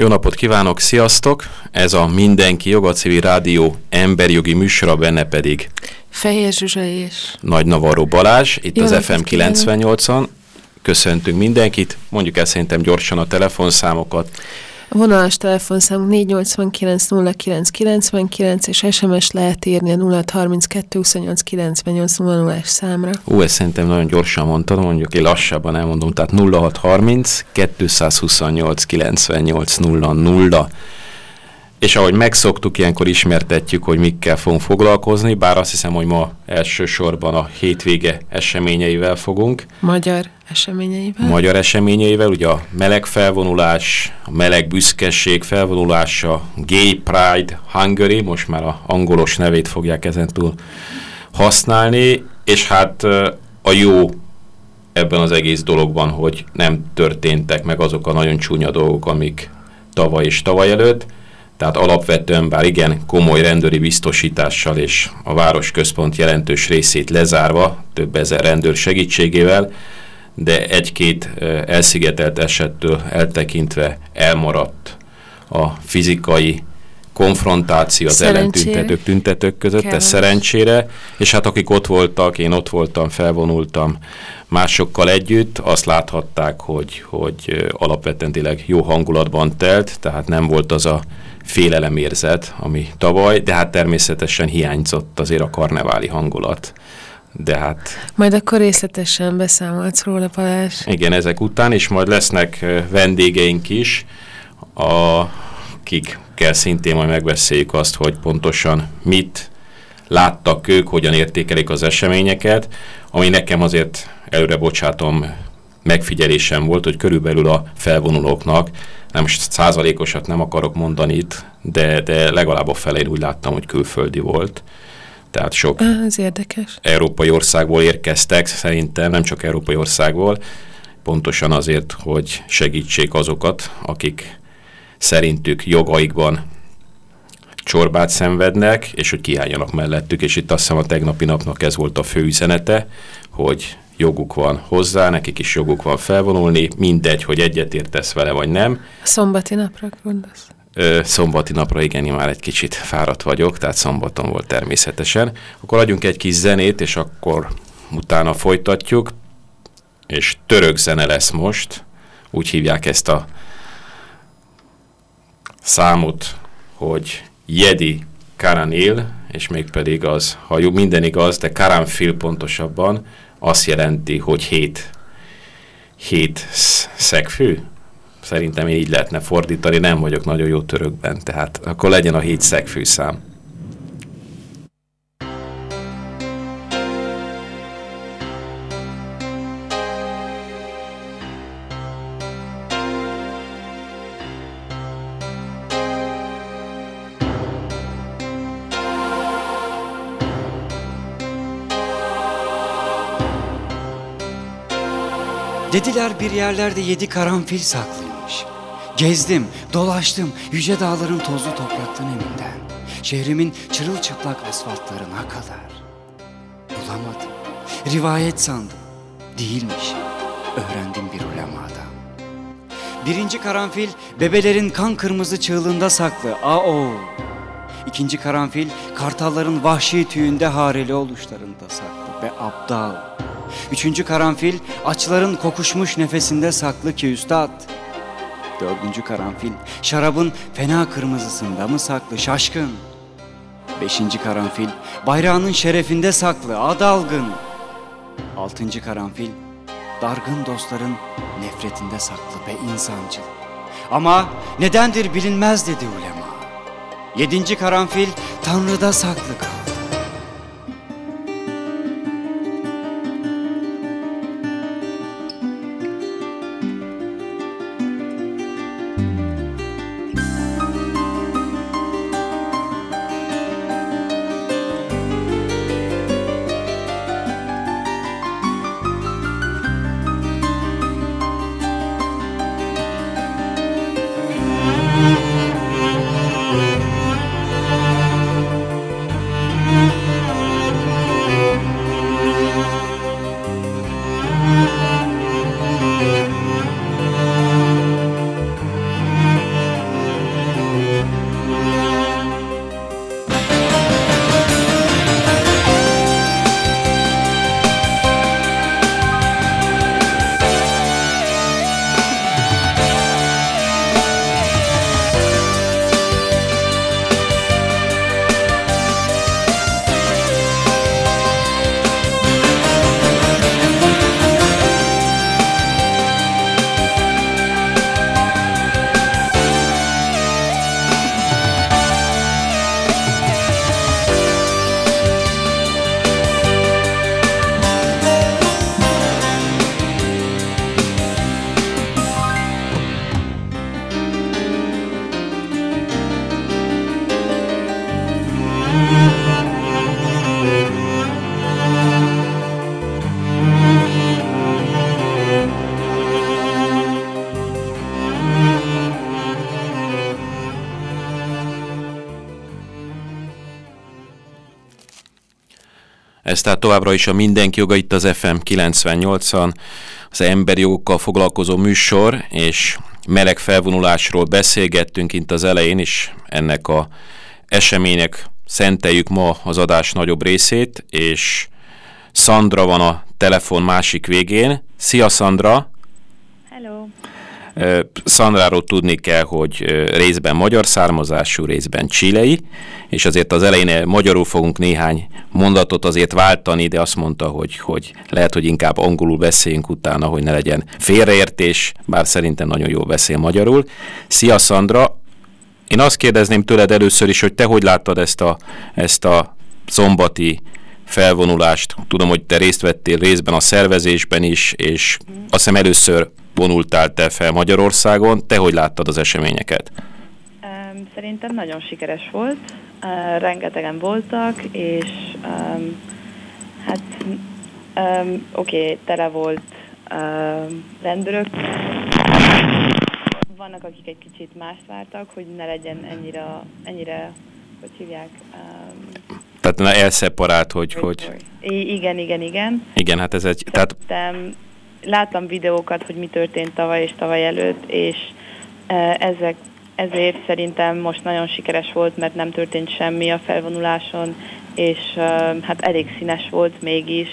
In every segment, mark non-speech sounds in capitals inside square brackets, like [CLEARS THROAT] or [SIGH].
Jó napot kívánok, sziasztok! Ez a Mindenki Joga Civil Rádió emberjogi műsora, benne pedig Fehér Zsuzsa és Nagy Navarro Balázs, itt Jó az FM 98-on. Köszöntünk mindenkit, mondjuk el szerintem gyorsan a telefonszámokat. A vonalas telefonszám 489 0999 és SMS lehet írni a 032 28 98 00 számra. Ó, ezt szerintem nagyon gyorsan mondtad, mondjuk én lassabban elmondom, tehát 0630 228 98 00 és ahogy megszoktuk, ilyenkor ismertetjük, hogy mikkel fogunk foglalkozni, bár azt hiszem, hogy ma elsősorban a hétvége eseményeivel fogunk. Magyar eseményeivel? Magyar eseményeivel, ugye a meleg felvonulás, a meleg büszkeség felvonulása, Gay Pride Hungary, most már a angolos nevét fogják ezentúl használni, és hát a jó ebben az egész dologban, hogy nem történtek meg azok a nagyon csúnya dolgok, amik tavaly és tavaly előtt, tehát alapvetően bár igen komoly rendőri biztosítással és a városközpont jelentős részét lezárva, több ezer rendőr segítségével, de egy-két elszigetelt esettől eltekintve elmaradt a fizikai konfrontáció az ellentüntetők, tüntetők között, Keves. ez szerencsére, és hát akik ott voltak, én ott voltam, felvonultam másokkal együtt, azt láthatták, hogy, hogy alapvetően tényleg jó hangulatban telt, tehát nem volt az a félelemérzet, ami tavaly, de hát természetesen hiányzott azért a karneváli hangulat. De hát... Majd akkor részletesen beszámolsz róla, Balázs. Igen, ezek után, és majd lesznek vendégeink is, akikkel szintén majd megbeszéljük azt, hogy pontosan mit láttak ők, hogyan értékelik az eseményeket, ami nekem azért előre bocsátom megfigyelésem volt, hogy körülbelül a felvonulóknak, nem most százalékosat nem akarok mondani itt, de, de legalább a felén úgy láttam, hogy külföldi volt. Tehát sok Ez érdekes. európai országból érkeztek, szerintem nem csak európai országból, pontosan azért, hogy segítsék azokat, akik szerintük jogaikban csorbát szenvednek, és hogy kiálljanak mellettük, és itt azt hiszem a tegnapi napnak ez volt a fő üzenete, hogy joguk van hozzá, nekik is joguk van felvonulni, mindegy, hogy egyetértesz vele, vagy nem. Szombati napra gondolsz? Ö, szombati napra igen, én már egy kicsit fáradt vagyok, tehát szombaton volt természetesen. Akkor adjunk egy kis zenét, és akkor utána folytatjuk, és török zene lesz most, úgy hívják ezt a számot, hogy Jedi Karanil, és mégpedig az, ha jó, minden igaz, de Karanfil pontosabban, azt jelenti, hogy hét, hét szegfő. Szerintem így lehetne fordítani, nem vagyok nagyon jó törökben, tehát akkor legyen a hét szegfő Dediler bir yerlerde yedi karanfil saklıymış. Gezdim, dolaştım yüce dağların tozlu topraktan eminden. Şehrimin çırılçıplak asfaltlarına kadar. Bulamadım. Rivayet sandım. Değilmiş. Öğrendim bir ulemadan. Birinci karanfil bebelerin kan kırmızı çığlığında saklı. Ao. İkinci karanfil kartalların vahşi tüyünde hareli oluşlarında saklı ve abdal. Üçüncü karanfil açların kokuşmuş nefesinde saklı ki üstad. Dördüncü karanfil şarabın fena kırmızısında mı saklı şaşkın. Beşinci karanfil bayrağının şerefinde saklı adalgın. Altıncı karanfil dargın dostların nefretinde saklı be insancıl. Ama nedendir bilinmez dedi ulema. Yedinci karanfil Tanrı'da saklı kaldı. Ez tehát továbbra is a Mindenki Joga itt az FM 98-an, az emberi jogokkal foglalkozó műsor, és meleg felvonulásról beszélgettünk itt az elején is, ennek a események szenteljük ma az adás nagyobb részét, és Szandra van a telefon másik végén. Szia Szandra! Szandráról tudni kell, hogy részben magyar származású, részben csilei, és azért az elején magyarul fogunk néhány mondatot azért váltani, de azt mondta, hogy, hogy lehet, hogy inkább angolul beszéljünk utána, hogy ne legyen félreértés, bár szerintem nagyon jól beszél magyarul. Szia Szandra! Én azt kérdezném tőled először is, hogy te hogy láttad ezt a, ezt a szombati felvonulást. Tudom, hogy te részt vettél részben a szervezésben is, és azt hiszem először vonultál te fel Magyarországon. Te hogy láttad az eseményeket? Szerintem nagyon sikeres volt. Rengetegen voltak, és hát oké, okay, tele volt rendőrök. Vannak, akik egy kicsit más vártak, hogy ne legyen ennyire, ennyire hogy hívják? Um, tehát na, elszeparált, hogy... hogy... I- igen, igen, igen. Igen, hát ez egy... Tehát... Láttam videókat, hogy mi történt tavaly és tavaly előtt, és e, ezek, ezért szerintem most nagyon sikeres volt, mert nem történt semmi a felvonuláson, és e, hát elég színes volt mégis,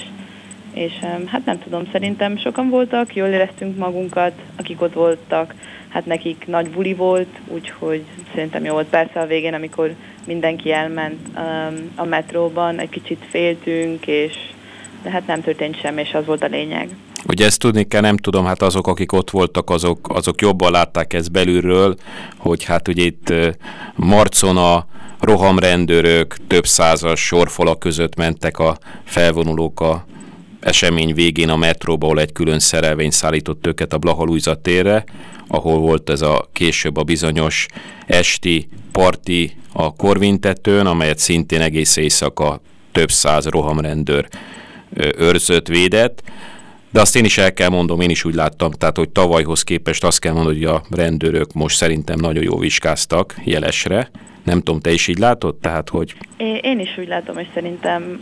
és e, hát nem tudom, szerintem sokan voltak, jól éreztünk magunkat, akik ott voltak, hát nekik nagy buli volt, úgyhogy szerintem jó volt. Persze a végén, amikor mindenki elment um, a metróban, egy kicsit féltünk, és de hát nem történt semmi, és az volt a lényeg. Ugye ezt tudni kell, nem tudom, hát azok, akik ott voltak, azok, azok jobban látták ezt belülről, hogy hát ugye itt Marcon a rohamrendőrök több százas sorfola között mentek a felvonulók a esemény végén a metróba, ahol egy külön szerelvény szállított őket a Blaha térre, ahol volt ez a később a bizonyos esti parti a Korvintetőn, amelyet szintén egész éjszaka több száz rohamrendőr őrzött, védett. De azt én is el kell mondom, én is úgy láttam, tehát hogy tavalyhoz képest azt kell mondani, hogy a rendőrök most szerintem nagyon jó vizsgáztak jelesre. Nem tudom, te is így látod? Tehát, hogy... Én is úgy látom, hogy szerintem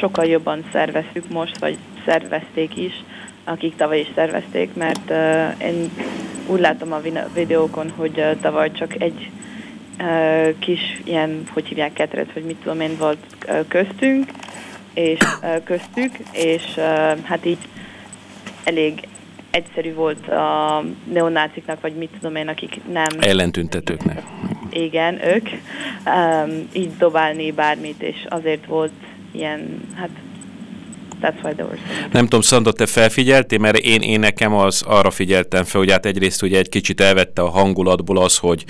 sokkal jobban szerveztük most, vagy szervezték is, akik tavaly is szervezték, mert én úgy látom a videókon, hogy tavaly csak egy kis ilyen, hogy hívják ketrec, vagy mit tudom én, volt köztünk, és köztük, és hát így elég egyszerű volt a neonáciknak, vagy mit tudom én, akik nem... Ellentüntetőknek. Igen, ők. Um, így dobálni bármit, és azért volt ilyen, hát That's why they were Nem tudom, Szandor, te felfigyeltél, mert én, én nekem az arra figyeltem fel, hogy hát egyrészt ugye egy kicsit elvette a hangulatból az, hogy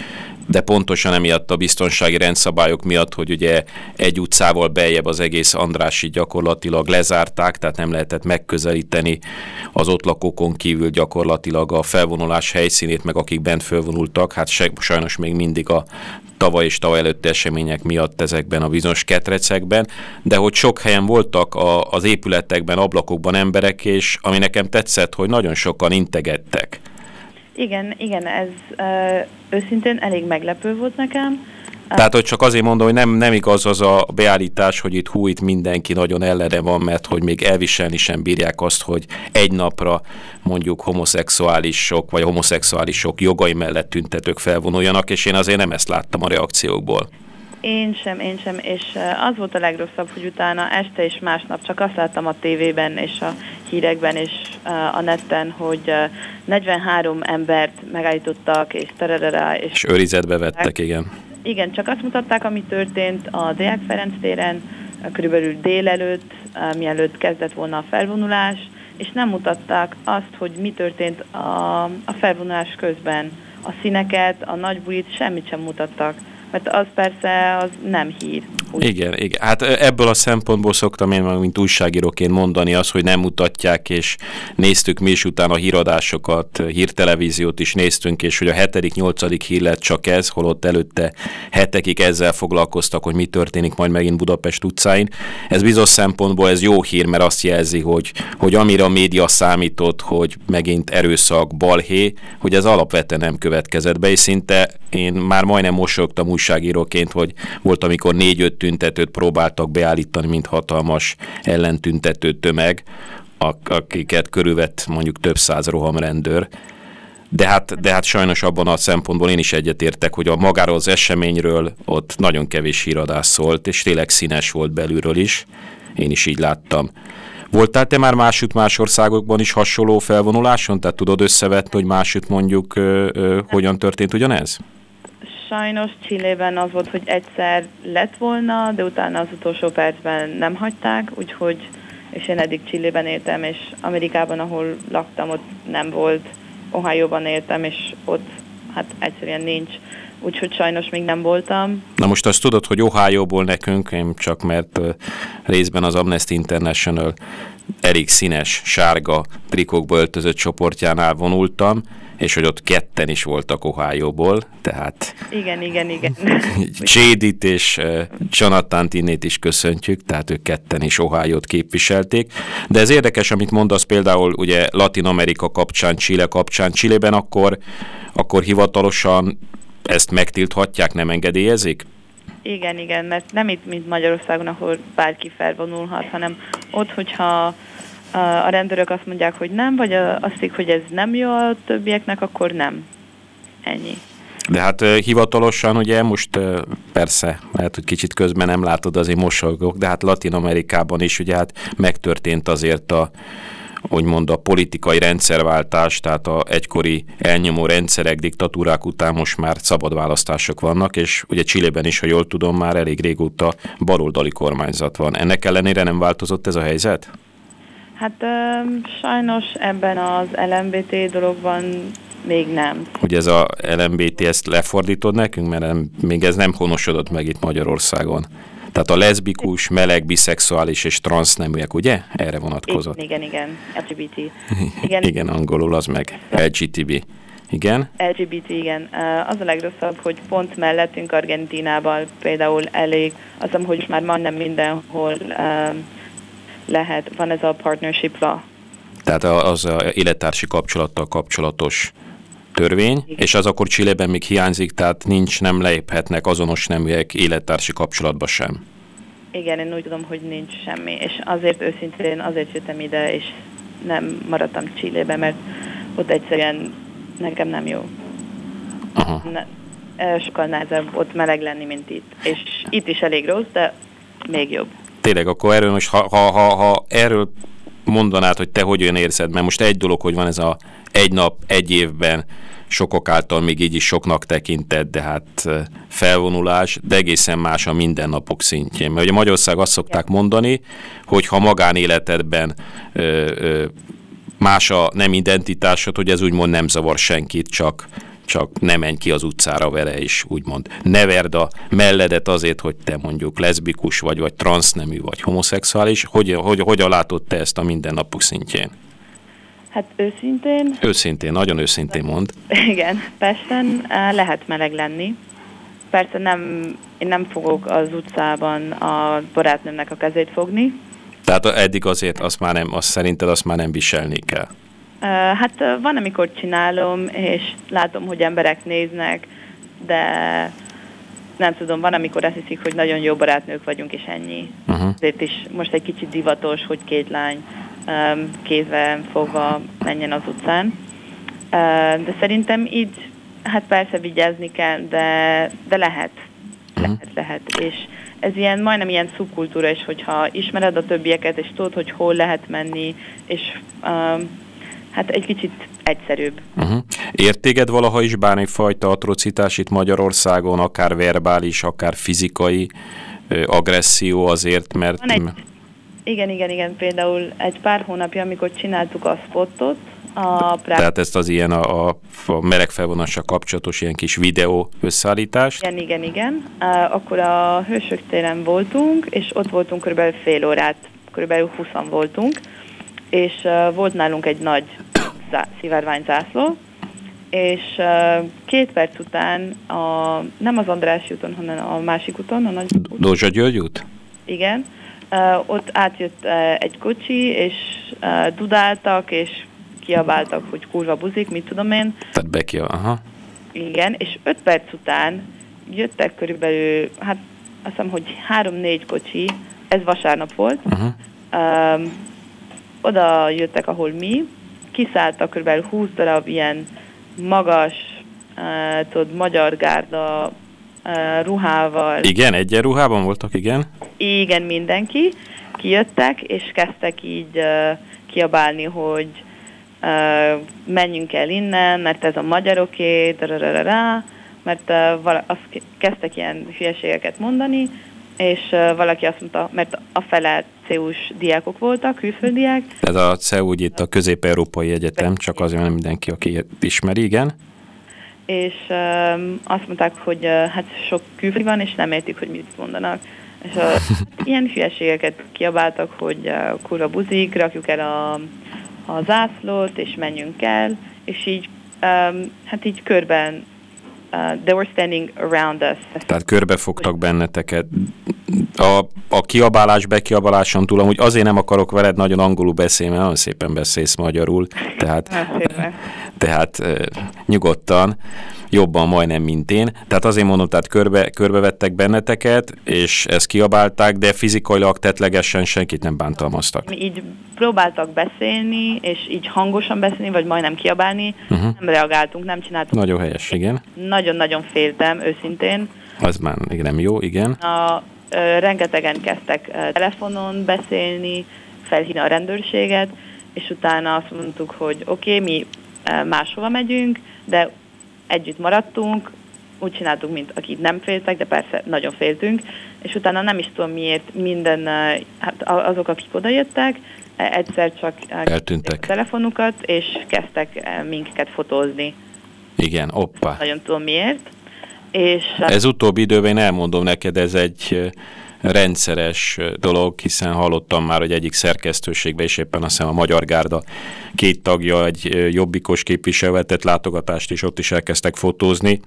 de pontosan emiatt a biztonsági rendszabályok miatt, hogy ugye egy utcával beljebb az egész Andrási gyakorlatilag lezárták, tehát nem lehetett megközelíteni az ott lakókon kívül gyakorlatilag a felvonulás helyszínét, meg akik bent felvonultak, hát sajnos még mindig a tavaly és tavaly előtti események miatt ezekben a bizonyos ketrecekben, de hogy sok helyen voltak a, az épületekben, ablakokban emberek, és ami nekem tetszett, hogy nagyon sokan integettek. Igen, igen, ez ö, őszintén elég meglepő volt nekem. Tehát, hogy csak azért mondom, hogy nem, nem igaz az a beállítás, hogy itt hú, itt mindenki nagyon ellene van, mert hogy még elviselni sem bírják azt, hogy egy napra mondjuk homoszexuálisok, vagy homoszexuálisok jogai mellett tüntetők felvonuljanak, és én azért nem ezt láttam a reakciókból. Én sem, én sem, és az volt a legrosszabb, hogy utána este és másnap csak azt láttam a tévében és a hírekben és a netten, hogy 43 embert megállítottak, és tererere, és... És őrizetbe vettek, igen. Igen, csak azt mutatták, ami történt a Deák Ferenc téren, körülbelül délelőtt, mielőtt kezdett volna a felvonulás, és nem mutatták azt, hogy mi történt a, a felvonulás közben. A színeket, a nagy bulit, semmit sem mutattak mert az persze az nem hír. Úgy. Igen, igen. Hát ebből a szempontból szoktam én, mint újságíróként mondani azt, hogy nem mutatják, és néztük mi is utána híradásokat, hírtelevíziót is néztünk, és hogy a hetedik, nyolcadik hír lett csak ez, holott előtte hetekig ezzel foglalkoztak, hogy mi történik majd megint Budapest utcáin. Ez bizonyos szempontból ez jó hír, mert azt jelzi, hogy, hogy amire a média számított, hogy megint erőszak, balhé, hogy ez alapvetően nem következett be, és szinte én már majdnem mosogtam újságíróként, hogy volt, amikor négy-öt tüntetőt próbáltak beállítani, mint hatalmas ellentüntető tömeg, akiket körülvett mondjuk több száz rohamrendőr. De hát, de hát sajnos abban a szempontból én is egyetértek, hogy a magáról az eseményről ott nagyon kevés híradás szólt, és tényleg színes volt belülről is. Én is így láttam. Voltál te már másút más országokban is hasonló felvonuláson? Tehát tudod összevetni, hogy másút mondjuk ö, ö, hogyan történt ugyanez? Sajnos Csillében az volt, hogy egyszer lett volna, de utána az utolsó percben nem hagyták, úgyhogy, és én eddig Csillében éltem, és Amerikában, ahol laktam, ott nem volt, Ohio-ban éltem, és ott hát egyszerűen nincs úgyhogy sajnos még nem voltam. Na most azt tudod, hogy Ohio-ból nekünk, én csak mert részben az Amnesty International elég színes, sárga trikókba öltözött csoportjánál vonultam, és hogy ott ketten is voltak Ohio-ból, tehát... Igen, igen, igen. [LAUGHS] Csédit és Jonathan Tinnét is köszöntjük, tehát ők ketten is Ohio-t képviselték. De ez érdekes, amit mondasz például ugye Latin Amerika kapcsán, Chile kapcsán. Chileben akkor, akkor hivatalosan ezt megtilthatják, nem engedélyezik? Igen, igen, mert nem itt, mint Magyarországon, ahol bárki felvonulhat, hanem ott, hogyha a rendőrök azt mondják, hogy nem, vagy azt hiszik, hogy ez nem jó a többieknek, akkor nem. Ennyi. De hát hivatalosan ugye most persze, lehet, hogy kicsit közben nem látod, azért mosolygok, de hát Latin Amerikában is ugye hát megtörtént azért a úgymond a politikai rendszerváltás, tehát a egykori elnyomó rendszerek, diktatúrák után most már szabad választások vannak, és ugye Csillében is, ha jól tudom, már elég régóta baloldali kormányzat van. Ennek ellenére nem változott ez a helyzet? Hát sajnos ebben az LMBT dologban még nem. Hogy ez a LMBT, ezt lefordítod nekünk, mert még ez nem honosodott meg itt Magyarországon. Tehát a leszbikus, meleg, biszexuális és transzneműek, ugye? Erre vonatkozott. Igen, igen, LGBT. [LAUGHS] Igen, igen angolul az meg LGTB. Igen? LGBT, igen. Az a legrosszabb, hogy pont mellettünk Argentinában például elég, azt hiszem, hogy már majdnem mindenhol um, lehet, van ez a partnership law. Tehát az a élettársi kapcsolattal kapcsolatos törvény, Igen. és az akkor Csillében még hiányzik, tehát nincs, nem léphetnek azonos neműek élettársi kapcsolatba sem. Igen, én úgy tudom, hogy nincs semmi, és azért őszintén azért jöttem ide, és nem maradtam Csillébe, mert ott egyszerűen nekem nem jó. Aha. Ne, sokkal nehezebb ott meleg lenni, mint itt. És itt is elég rossz, de még jobb. Tényleg, akkor erről most, ha, ha, ha, ha erről mondanád, hogy te hogyan érzed, mert most egy dolog, hogy van ez a egy nap, egy évben, sokok által még így is soknak tekintett, de hát felvonulás, de egészen más a mindennapok szintjén. Mert ugye Magyarország azt szokták mondani, hogy ha magánéletedben ö, ö, más a nem identitásod, hogy ez úgymond nem zavar senkit, csak csak ne menj ki az utcára vele is, úgymond. Ne verd a melledet azért, hogy te mondjuk leszbikus vagy, vagy transznemű, vagy homoszexuális. Hogy, hogy, hogyan látod te ezt a mindennapok szintjén? Hát őszintén... Őszintén, nagyon őszintén mond. [LAUGHS] Igen, Pesten eh, lehet meleg lenni. Persze nem, én nem fogok az utcában a barátnőmnek a kezét fogni. Tehát eddig azért azt már nem, azt szerinted azt már nem viselni kell? Hát van, amikor csinálom, és látom, hogy emberek néznek, de nem tudom, van, amikor azt hiszik, hogy nagyon jó barátnők vagyunk, és ennyi. Uh-huh. Ezért is most egy kicsit divatos, hogy két lány um, kézbe fogva menjen az utcán. Uh, de szerintem így, hát persze vigyázni kell, de, de lehet. Uh-huh. Lehet, lehet. És ez ilyen, majdnem ilyen szubkultúra is, hogyha ismered a többieket, és tudod, hogy hol lehet menni, és um, hát egy kicsit egyszerűbb. Uh-huh. Értéged valaha is bármifajta atrocitás itt Magyarországon, akár verbális, akár fizikai ö, agresszió azért, mert... Van egy, igen, igen, igen, például egy pár hónapja, amikor csináltuk a spotot, a prá- Tehát ezt az ilyen a, a, a melegfelvonással kapcsolatos ilyen kis videó összeállítást? Igen, igen, igen. Akkor a Hősök téren voltunk, és ott voltunk körülbelül fél órát, körülbelül 20 voltunk, és volt nálunk egy nagy zá- szivárványzászló, és uh, két perc után a, nem az András úton, hanem a másik úton, a nagy Dózsa György út? Igen. Uh, ott átjött uh, egy kocsi, és uh, dudáltak, és kiabáltak, hogy kurva buzik, mit tudom én. Tehát beki, aha. Igen, és öt perc után jöttek körülbelül, hát azt hiszem, hogy három-négy kocsi, ez vasárnap volt, Uh-huh. um, oda jöttek, ahol mi, kiszálltak kb. 20 darab ilyen magas, uh, tudod, magyar gárda uh, ruhával. Igen, egyenruhában voltak, igen. Igen, mindenki. Kijöttek, és kezdtek így uh, kiabálni, hogy uh, menjünk el innen, mert ez a magyaroké, dararara, mert uh, vala, azt ke- kezdtek ilyen hülyeségeket mondani, és uh, valaki azt mondta, mert a fele CEUS diákok voltak, külföldiek, Ez a CEU itt a Közép-Európai Egyetem, csak azért nem mindenki, aki ismeri, igen. és um, azt mondták, hogy uh, hát sok külföldi van, és nem értik, hogy mit mondanak. És uh, [LAUGHS] ilyen hülyeségeket kiabáltak, hogy uh, kurva buzik, rakjuk el a, a zászlót, és menjünk el, és így, um, hát így körben, they were standing around us. Tehát körbefogtak benneteket. A, a kiabálás bekiabáláson túl, amúgy azért nem akarok veled nagyon angolul beszélni, mert nagyon szépen beszélsz magyarul, tehát, Hát, tehát nyugodtan, jobban majdnem, mint én. Tehát azért mondom, tehát körbe, körbevettek benneteket, és ezt kiabálták, de fizikailag tetlegesen senkit nem bántalmaztak. Így próbáltak beszélni, és így hangosan beszélni, vagy majdnem kiabálni, Uh-huh. nem reagáltunk, nem csináltunk. Nagyon helyes, igen. Nagyon-nagyon féltem, őszintén. Az már nem jó, igen. A, ö, rengetegen kezdtek ö, telefonon beszélni, felhívni a rendőrséget, és utána azt mondtuk, hogy oké, okay, mi máshova megyünk, de együtt maradtunk, úgy csináltunk, mint akik nem féltek, de persze nagyon féltünk, és utána nem is tudom miért minden, ö, hát azok, akik odajöttek, e- egyszer csak ö, Eltűntek. a telefonukat, és kezdtek minket fotózni. Igen, oppa. Nagyon tudom miért. És Ez utóbbi időben én elmondom neked, ez egy rendszeres dolog, hiszen hallottam már, hogy egyik szerkesztőségben is éppen azt hiszem a Magyar Gárda két tagja egy jobbikos képviselő tett látogatást, és ott is elkezdtek fotózni.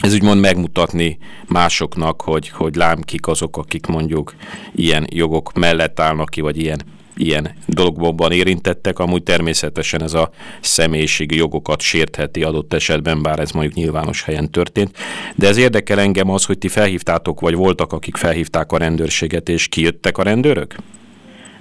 Ez úgymond megmutatni másoknak, hogy, hogy lám kik azok, akik mondjuk ilyen jogok mellett állnak ki, vagy ilyen ilyen dologban érintettek, amúgy természetesen ez a személyiségi jogokat sértheti adott esetben, bár ez mondjuk nyilvános helyen történt. De ez érdekel engem az, hogy ti felhívtátok, vagy voltak, akik felhívták a rendőrséget, és kijöttek a rendőrök?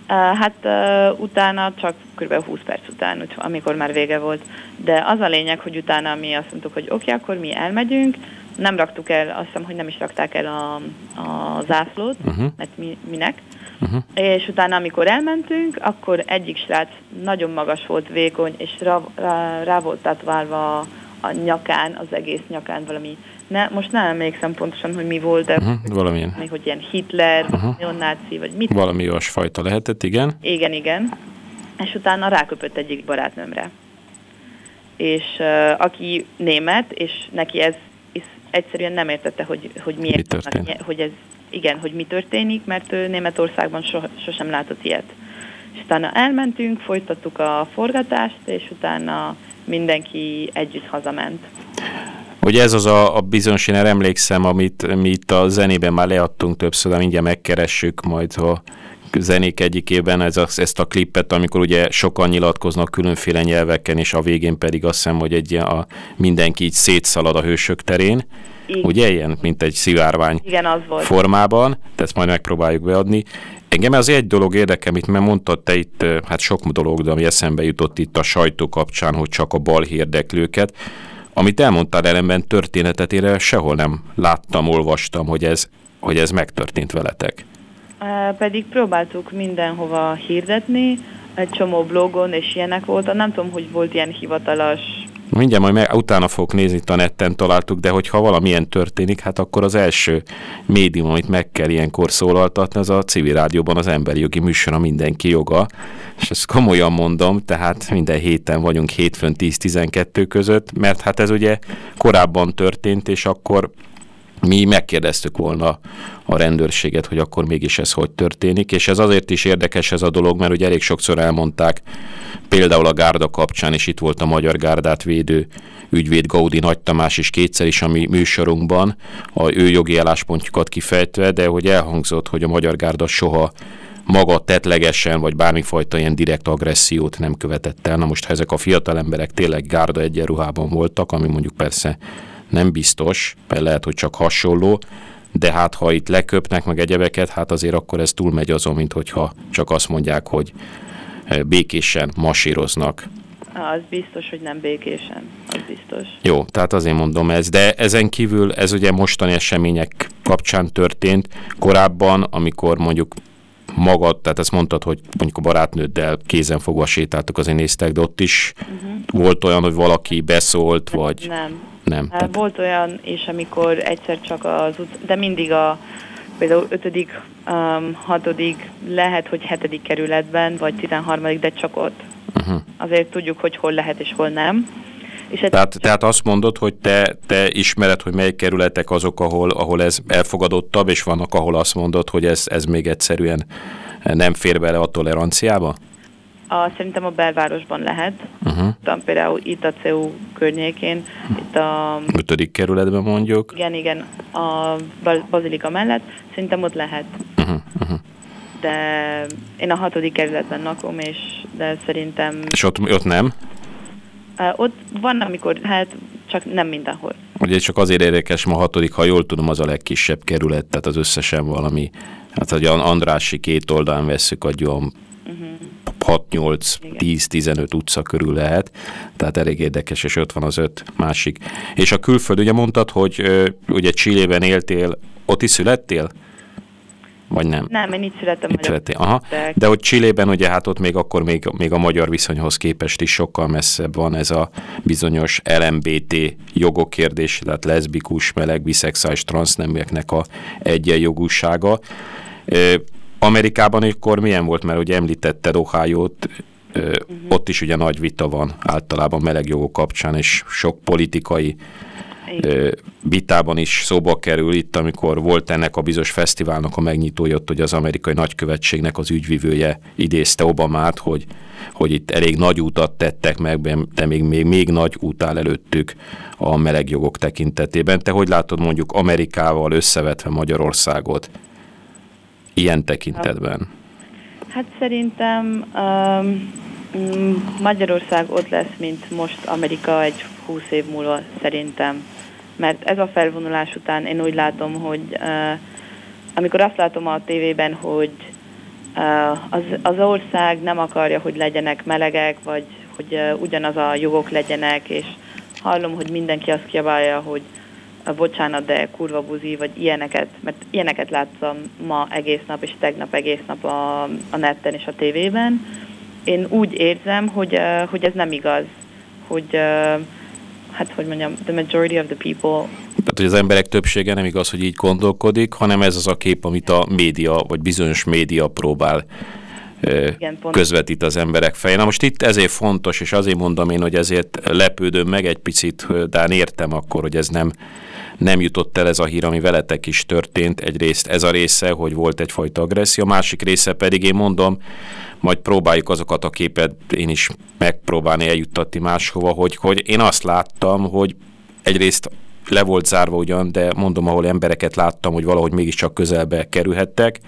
Hát uh, utána csak kb. 20 perc után, úgy, amikor már vége volt. De az a lényeg, hogy utána mi azt mondtuk, hogy oké, okay, akkor mi elmegyünk, nem raktuk el, azt hiszem, hogy nem is rakták el a, a zászlót, Uh-huh. mert mi, minek. Uh-huh. És utána, amikor elmentünk, akkor egyik srác nagyon magas volt, vékony, és rá, rá, rá volt tetválva a nyakán, az egész nyakán valami, ne, most nem emlékszem pontosan, hogy mi volt, de Uh-huh. Valamilyen, még hogy ilyen Hitler, uh-huh. neonáci, vagy mit valami olyasfajta lehetett, igen. igen, igen. És utána ráköpött egyik barátnőmre. És uh, aki német, és neki ez egyszerűen nem értette, hogy, hogy miért, Mi történt? vannak hogy ez, igen, hogy mi történik, mert ő Németországban so, sosem látott ilyet. És utána elmentünk, folytattuk a forgatást, és utána mindenki együtt hazament. Hogy ez az a, a bizonyos, én emlékszem, amit mi itt a zenében már leadtunk többször, de mindjárt megkeressük majd a zenék egyikében ez a, ezt a klippet, amikor ugye sokan nyilatkoznak különféle nyelveken, és a végén pedig azt hiszem, hogy egy a, mindenki így szétszalad a hősök terén. Így, Ugye ilyen, mint egy szivárvány Igen, az volt. formában, de ezt majd megpróbáljuk beadni. Engem az egy dolog érdekel, amit mert mondtad te itt, hát sok dolog, de ami eszembe jutott itt a sajtó kapcsán, hogy csak a bal érdeklőket. Amit elmondtál ellenben történetet, én sehol nem láttam, olvastam, hogy ez, hogy ez megtörtént veletek. Pedig próbáltuk mindenhova hirdetni, egy csomó blogon és ilyenek volt. Nem tudom, hogy volt ilyen hivatalos Mindjárt majd meg, utána fogok nézni, itt a netten találtuk, de hogyha valamilyen történik, hát akkor az első médium, amit meg kell ilyenkor szólaltatni, az a civil rádióban az emberi jogi műsor a mindenki joga. És ezt komolyan mondom, tehát minden héten vagyunk hétfőn 10-12 között, mert hát ez ugye korábban történt, és akkor mi megkérdeztük volna a rendőrséget, hogy akkor mégis ez hogy történik, és ez azért is érdekes ez a dolog, mert ugye elég sokszor elmondták, például a gárda kapcsán, és itt volt a Magyar Gárdát védő ügyvéd Gaudi Nagy Tamás is kétszer is a mi műsorunkban, a ő jogi álláspontjukat kifejtve, de hogy elhangzott, hogy a Magyar Gárda soha maga tetlegesen, vagy bármifajta ilyen direkt agressziót nem követett el. Na most, ha ezek a fiatal emberek tényleg gárda egyenruhában voltak, ami mondjuk persze nem biztos, mert lehet, hogy csak hasonló, de hát ha itt leköpnek meg egyebeket, hát azért akkor ez túlmegy azon, mint hogyha csak azt mondják, hogy eh, békésen masíroznak. Az biztos, hogy nem békésen, az biztos. Jó, tehát azért mondom ez, de ezen kívül ez ugye mostani események kapcsán történt. Korábban, amikor mondjuk magad, tehát ezt mondtad, hogy mondjuk a barátnőddel kézenfogva sétáltok, azért néztek, de ott is uh-huh. volt olyan, hogy valaki beszólt, vagy... Nem. Nem. Hát Tehát... Volt olyan is, amikor egyszer csak az utc, de mindig a például 5., um, 6., lehet, hogy 7. kerületben, vagy 13., de csak ott. Uh-huh. Azért tudjuk, hogy hol lehet és hol nem. És tehát, csak... tehát azt mondod, hogy te, te ismered, hogy melyik kerületek azok, ahol, ahol ez elfogadottabb, és vannak, ahol azt mondod, hogy ez, ez még egyszerűen nem fér bele a toleranciába? A, szerintem a belvárosban lehet. Uh-huh. Például itt a CEU környékén, itt a... Ötödik kerületben mondjuk. Igen, igen, a Bazilika mellett, szerintem ott lehet. Uh-huh. Uh-huh. De én a hatodik kerületben lakom, és de szerintem... És ott, ott nem? Uh, ott van, amikor, hát csak nem mindenhol. Ugye csak azért érdekes, ma a hatodik, ha jól tudom, az a legkisebb kerület, tehát az összesen valami, hát hogy Andrási két oldalán veszük, egy olyan uh-huh. 6-8-10-15 utca körül lehet, tehát elég érdekes, és ott van az öt másik. És a külföld, ugye mondtad, hogy ugye Csillében éltél, ott is születtél? Vagy nem? Nem, én itt születtem. Itt születtél. Aha. De hogy Csillében ugye hát ott még akkor még, még a magyar viszonyhoz képest is sokkal messzebb van ez a bizonyos LMBT jogok kérdés, tehát leszbikus, meleg, biszexuális, transzneműeknek a egyenjogúsága. Amerikában akkor milyen volt, mert ugye említetted Ohio-t, uh-huh. ott is ugye nagy vita van általában melegjogok kapcsán, és sok politikai ö, vitában is szóba kerül itt, amikor volt ennek a bizonyos fesztiválnak a megnyitója, ott, hogy az amerikai nagykövetségnek az ügyvivője idézte Obamát, hogy, hogy itt elég nagy útat tettek meg, de még, még, még nagy út áll előttük a melegjogok tekintetében. Te hogy látod mondjuk Amerikával összevetve Magyarországot? Ilyen tekintetben? Hát szerintem um, Magyarország ott lesz, mint most Amerika egy 20 év múlva szerintem. Mert ez a felvonulás után én úgy látom, hogy uh, amikor azt látom a tévében, hogy uh, az, az ország nem akarja, hogy legyenek melegek, vagy hogy uh, ugyanaz a jogok legyenek, és hallom, hogy mindenki azt kiabálja, hogy bocsánat, de kurva buzi, vagy ilyeneket, mert ilyeneket láttam ma egész nap, és tegnap egész nap a, a netten és a tévében. Én úgy érzem, hogy, hogy ez nem igaz, hogy hát hogy mondjam, the majority of the people tehát, hogy az emberek többsége nem igaz, hogy így gondolkodik, hanem ez az a kép, amit a média, vagy bizonyos média próbál igen, közvetít az emberek fején. Na most itt ezért fontos, és azért mondom én, hogy ezért lepődöm meg egy picit, de értem akkor, hogy ez nem nem jutott el ez a hír, ami veletek is történt. Egyrészt ez a része, hogy volt egyfajta agresszió, másik része pedig én mondom, majd próbáljuk azokat a képet én is megpróbálni eljuttatni máshova, hogy, hogy én azt láttam, hogy egyrészt le volt zárva ugyan, de mondom, ahol embereket láttam, hogy valahogy mégiscsak közelbe kerülhettek,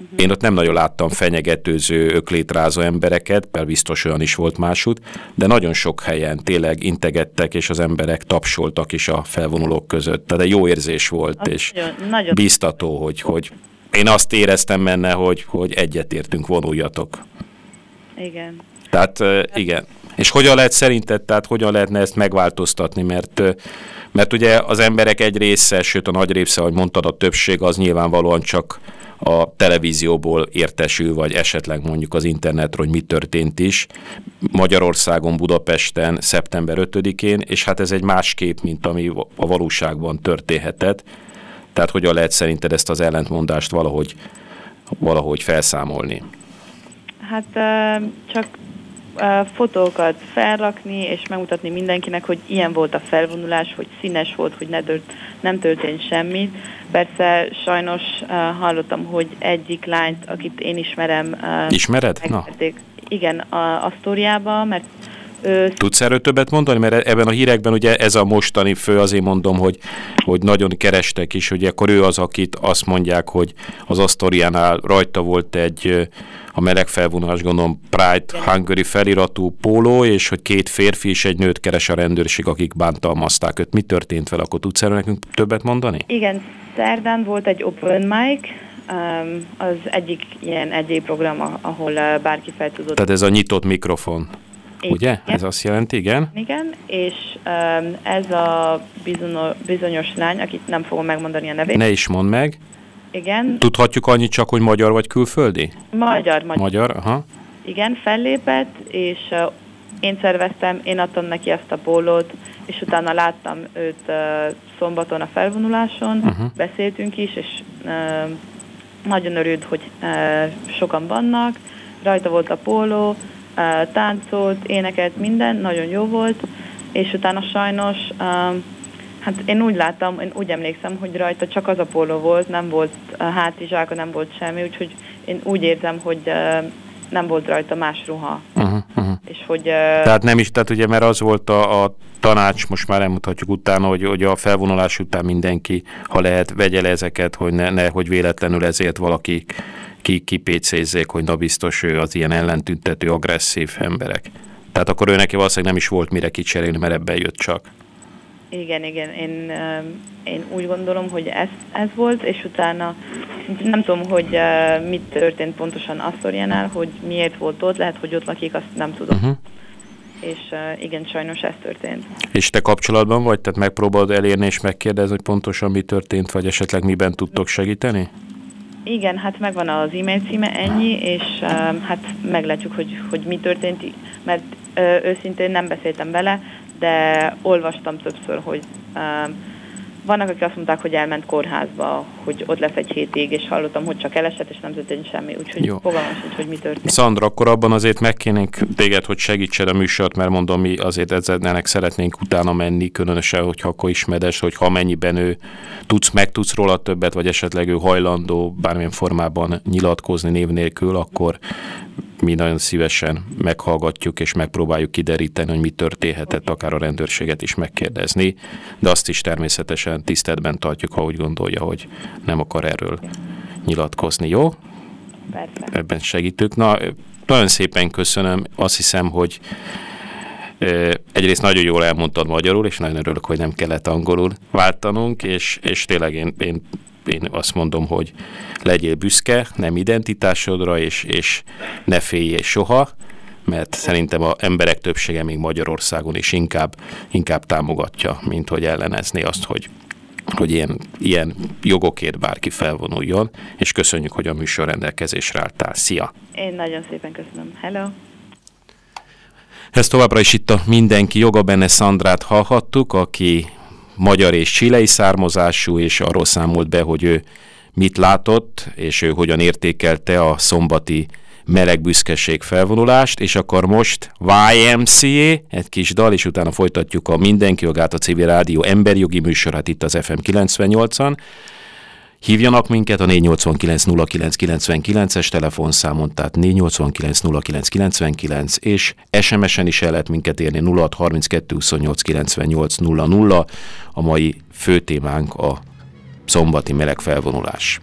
Uh-huh. Én ott nem nagyon láttam fenyegetőző, öklétrázó embereket, mert biztos olyan is volt másút, de nagyon sok helyen tényleg integettek, és az emberek tapsoltak is a felvonulók között. Tehát egy jó érzés volt, az és nagyon, nagyon biztató, hogy, hogy én azt éreztem benne, hogy, hogy egyetértünk, vonuljatok. Igen. Tehát igen. És hogyan lehet szerinted, tehát hogyan lehetne ezt megváltoztatni, mert mert ugye az emberek egy része, sőt a nagy része, ahogy mondtad, a többség az nyilvánvalóan csak a televízióból értesül, vagy esetleg mondjuk az internetről, hogy mi történt is. Magyarországon, Budapesten szeptember 5-én, és hát ez egy más kép, mint ami a valóságban történhetett. Tehát hogyan lehet szerinted ezt az ellentmondást valahogy, valahogy felszámolni? Hát csak fotókat felrakni, és megmutatni mindenkinek, hogy ilyen volt a felvonulás, hogy színes volt, hogy ne tört, nem történt semmi. Persze sajnos hallottam, hogy egyik lányt, akit én ismerem... Ismered? Na. Igen, a, a sztoriába, mert Ö, Tudsz erről többet mondani? Mert ebben a hírekben ugye ez a mostani fő, azért mondom, hogy, hogy nagyon kerestek is, ugye akkor ő az, akit azt mondják, hogy az Astoriánál rajta volt egy a meleg felvonás, gondolom Pride Hungary feliratú póló, és hogy két férfi és egy nőt keres a rendőrség, akik bántalmazták őt. Mi történt vele? Akkor tudsz erről nekünk többet mondani? Igen, szerdán volt egy open mic, um, az egyik ilyen egyéb program, ahol uh, bárki fel tudott. Tehát ez a nyitott mikrofon. Igen. Ugye? Ez azt jelenti, igen? Igen, és um, ez a bizonyos, bizonyos lány, akit nem fogom megmondani a nevét. Ne is mondd meg. Igen, Tudhatjuk annyit csak, hogy magyar vagy külföldi? magyar, magyar. Magyar, aha. Igen, fellépett, és uh, én szerveztem, én adtam neki ezt a pólót, és utána láttam őt uh, szombaton a felvonuláson, Uh-huh. beszéltünk is, és uh, nagyon örült, hogy uh, sokan vannak, rajta volt a póló, táncolt, énekelt, minden, nagyon jó volt, és utána sajnos, hát én úgy láttam, én úgy emlékszem, hogy rajta csak az a póló volt, nem volt hátizsáka, nem volt semmi, úgyhogy én úgy érzem, hogy nem volt rajta más ruha, Uh-huh, uh-huh. és hogy... Tehát nem is, tehát ugye, mert az volt a, a tanács, most már elmutatjuk utána, hogy, hogy a felvonulás után mindenki, ha lehet, vegye le ezeket, hogy ne, ne hogy véletlenül ezért valaki ki, kipécézzék, hogy na biztos ő az ilyen ellentüntető, agresszív emberek. Tehát akkor ő neki valószínűleg nem is volt mire kicserélni, mert ebben jött csak. Igen, igen, én, én úgy gondolom, hogy ez, ez volt, és utána nem tudom, hogy mit történt pontosan Asztoriánál, hogy miért volt ott, lehet, hogy ott lakik, azt nem tudom. Uh-huh. És igen, sajnos ez történt. És te kapcsolatban vagy? Tehát megpróbálod elérni és megkérdezni, hogy pontosan mi történt, vagy esetleg miben tudtok segíteni? Igen, hát megvan az e-mail címe, ennyi, és hát meglátjuk, hogy, hogy mi történt, mert őszintén nem beszéltem vele, de olvastam többször, hogy vannak, akik azt mondták, hogy elment kórházba, hogy ott lesz egy hétig, és hallottam, hogy csak elesett, és nem történt semmi, úgyhogy Jó. fogalmam sincs, hogy mi történt. Szandra, akkor abban azért megkénénk téged, hogy segítsed a műsort, mert mondom, mi azért ezzelnek szeretnénk utána menni, különösen, hogyha akkor ismeres, hogy ha mennyiben ő tudsz, meg tudsz róla többet, vagy esetleg ő hajlandó bármilyen formában nyilatkozni név nélkül, akkor mi nagyon szívesen meghallgatjuk és megpróbáljuk kideríteni, hogy mi történhetett, akár a rendőrséget is megkérdezni, de azt is természetesen tiszteletben tartjuk, ha úgy gondolja, hogy nem akar erről nyilatkozni, jó? Persze. ebben segítők. Na, nagyon szépen köszönöm. Azt hiszem, hogy egyrészt nagyon jól elmondtad magyarul, és nagyon örülök, hogy nem kellett angolul váltanunk, és, és tényleg én, én, én azt mondom, hogy legyél büszke, nem identitásodra, és, és ne félj soha, mert szerintem az emberek többsége még Magyarországon is inkább, inkább támogatja, mint hogy ellenezni azt, hogy hogy ilyen, ilyen jogokért bárki felvonuljon, és köszönjük, hogy a műsor rendelkezésre álltál. Szia! Én nagyon szépen köszönöm. Hello! Ez továbbra is itt a Mindenki Joga Benne Szandrát hallhattuk, aki magyar és csilei származású, és arról számolt be, hogy ő mit látott, és ő hogyan értékelte a szombati meleg büszkeség felvonulást, és akkor most YMCA, egy kis dal, és utána folytatjuk a Mindenki Jogát, a Civil Rádió emberjogi műsorát itt az FM 98-an. Hívjanak minket a 489 0999-es telefonszámon, tehát 489 0999, és SMS-en is el lehet minket érni 0632 28 98 00. A mai főtémánk a szombati meleg felvonulás.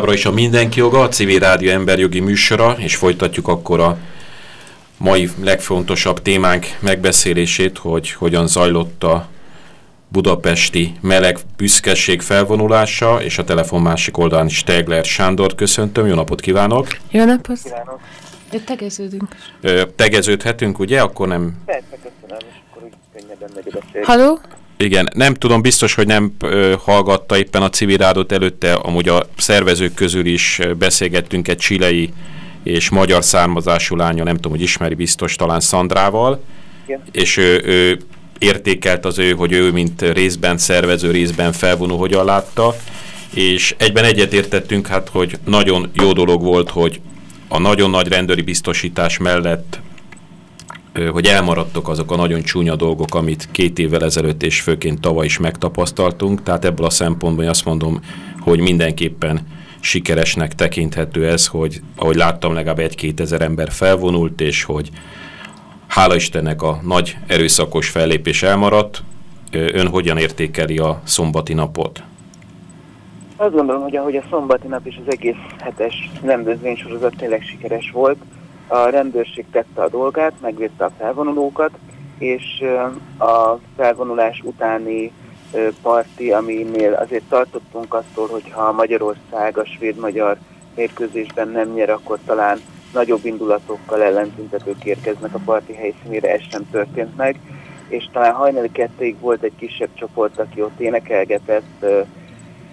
Továbbra is a Mindenki Joga, a Civil Rádió emberjogi műsora, és folytatjuk akkor a mai legfontosabb témánk megbeszélését, hogy hogyan zajlott a budapesti meleg büszkeség felvonulása, és a telefon másik oldalán is Tegler Sándort köszöntöm. Jó napot kívánok! Jó napot! Kívánok! Tegeződünk. Ö, Tegeződhetünk, ugye? Akkor nem... Persze, köszönöm, és akkor úgy könnyebben megy a. Halló? Igen, nem tudom, biztos, hogy nem ö, hallgatta éppen a civil rádot előtte, amúgy a szervezők közül is beszélgettünk egy csilei és magyar származású lánya, nem tudom, hogy ismeri biztos, talán Szandrával, Igen. és ő, ő értékelt az ő, hogy ő, mint részben szervező, részben felvonó, hogyan látta, és egyben egyetértettünk, hát, hogy nagyon jó dolog volt, hogy a nagyon nagy rendőri biztosítás mellett hogy elmaradtok azok a nagyon csúnya dolgok, amit két évvel ezelőtt és főként tavaly is megtapasztaltunk. Tehát ebből a szempontból azt mondom, hogy mindenképpen sikeresnek tekinthető ez, hogy ahogy láttam, legalább egy-két ezer ember felvonult, és hogy hála Istennek a nagy erőszakos fellépés elmaradt. Ön hogyan értékeli a szombati napot? Azt gondolom, hogy ahogy a szombati nap és az egész hetes rendezvénysorozat tényleg sikeres volt, a rendőrség tette a dolgát, megvédte a felvonulókat, és a felvonulás utáni parti, aminél azért tartottunk attól, hogyha Magyarország a svéd-magyar mérkőzésben nem nyer, akkor talán nagyobb indulatokkal ellentüntetők érkeznek a parti helyszínére, ez sem történt meg, és talán hajnali kettőig volt egy kisebb csoport, aki ott énekelgetett,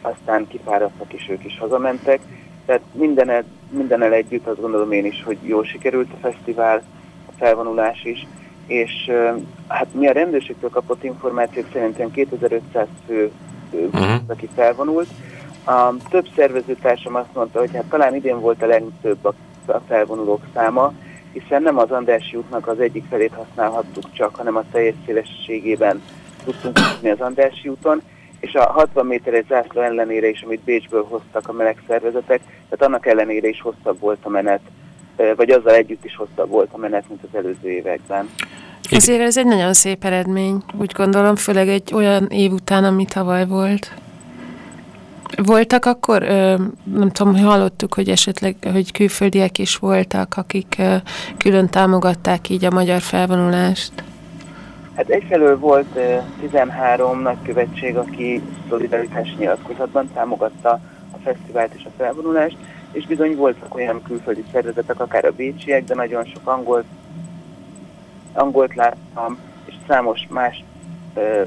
aztán kifáradtak és ők is hazamentek. Tehát mindennel, mindennel együtt azt gondolom én is, hogy jól sikerült a fesztivál, a felvonulás is, és hát mi a rendőrségtől kapott információk szerint olyan 2500 fő, Mhm. aki felvonult. A több szervezőtársam azt mondta, hogy hát talán idén volt a legtöbb a, a felvonulók száma, hiszen nem az Andrássy útnak az egyik felét használhattuk csak, hanem a teljes szélességében tudtunk az Andrássy úton, és a 60 méteres zászló ellenére is, amit Bécsből hoztak a meleg szervezetek, tehát annak ellenére is hosszabb volt a menet, vagy azzal együtt is hosszabb volt a menet, mint az előző években. Azért ez egy nagyon szép eredmény, úgy gondolom, főleg egy olyan év után, ami tavaly volt. Voltak akkor, nem tudom, hogy hallottuk, hogy esetleg, hogy külföldiek is voltak, akik külön támogatták így a magyar felvonulást. Hát egyfelől volt ö, 13 nagykövetség, aki szolidaritás nyilatkozatban támogatta a fesztivált és a felvonulást, és bizony voltak olyan külföldi szervezetek, akár a bécsiek, de nagyon sok angolt, angolt láttam, és számos más ö,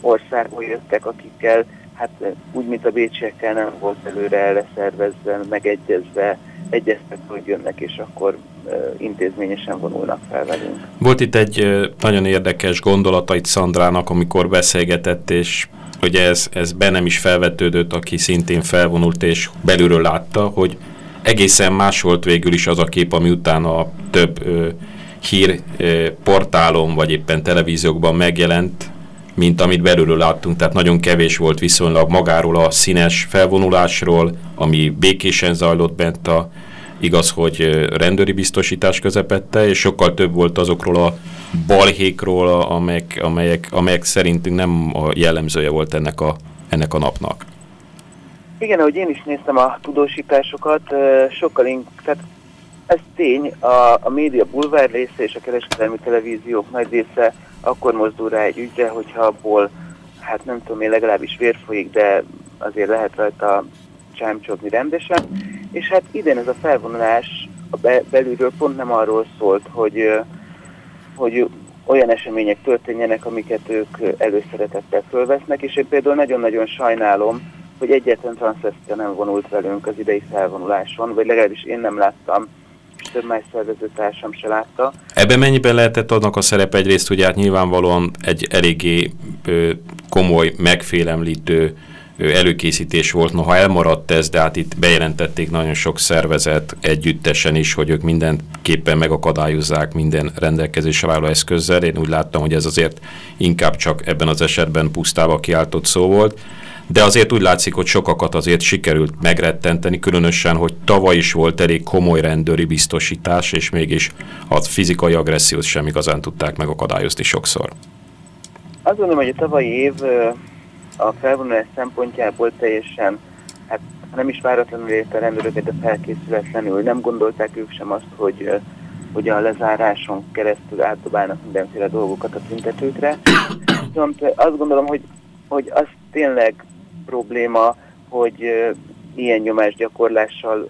országból jöttek, akikkel hát úgy, mint a bécsiekkel nem volt előre leszervezve, megegyezve, egyeztek, hogy jönnek, és akkor intézményesen vonulnak fel velünk. Volt itt egy nagyon érdekes gondolata itt Szandrának, amikor beszélgetett, és ugye ez, ez bennem is felvetődött, aki szintén felvonult és belülről látta, hogy egészen más volt végül is az a kép, ami utána több ö, hír portálon, vagy éppen televíziókban megjelent, mint amit belülről láttunk, tehát nagyon kevés volt viszonylag magáról a színes felvonulásról, ami békésen zajlott bent a, igaz, hogy rendőri biztosítás közepette, és sokkal több volt azokról a balhékról, amelyek, amelyek, amelyek szerintünk nem a jellemzője volt ennek a, ennek a napnak. Igen, ahogy én is néztem a tudósításokat, sokkal inkább, ez tény, a, a média bulvár része és a kereskedelmi televíziók nagy része akkor mozdul rá egy ügyre, hogyha abból, hát nem tudom én, legalábbis vér folyik, de azért lehet rajta csámcsogni rendesen. És hát idén ez a felvonulás a be, belülről pont nem arról szólt, hogy, hogy olyan események történjenek, amiket ők előszeretettel fölvesznek, és én például nagyon-nagyon sajnálom, hogy egyetlen transzvesztia nem vonult velünk az idei felvonuláson, vagy legalábbis én nem láttam, több más szervezőtársam se látta. Ebben mennyiben lehetett annak a szerep egyrészt, hogy hát nyilvánvalóan egy eléggé ö, komoly, megfélemlítő ö, előkészítés volt, noha elmaradt ez, de hát itt bejelentették nagyon sok szervezet együttesen is, hogy ők mindenképpen megakadályozzák minden rendelkezésre álló eszközzel. Én úgy láttam, hogy ez azért inkább csak ebben az esetben pusztába kiáltott szó volt. De azért úgy látszik, hogy sokakat azért sikerült megrettenteni, különösen, hogy tavaly is volt elég komoly rendőri biztosítás, és mégis a fizikai agressziót sem igazán tudták megakadályozni sokszor. Azt gondolom, hogy a tavalyi év a felvonulás szempontjából teljesen, hát nem is váratlanul érte a rendőröket, de felkészületlenül. Nem gondolták ők sem azt, hogy, hogy a lezáráson keresztül átdobálnak mindenféle dolgokat a tüntetőkre. Viszont azt gondolom, hogy, hogy az tényleg probléma, hogy ilyen nyomásgyakorlással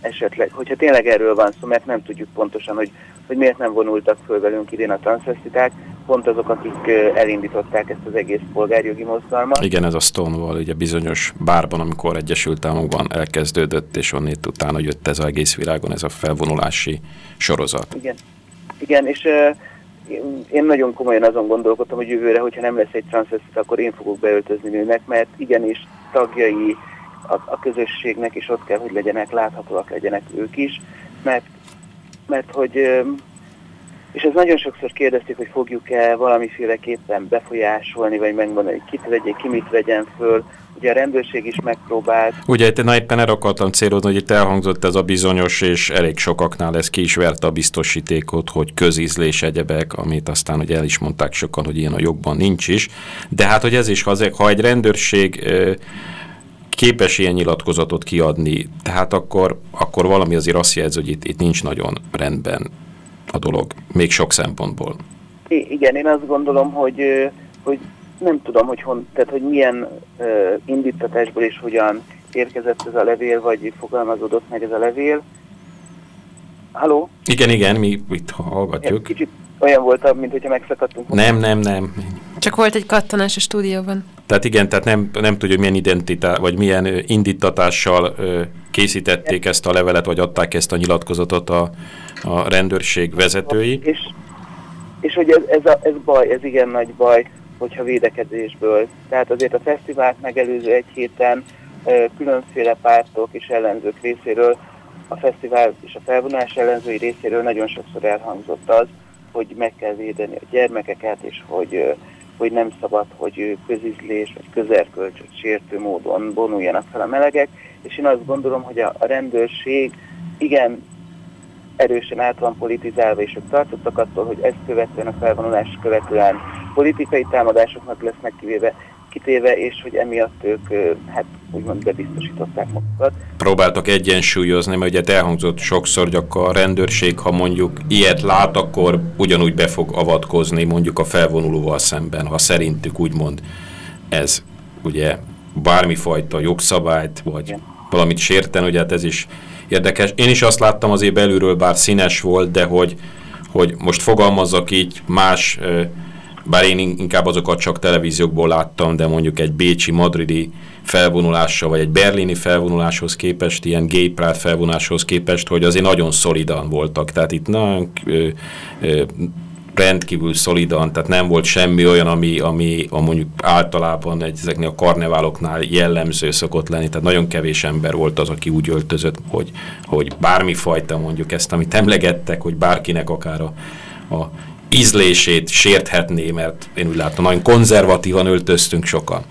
esetleg, hogyha tényleg erről van szó, mert nem tudjuk pontosan, hogy, hogy miért nem vonultak föl velünk idén a transzvestiták, pont azok, akik elindították ezt az egész polgárjogi mozgalmat. Igen, ez a Stonewall, ugye bizonyos bárban, amikor Egyesült Államokban elkezdődött, és onnét utána jött ez az egész világon, ez a felvonulási sorozat. Igen, igen és én- nagyon komolyan azon gondolkodtam, hogy jövőre, hogyha nem lesz egy transzvestita, akkor én fogok beöltözni nőnek, mert igenis tagjai a, a közösségnek, és ott kell, hogy legyenek, láthatóak legyenek ők is, mert, mert hogy, és ez nagyon sokszor kérdezték, hogy fogjuk-e valamiféleképpen befolyásolni, vagy megmondani, hogy kit vegyék, ki mit vegyen föl. Ugye a rendőrség is megpróbált, Ugye itt na éppen erre akartam célozni, hogy itt elhangzott ez a bizonyos, és elég sokaknál ez ki is verte a biztosítékot, hogy közízlés egyebek, amit aztán ugye el is mondták sokan, hogy ilyen a jogban nincs is. De hát, hogy ez is, ha, egy rendőrség képes ilyen nyilatkozatot kiadni, tehát akkor, akkor valami azért azt jelzi, hogy itt, itt nincs nagyon rendben a dolog, még sok szempontból. I- igen, én azt gondolom, hogy, hogy nem tudom, hogy, hon, tehát, hogy milyen ö, indítatásból és hogyan érkezett ez a levél, vagy fogalmazódott meg ez a levél. Halló? Igen, igen, mi itt Ez hallgatjuk. kicsit olyan volt, mint hogyha megszakadtunk. Nem, nem, nem. Csak volt egy kattanás a stúdióban. Tehát igen, tehát nem, nem tudja, hogy milyen identitá, vagy milyen ö, indítatással ö, készítették ezt a levelet, vagy adták ezt a nyilatkozatot a, a rendőrség vezetői. És, és hogy ez, ez, a, ez baj, ez igen nagy baj, hogyha védekezésből. Tehát azért a fesztivált megelőző egy héten különféle pártok és ellenzők részéről, a fesztivál és a felvonás ellenzői részéről nagyon sokszor elhangzott az, hogy meg kell védeni a gyermekeket, és hogy, hogy nem szabad, hogy közizlés vagy közerkölcsöt sértő módon vonuljanak fel a melegek, és én azt gondolom, hogy a, a rendőrség igen erősen át van politizálva, és ők tartottak attól, hogy ezt követően, a felvonulást követően politikai támadásoknak lesznek kivéve, kitéve, és hogy emiatt ők, hát úgymond bebiztosították magukat. Próbáltak egyensúlyozni, mert ugye elhangzott sokszor, hogy a rendőrség, ha mondjuk ilyet lát, akkor ugyanúgy be fog avatkozni mondjuk a felvonulóval szemben, ha szerintük úgymond ez ugye bármifajta jogszabályt, vagy Igen. valamit sérten, ugye hát ez is érdekes. Én is azt láttam azért belülről, bár színes volt, de hogy, hogy most fogalmazzak így más, bár én in- inkább azokat csak televíziókból láttam, de mondjuk egy bécsi, madridi felvonulással, vagy egy berlini felvonuláshoz képest, ilyen gay pride felvonuláshoz képest, hogy azért nagyon szolidan voltak. Tehát itt nagyon rendkívül szolidan, tehát nem volt semmi olyan, ami, ami a mondjuk általában egy, ezeknél a karneváloknál jellemző szokott lenni, tehát nagyon kevés ember volt az, aki úgy öltözött, hogy, hogy bármifajta mondjuk ezt, amit emlegettek, hogy bárkinek akár a, a ízlését sérthetné, mert én úgy látom, nagyon konzervatívan öltöztünk sokan.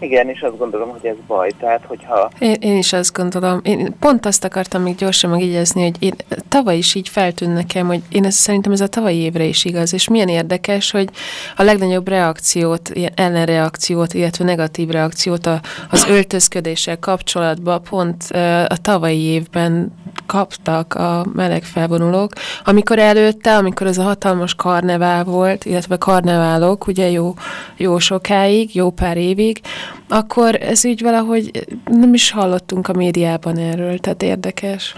Igen, és azt gondolom, hogy ez baj. Tehát, hogyha Én, én is azt gondolom. Én pont azt akartam még gyorsan megjegyezni, hogy én tavaly is így feltűnt nekem, hogy én ez, szerintem ez a tavalyi évre is igaz, és milyen érdekes, hogy a legnagyobb reakciót, ilyen ellenreakciót, illetve negatív reakciót a, az öltözködéssel kapcsolatban pont a tavalyi évben kaptak a meleg felvonulók, amikor előtte, amikor ez a hatalmas karnevál volt, illetve karneválok, ugye jó, jó sokáig, jó pár évig, akkor ez így valahogy nem is hallottunk a médiában erről, tehát érdekes.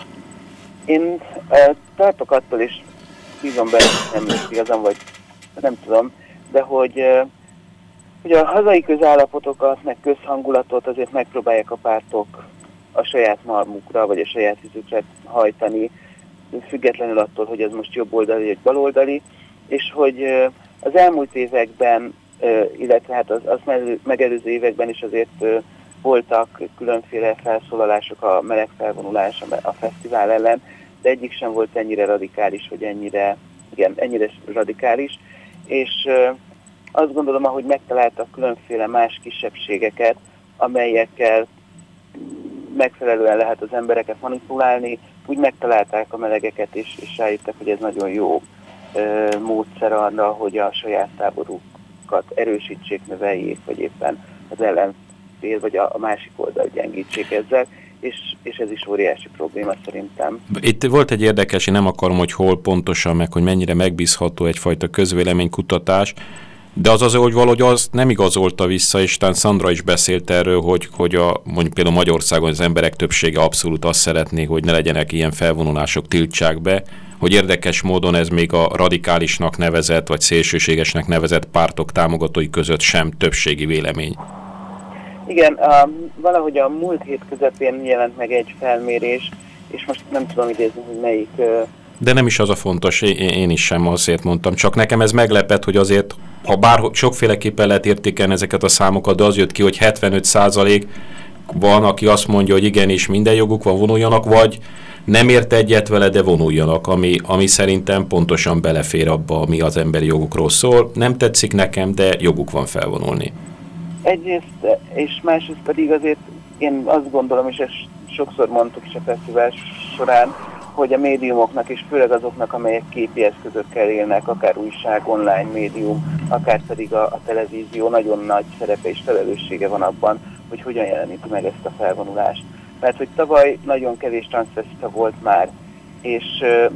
Én uh, tartok attól, és bízom benne, nem igazam, vagy nem tudom, de hogy, uh, hogy a hazai közállapotokat, meg közhangulatot azért megpróbálják a pártok a saját malmukra, vagy a saját hizükre hajtani, függetlenül attól, hogy ez most jobboldali vagy baloldali, és hogy az elmúlt években, illetve hát az, az megelőző években is azért voltak különféle felszólalások a meleg felvonulás a fesztivál ellen, de egyik sem volt ennyire radikális, hogy ennyire, igen, ennyire radikális, és azt gondolom, ahogy megtaláltak különféle más kisebbségeket, amelyekkel megfelelően lehet az embereket manipulálni, úgy megtalálták a melegeket, és, és rájöttek, hogy ez nagyon jó módszer arra, hogy a saját táborukat erősítsék, növeljék, vagy éppen az ellenfél, vagy a, a másik oldal gyengítsék ezzel és, és ez is óriási probléma szerintem. Itt volt egy érdekes, én nem akarom, hogy hol pontosan, meg hogy mennyire megbízható egyfajta közvéleménykutatás, de az az, hogy valahogy az nem igazolta vissza, és talán Szandra is beszélt erről, hogy, hogy a, mondjuk például Magyarországon az emberek többsége abszolút azt szeretné, hogy ne legyenek ilyen felvonulások, tiltsák be, hogy érdekes módon ez még a radikálisnak nevezett, vagy szélsőségesnek nevezett pártok támogatói között sem többségi vélemény. Igen, a, valahogy a múlt hét közepén jelent meg egy felmérés, és most nem tudom idézni, hogy melyik... De nem is az a fontos, én, én is sem azért mondtam, csak nekem ez meglepett, hogy azért, ha bár sokféleképpen lehet értékelni ezeket a számokat, de az jött ki, hogy 75 százalék van, aki azt mondja, hogy igenis minden joguk van, vonuljanak, vagy nem ért egyet vele, de vonuljanak, ami, ami szerintem pontosan belefér abba, ami az emberi jogokról szól. Nem tetszik nekem, de joguk van felvonulni. Egyrészt, és másrészt pedig azért én azt gondolom, és ezt sokszor mondtuk is a fesztivál során, hogy a médiumoknak, és főleg azoknak, amelyek képi eszközökkel élnek, akár újság, online médium, akár pedig a, a televízió, nagyon nagy szerepe és felelőssége van abban, hogy hogyan jeleníti meg ezt a felvonulást. Mert hogy tavaly nagyon kevés transzvestita volt már, és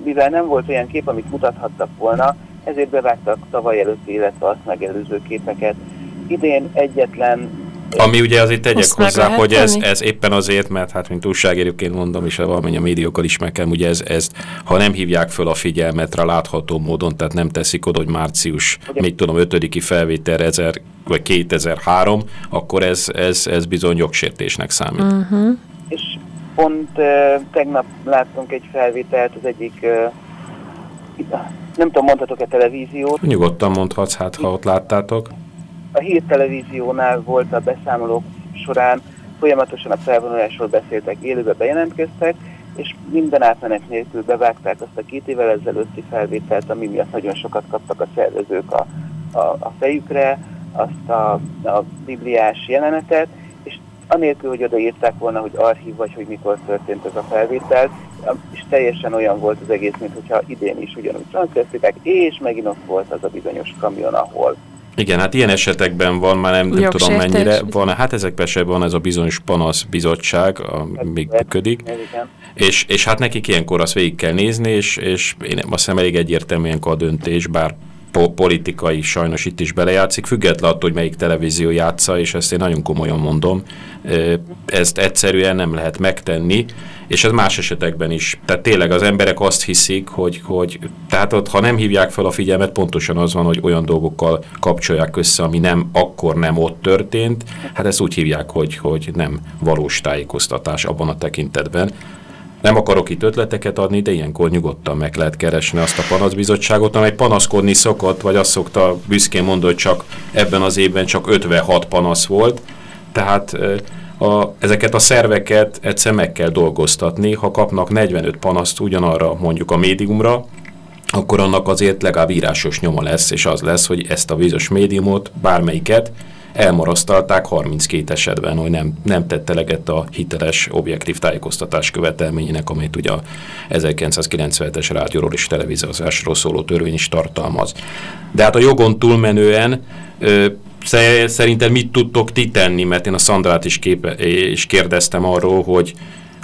mivel nem volt olyan kép, amit mutathattak volna, ezért bevágtak tavaly előtti, illetve azt megelőző képeket, idén egyetlen ami ugye azért tegyek hozzá, hogy ez, ez éppen azért, mert hát mint újságíróként mondom, és valamennyi a médiókkal is meg kell, ugye ez, ez, ha nem hívják föl a figyelmet rá látható módon, tehát nem teszik oda, hogy március, ugye? még tudom, 5 felvétel 1000 vagy 2003, akkor ez, ez, ez bizony jogsértésnek számít. Uh-huh. És pont uh, tegnap láttunk egy felvételt az egyik uh, nem tudom, mondhatok-e televíziót? Nyugodtan mondhatsz, hát ha ott láttátok a hírtelevíziónál volt a beszámolók során, folyamatosan a felvonulásról beszéltek, élőbe bejelentkeztek, és minden átmenet nélkül bevágták azt a két évvel ezelőtti felvételt, ami miatt nagyon sokat kaptak a szervezők a, a, a fejükre, azt a, a bibliás jelenetet, és anélkül, hogy odaírták volna, hogy archív vagy, hogy mikor történt ez a felvétel, és teljesen olyan volt az egész, mint hogyha idén is ugyanúgy transzvesztitek, és megint ott volt az a bizonyos kamion, ahol igen, hát ilyen esetekben van, már nem, nem tudom mennyire, van, hát ezekben se van ez a bizonyos panasz bizottság, még működik, és, és hát nekik ilyenkor azt végig kell nézni, és, és én azt hiszem elég egyértelműen a döntés, bár po politikai sajnos itt is belejátszik, független attól, hogy melyik televízió játsza, és ezt én nagyon komolyan mondom, ezt egyszerűen nem lehet megtenni, és ez más esetekben is. Tehát tényleg az emberek azt hiszik, hogy, hogy tehát ott, ha nem hívják fel a figyelmet, pontosan az van, hogy olyan dolgokkal kapcsolják össze, ami nem akkor nem ott történt, hát ezt úgy hívják, hogy, hogy nem valós tájékoztatás abban a tekintetben. Nem akarok itt ötleteket adni, de ilyenkor nyugodtan meg lehet keresni azt a panaszbizottságot, amely panaszkodni szokott, vagy azt szokta büszkén mondani, hogy csak ebben az évben csak 56 panasz volt. Tehát a, ezeket a szerveket egyszer meg kell dolgoztatni. Ha kapnak 45 panaszt ugyanarra mondjuk a médiumra, akkor annak azért legalább írásos nyoma lesz, és az lesz, hogy ezt a bizonyos médiumot, bármelyiket, elmarasztalták 32 esetben, hogy nem, nem tette leget a hiteles objektív tájékoztatás követelményének, amelyet ugye a 1997-es rádióról és televíziózásról szóló törvény is tartalmaz. De hát a jogon túlmenően ö, Szerinted mit tudtok ti tenni? Mert én a Szandrát is, képe, is kérdeztem arról, hogy,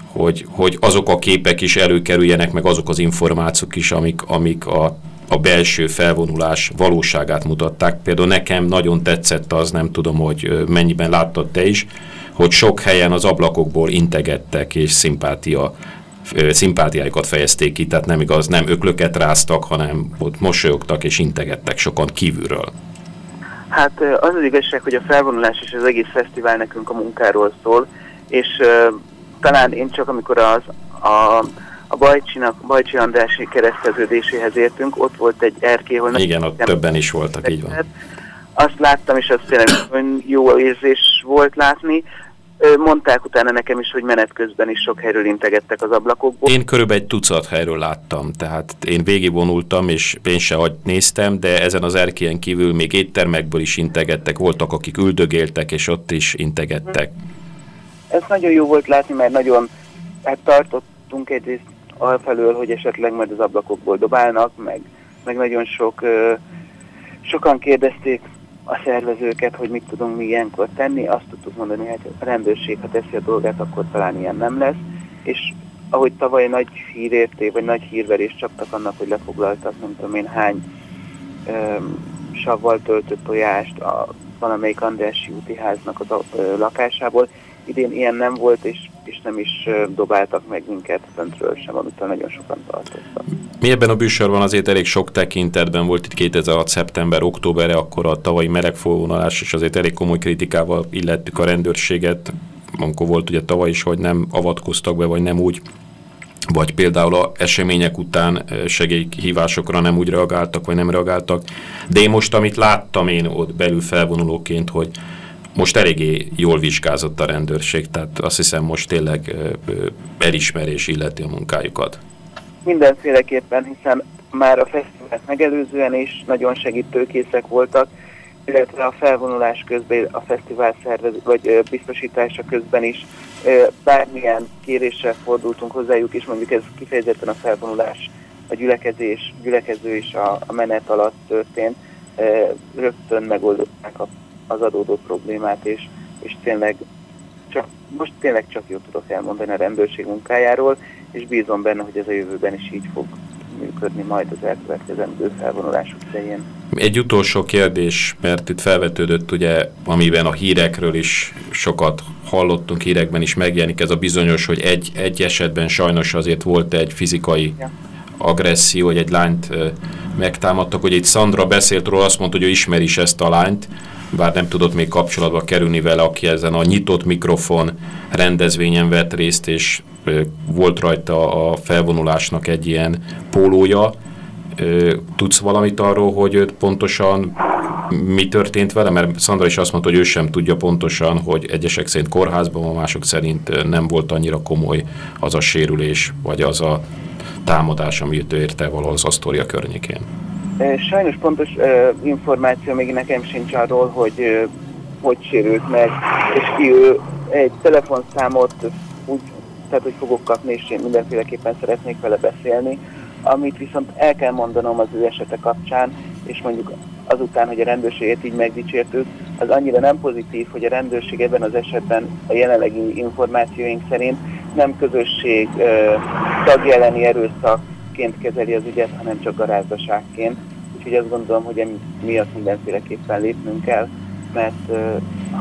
hogy, hogy azok a képek is előkerüljenek, meg azok az információk is, amik, amik a, a belső felvonulás valóságát mutatták. Például nekem nagyon tetszett az, nem tudom, hogy mennyiben láttad te is, hogy sok helyen az ablakokból integettek, és szimpátia szimpátiájukat fejezték ki, tehát nem igaz, nem öklöket ráztak, hanem ott mosolyogtak és integettek sokan kívülről. Hát az az igazság, hogy a felvonulás és az egész fesztivál nekünk a munkáról szól, és uh, talán én csak amikor az a, a Bajcsinak, Bajcsi Andrási kereszteződéséhez értünk, ott volt egy erkély. Igen, ott többen is voltak, így van. Azt láttam, és az tényleg jó érzés volt látni. Mondták utána nekem is, hogy menet közben is sok helyről integettek az ablakokból. Én körülbelül egy tucat helyről láttam, tehát én végigvonultam, és én se néztem, de ezen az erkélyen kívül még éttermekből is integettek, voltak, akik üldögéltek, és ott is integettek. Ez nagyon jó volt látni, mert nagyon hát tartottunk egyrészt alfelől, hogy esetleg majd az ablakokból dobálnak, meg, meg nagyon sok, sokan kérdezték a szervezőket, hogy mit tudunk mi ilyenkor tenni, azt tudtuk mondani, hogy a rendőrség, ha teszi a dolgát, akkor talán ilyen nem lesz, és ahogy tavaly nagy hírérté, vagy nagy hírverést csaptak annak, hogy lefoglaltak, nem tudom én hány öm, savval töltött tojást a valamelyik Andrássy úti háznak a ö, lakásából. Idén ilyen nem volt, és, és nem is dobáltak meg minket föntről sem, amitől nagyon sokan tartottak. Mi ebben a bűsorban azért elég sok tekintetben volt itt 2006. szeptember, októberre, akkor a tavalyi melegfóvonalás, és azért elég komoly kritikával illettük a rendőrséget, amikor volt ugye tavaly is, hogy nem avatkoztak be, vagy nem úgy, vagy például a események után segélyhívásokra nem úgy reagáltak, vagy nem reagáltak. De én most, amit láttam én ott belül felvonulóként, hogy most eléggé jól vizsgázott a rendőrség, tehát azt hiszem most tényleg elismerés illeti a munkájukat. Mindenféleképpen, hiszen már a fesztivált megelőzően is nagyon segítőkészek voltak, illetve a felvonulás közben, a fesztivál szervez, vagy biztosítása közben is bármilyen kéréssel fordultunk hozzájuk, és mondjuk ez kifejezetten a felvonulás, a gyülekezés, gyülekező is a, a menet alatt történt, rögtön megoldották az adódó problémát, és, és tényleg csak, most tényleg csak jót tudok elmondani a rendőrség munkájáról, és bízom benne, hogy ez a jövőben is így fog működni majd az elkövetkezendő felvonulások idején. Egy utolsó kérdés, mert itt felvetődött ugye, amiben a hírekről is sokat hallottunk, hírekben is megjelenik ez a bizonyos, hogy egy, egy esetben sajnos azért volt egy fizikai ja. agresszió, hogy egy lányt megtámadtak, hogy itt Szandra beszélt róla, azt mondta, hogy ő ismeri is ezt a lányt, bár nem tudott még kapcsolatba kerülni vele, aki ezen a nyitott mikrofon rendezvényen vett részt, és volt rajta a felvonulásnak egy ilyen pólója. Tudsz valamit arról, hogy pontosan mi történt vele? Mert Szandra is azt mondta, hogy ő sem tudja pontosan, hogy egyesek szerint kórházban van, mások szerint nem volt annyira komoly az a sérülés, vagy az a támadás, amit ő érte valahol az Asztória környékén. Sajnos pontos információ még nekem sincs arról, hogy hogy sérült meg, és ki ő. Egy telefonszámot úgy, tehát hogy fogok kapni, és én mindenféleképpen szeretnék vele beszélni, amit viszont el kell mondanom az ő esete kapcsán, és mondjuk azután, hogy a rendőrséget így megdicsértük, az annyira nem pozitív, hogy a rendőrség ebben az esetben a jelenlegi információink szerint nem közösség tagjelleni erőszakként kezeli az ügyet, hanem csak garázdaságként úgyhogy azt gondolom, hogy miatt mindenféleképpen lépnünk kell, mert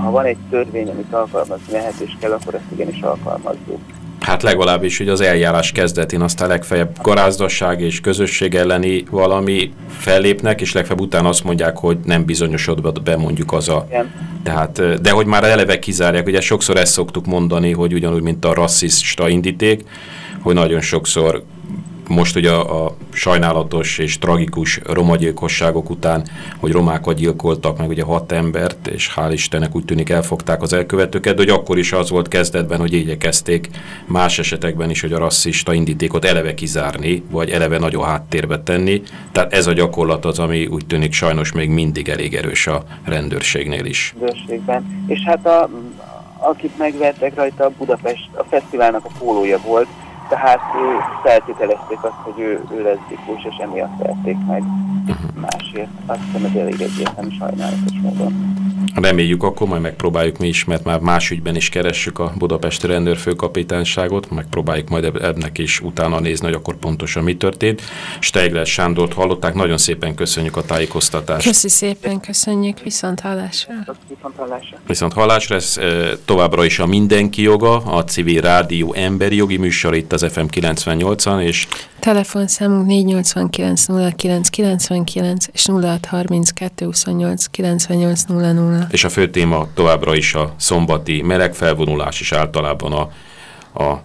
ha van egy törvény, amit alkalmazni lehet és kell, akkor ezt igenis alkalmazzuk. Hát legalábbis, hogy az eljárás kezdetén aztán legfeljebb garázdasság és közösség elleni valami fellépnek, és legfeljebb utána azt mondják, hogy nem bizonyosodott be mondjuk az a... Igen. Tehát, de hogy már eleve kizárják, ugye sokszor ezt szoktuk mondani, hogy ugyanúgy, mint a rasszista indíték, hogy nagyon sokszor most ugye a, a sajnálatos és tragikus romagyilkosságok után, hogy romákat gyilkoltak meg ugye hat embert, és hál' Istennek úgy tűnik elfogták az elkövetőket, de hogy akkor is az volt kezdetben, hogy igyekezték más esetekben is, hogy a rasszista indítékot eleve kizárni, vagy eleve nagyon háttérbe tenni. Tehát ez a gyakorlat az, ami úgy tűnik sajnos még mindig elég erős a rendőrségnél is. Rendőrségben. És hát a, akit megvertek rajta, a Budapest, a fesztiválnak a pólója volt, tehát feltételezték azt, hogy ő, ő leszbikus, és emiatt verték meg másért. Azt hiszem, ez elég egyértelmű sajnálatos módon. Reméljük akkor, majd megpróbáljuk mi is, mert már más ügyben is keressük a Budapesti rendőrfőkapitányságot, megpróbáljuk majd ennek is utána nézni, hogy akkor pontosan mi történt. Steigler Sándort hallották, nagyon szépen köszönjük a tájékoztatást. Köszi szépen, köszönjük, viszont hallásra. Viszont hallásra. Viszont hallásra ez továbbra is a Mindenki Joga, a civil rádió emberi jogi műsor itt az FM 98-an, és Telefonszámunk 489 09 99 és 0632 28 98 00. és a fő téma továbbra is a szombati meleg felvonulás, és általában a, a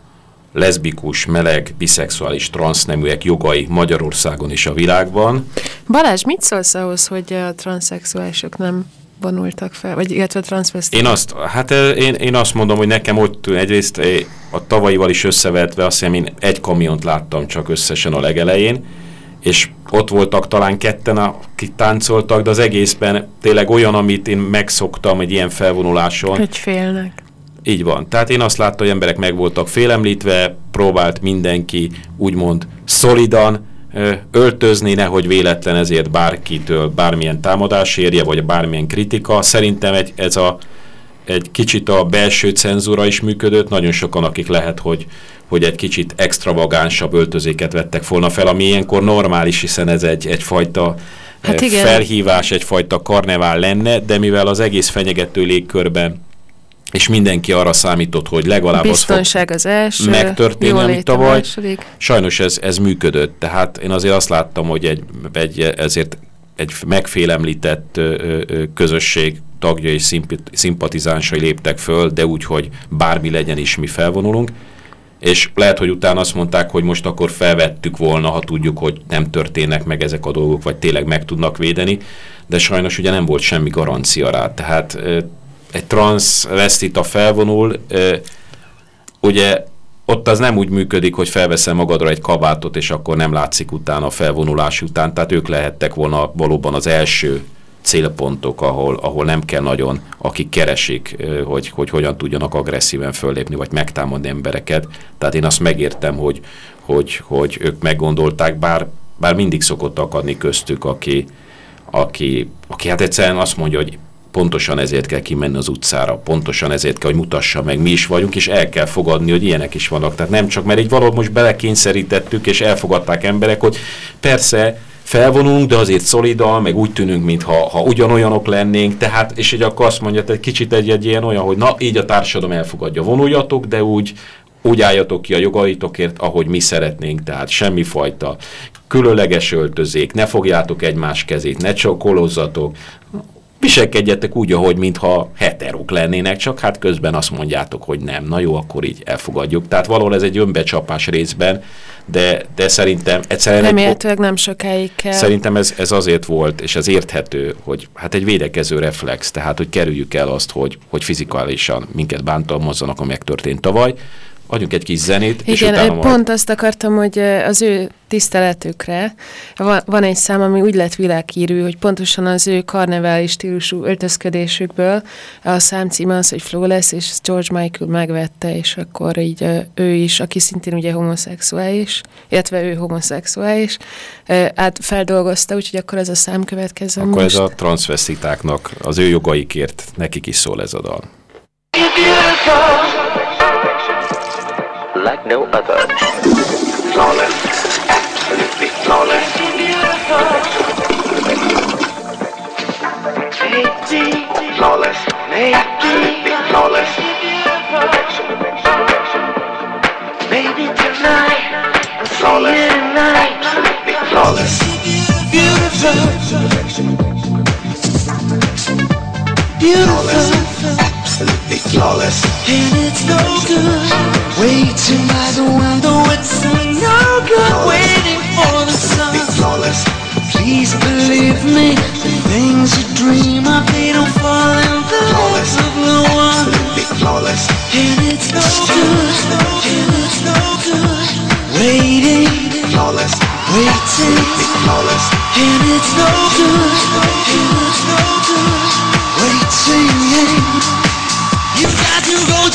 leszbikus, meleg, biszexuális, transzneműek jogai Magyarországon és a világban. Balázs, mit szólsz ahhoz, hogy a transzexuálisok nem vonultak fel, vagy illetve transzvesztik? Én azt, hát én, én azt mondom, hogy nekem ott egyrészt a tavalyival is összevetve, azt hiszem én egy kamiont láttam csak összesen a legelején, és ott voltak talán ketten, akik táncoltak, de az egészben tényleg olyan, amit én megszoktam egy ilyen felvonuláson. Hogy félnek. Így van. Tehát én azt láttam, hogy emberek meg voltak félemlítve, próbált mindenki úgymond szolidan öltözni, nehogy véletlen ezért bárkitől bármilyen támadás érje, vagy bármilyen kritika. Szerintem egy, ez a, egy kicsit a belső cenzúra is működött, nagyon sokan, akik lehet, hogy, hogy egy kicsit extravagánsabb öltözéket vettek volna fel, ami ilyenkor normális, hiszen ez egy, egyfajta Hát igen. felhívás, egyfajta karnevál lenne, de mivel az egész fenyegető légkörben és mindenki arra számított, hogy legalább az fog Biztonság az első, megtörténni, ami tavaly. második. Sajnos ez, ez működött, tehát én azért azt láttam, hogy egy, egy ezért egy megfélemlített ö, ö, közösség tagjai és szimpatizánsai léptek föl, de úgy, hogy bármi legyen is, mi felvonulunk. És lehet, hogy utána azt mondták, hogy most akkor felvettük volna, ha tudjuk, hogy nem történnek meg ezek a dolgok, vagy tényleg meg tudnak védeni, de sajnos ugye nem volt semmi garancia rá. Tehát egy transz a felvonul, ugye ott az nem úgy működik, hogy felveszel magadra egy kabátot, és akkor nem látszik utána a felvonulás után, tehát ők lehettek volna valóban az első célpontok, ahol, ahol nem kell nagyon, akik keresik, hogy, hogy hogyan tudjanak agresszíven föllépni, vagy megtámadni embereket. Tehát én azt megértem, hogy, hogy, hogy ők meggondolták, bár, bár mindig szokott akadni köztük, aki, aki, aki hát egyszerűen azt mondja, hogy pontosan ezért kell kimenni az utcára, pontosan ezért kell, hogy mutassa meg, mi is vagyunk, és el kell fogadni, hogy ilyenek is vannak. Tehát nem csak, mert így valahogy most belekényszerítettük, és elfogadták emberek, hogy persze felvonulunk, de azért szolidan, meg úgy tűnünk, mintha ha ugyanolyanok lennénk, tehát, és így akkor azt mondja, egy kicsit egy, egy ilyen olyan, hogy na, így a társadalom elfogadja, vonuljatok, de úgy, úgy álljatok ki a jogaitokért, ahogy mi szeretnénk, tehát semmifajta különleges öltözék, ne fogjátok egymás kezét, ne csokolozzatok, viselkedjetek úgy, ahogy mintha heterok lennének, csak hát közben azt mondjátok, hogy nem. Na jó, akkor így elfogadjuk. Tehát valahol ez egy önbecsapás részben, de, de szerintem egyszerűen egy, Remélhetőleg nem sokáig kell. Szerintem ez, ez azért volt, és ez érthető, hogy hát egy védekező reflex, tehát hogy kerüljük el azt, hogy, hogy fizikálisan minket bántalmazzanak, ami megtörtént tavaly. Adjunk egy kis zenét, és Igen, utána pont majd... azt akartam, hogy az ő tiszteletükre van, van egy szám, ami úgy lett világhírű, hogy pontosan az ő karnevális stílusú öltözködésükből a szám címe az, hogy Flawless, és George Michael megvette, és akkor így ő is, aki szintén ugye homoszexuális, illetve ő homoszexuális, át feldolgozta, úgyhogy akkor ez a szám következő Akkor most. ez a transvestitáknak, az ő jogaikért nekik is szól ez a dal. like no other. Flawless, absolutely flawless. Flawless, absolutely flawless. Baby, tonight, flawless, absolutely flawless. Beautiful, beautiful, absolutely flawless. And it's no good waiting by the window. It's no good waiting for the sun. Flawless, Please believe me, the things you dream of, they don't fall in the hands of no one. absolutely flawless. And it's no good, and it's no good waiting, Flawless, waiting. flawless. And it's no good,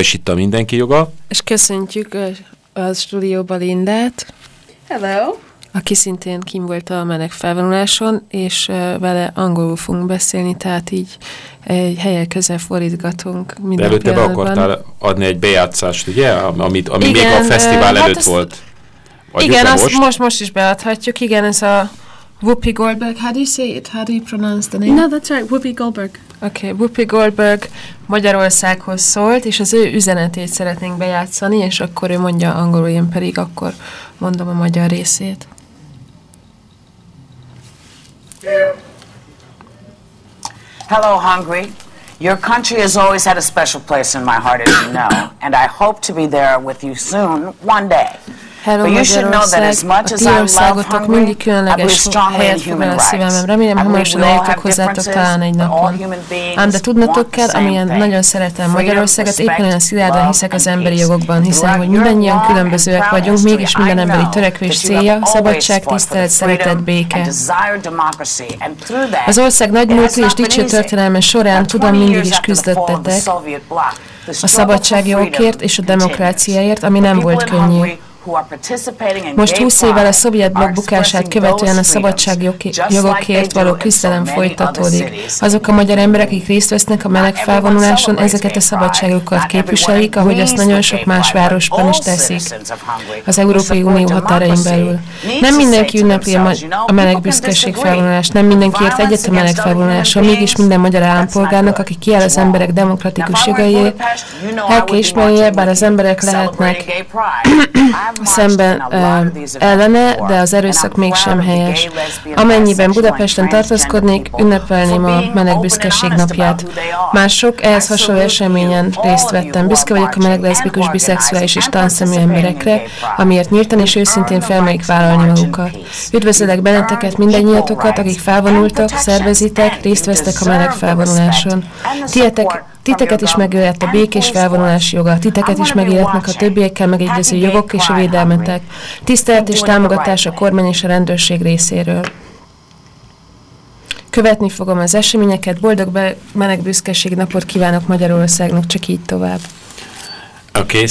Is itt a mindenki joga. És köszöntjük a, a stúdióba Lindát, Hello. aki szintén kim volt a meleg felvonuláson, és uh, vele angolul fogunk beszélni, tehát így egy helyel közel fordítgatunk De minden előtte be akartál adni egy bejátszást, ugye? Amit, ami Igen, még a fesztivál hát előtt azt- volt. Igen, azt most? most? most is beadhatjuk. Igen, ez a Whoopi Goldberg. How do you say it? How do you pronounce the name? No, that's right. Whoopi Goldberg. Okay, Whoopi Goldberg Magyarországhoz szólt, és az ő üzenetét szeretnénk bejátszani, és akkor ő mondja angolul, én pedig akkor mondom a magyar részét. Hello, Hungary. Your country has always had a special place in my heart, as you know, and I hope to be there with you soon, one day. Hello But you should know that as much as I love Hungary, mindig különleges helyet foglal a szívemem. Remélem, hamarosan eljutok hozzátok talán egy napon. Ám de tudnotok kell, amilyen nagyon szeretem Magyarországot, éppen olyan szilárdan hiszek az emberi jogokban, hiszen, hogy mindannyian különbözőek vagyunk, mégis minden emberi törekvés célja, szabadság, tisztelet, szeretet, béke. Az ország nagy múltú és dicső történelme során tudom 20 mindig is küzdöttetek. A szabadságjogokért és a demokráciáért, ami nem volt könnyű. Most gay 20 évvel a szovjet blokk bukását követően a szabadságjogokért való küzdelem folytatódik. Azok a magyar emberek, akik részt vesznek a meleg felvonuláson, ezeket a szabadságokat képviselik, ahogy azt nagyon sok más városban is teszik. az Európai Unió határain belül. Nem mindenki ünnepli a, meleg büszkeség felvonulást, nem mindenki ért egyet a meleg felvonulással, mégis minden magyar állampolgárnak, aki kiáll az emberek demokratikus jogaiért, el kell ismernie, bár az emberek lehetnek [CLEARS THROAT] szemben ellene, de az erőszak mégsem helyes. Amennyiben Budapesten tartózkodnék, ünnepelném a meleg büszkeség napját. Mások ehhez hasonló eseményen részt vettem. Büszke vagyok a meleg, leszbikus, biszexuális és tanszemű emberekre, amiért nyíltan és őszintén felmerik vállalni magukat. Üdvözöllek benneteket, mindannyiatokat, akik felvonultak, szervezitek, részt vesztek a meleg felvonuláson. Tietek, titeket is megillett a békés felvonulási joga, titeket is megilletnek a többiekkel megegyező jogok és a védelmetek. Tisztelet és támogatás a kormány és a rendőrség részéről. Követni fogom az eseményeket, boldog be meleg büszkeség napot kívánok Magyarországnak, csak így tovább. Oké,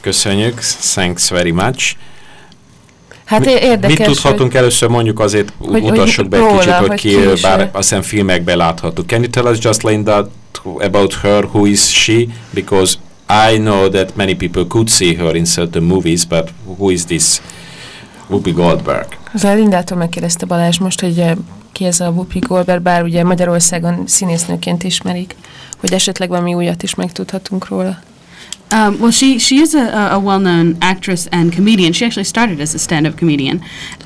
köszönjük, thanks very much. Hát Mi- érdekes, Mit tudhatunk hogy, először mondjuk azért hogy- hogy, mutassuk be egy róla, kicsit, hogy hogy ki, ki bár azt hiszem filmekben látható. Can you tell us just Linda about her, who is she? Because I know that many people could see her in certain movies, but who is this Whoopi Goldberg? az Lindától megkérdezte Balázs most, hogy eh, ki ez a Whoopi Goldberg, bár ugye Magyarországon színésznőként ismerik, hogy esetleg valami újat is megtudhatunk róla. Um, well, she she is a, a well-known actress and comedian. She actually started as a stand-up comedian.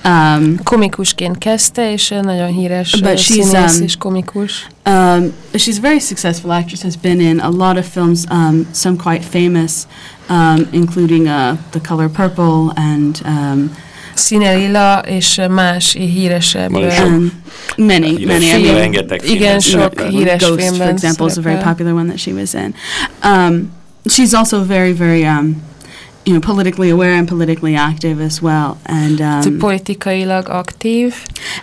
Um, Komikusként kezdte, és nagyon híres But she's, um, és komikus. um, she's a very successful actress. Has been in a lot of films, um, some quite famous, um, including uh, The Color Purple and um, Színe lila, és más híresebb. Nagyon sok. um, many, Híres many. I film, mean, rengeteg igen, sok híres Ghost, for example, is a very popular one that she was in. Um, she's also very, very, um, you know, politically aware and politically active as well. And um, politikailag aktív,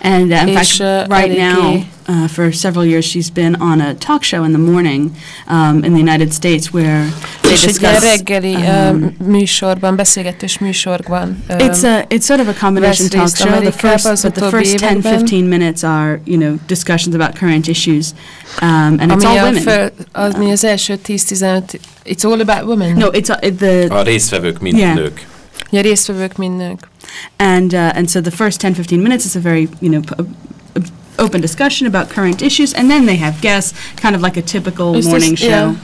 and uh, in fact, uh, right now, uh, for several years, she's been on a talk show in the morning um, in the United States where they és egy discuss. reggeli um, műsorban, beszélgetős műsorban. um, It's a it's sort of a combination vesz talk show. The first, az but the first 10, években. 15 minutes are you know discussions about current issues, um, and it's all women. föl, ami az első 10-15, it's all about women. No, it's uh, the A résztvevők mind Yeah. nők. Ja, résztvevők mind nők. and uh, and so the first 10 15 minutes is a very you know p- a- open discussion about current issues and then they have guests kind of like a typical Is this- morning show yeah.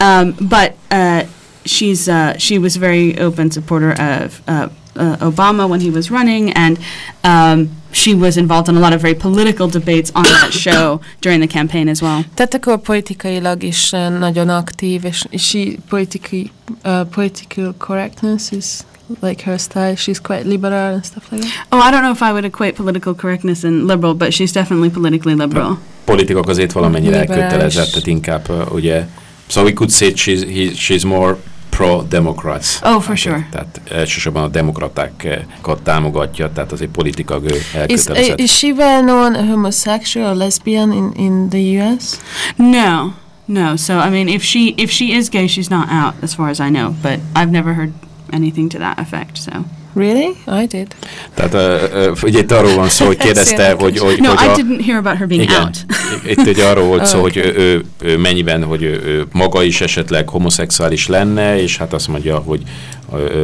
um, but uh, she's uh, she was a very open supporter of uh, uh, Obama when he was running and um, she was involved in a lot of very political debates on that [COUGHS] show during the campaign as well Tehát akkor politikailag is uh, nagyon aktív, és, és she politikai, uh, political correctness is like her style. She's quite liberal and stuff like that. oh I don't know if I would equate political correctness and liberal but she's definitely politically liberal Politikok azért valamennyire Liberális. elkötelezett, tehát inkább uh, ugye, so we could say she's, he, she's more pro-democrats. Oh, for sure. Tehát elsősorban a demokratákat támogatja, tehát azért politika ő Is, elkötelezett. is she well known a homosexual or lesbian in, in the U.S.? No, no. So I mean, if she if she is gay, she's not out, as far as I know. But I've never heard anything to that effect. So. Really? I did. Tehát uh, uh, ugye itt arról van szó, hogy [LAUGHS] kérdezte, hogy, hogy, No, hogy I a, didn't hear about her being igen, out. itt ugye arról volt szó, Oh, [LAUGHS] hogy ő, ő, ő mennyiben, hogy ő, ő maga is esetleg homoszexuális lenne, és hát azt mondja, hogy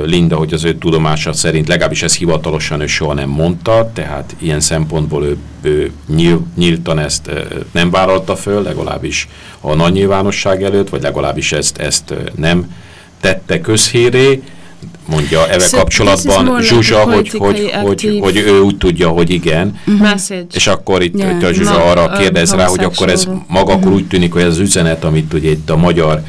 Linda, hogy az ő tudomása szerint, legalábbis ez hivatalosan ő soha nem mondta, tehát ilyen szempontból ő, ő nyíl, nyíltan ezt nem vállalta föl, legalábbis a nagy nyilvánosság előtt, vagy legalábbis ezt, ezt nem tette közhíré, mondja eve So kapcsolatban Zsuzsa, hogy, hogy, hogy, hogy ő úgy tudja, hogy igen, Message. és akkor itt, Yeah. a Zsuzsa arra kérdez rá, hogy akkor ez maga akkor úgy tűnik, hogy ez az üzenet, amit ugye itt a magyar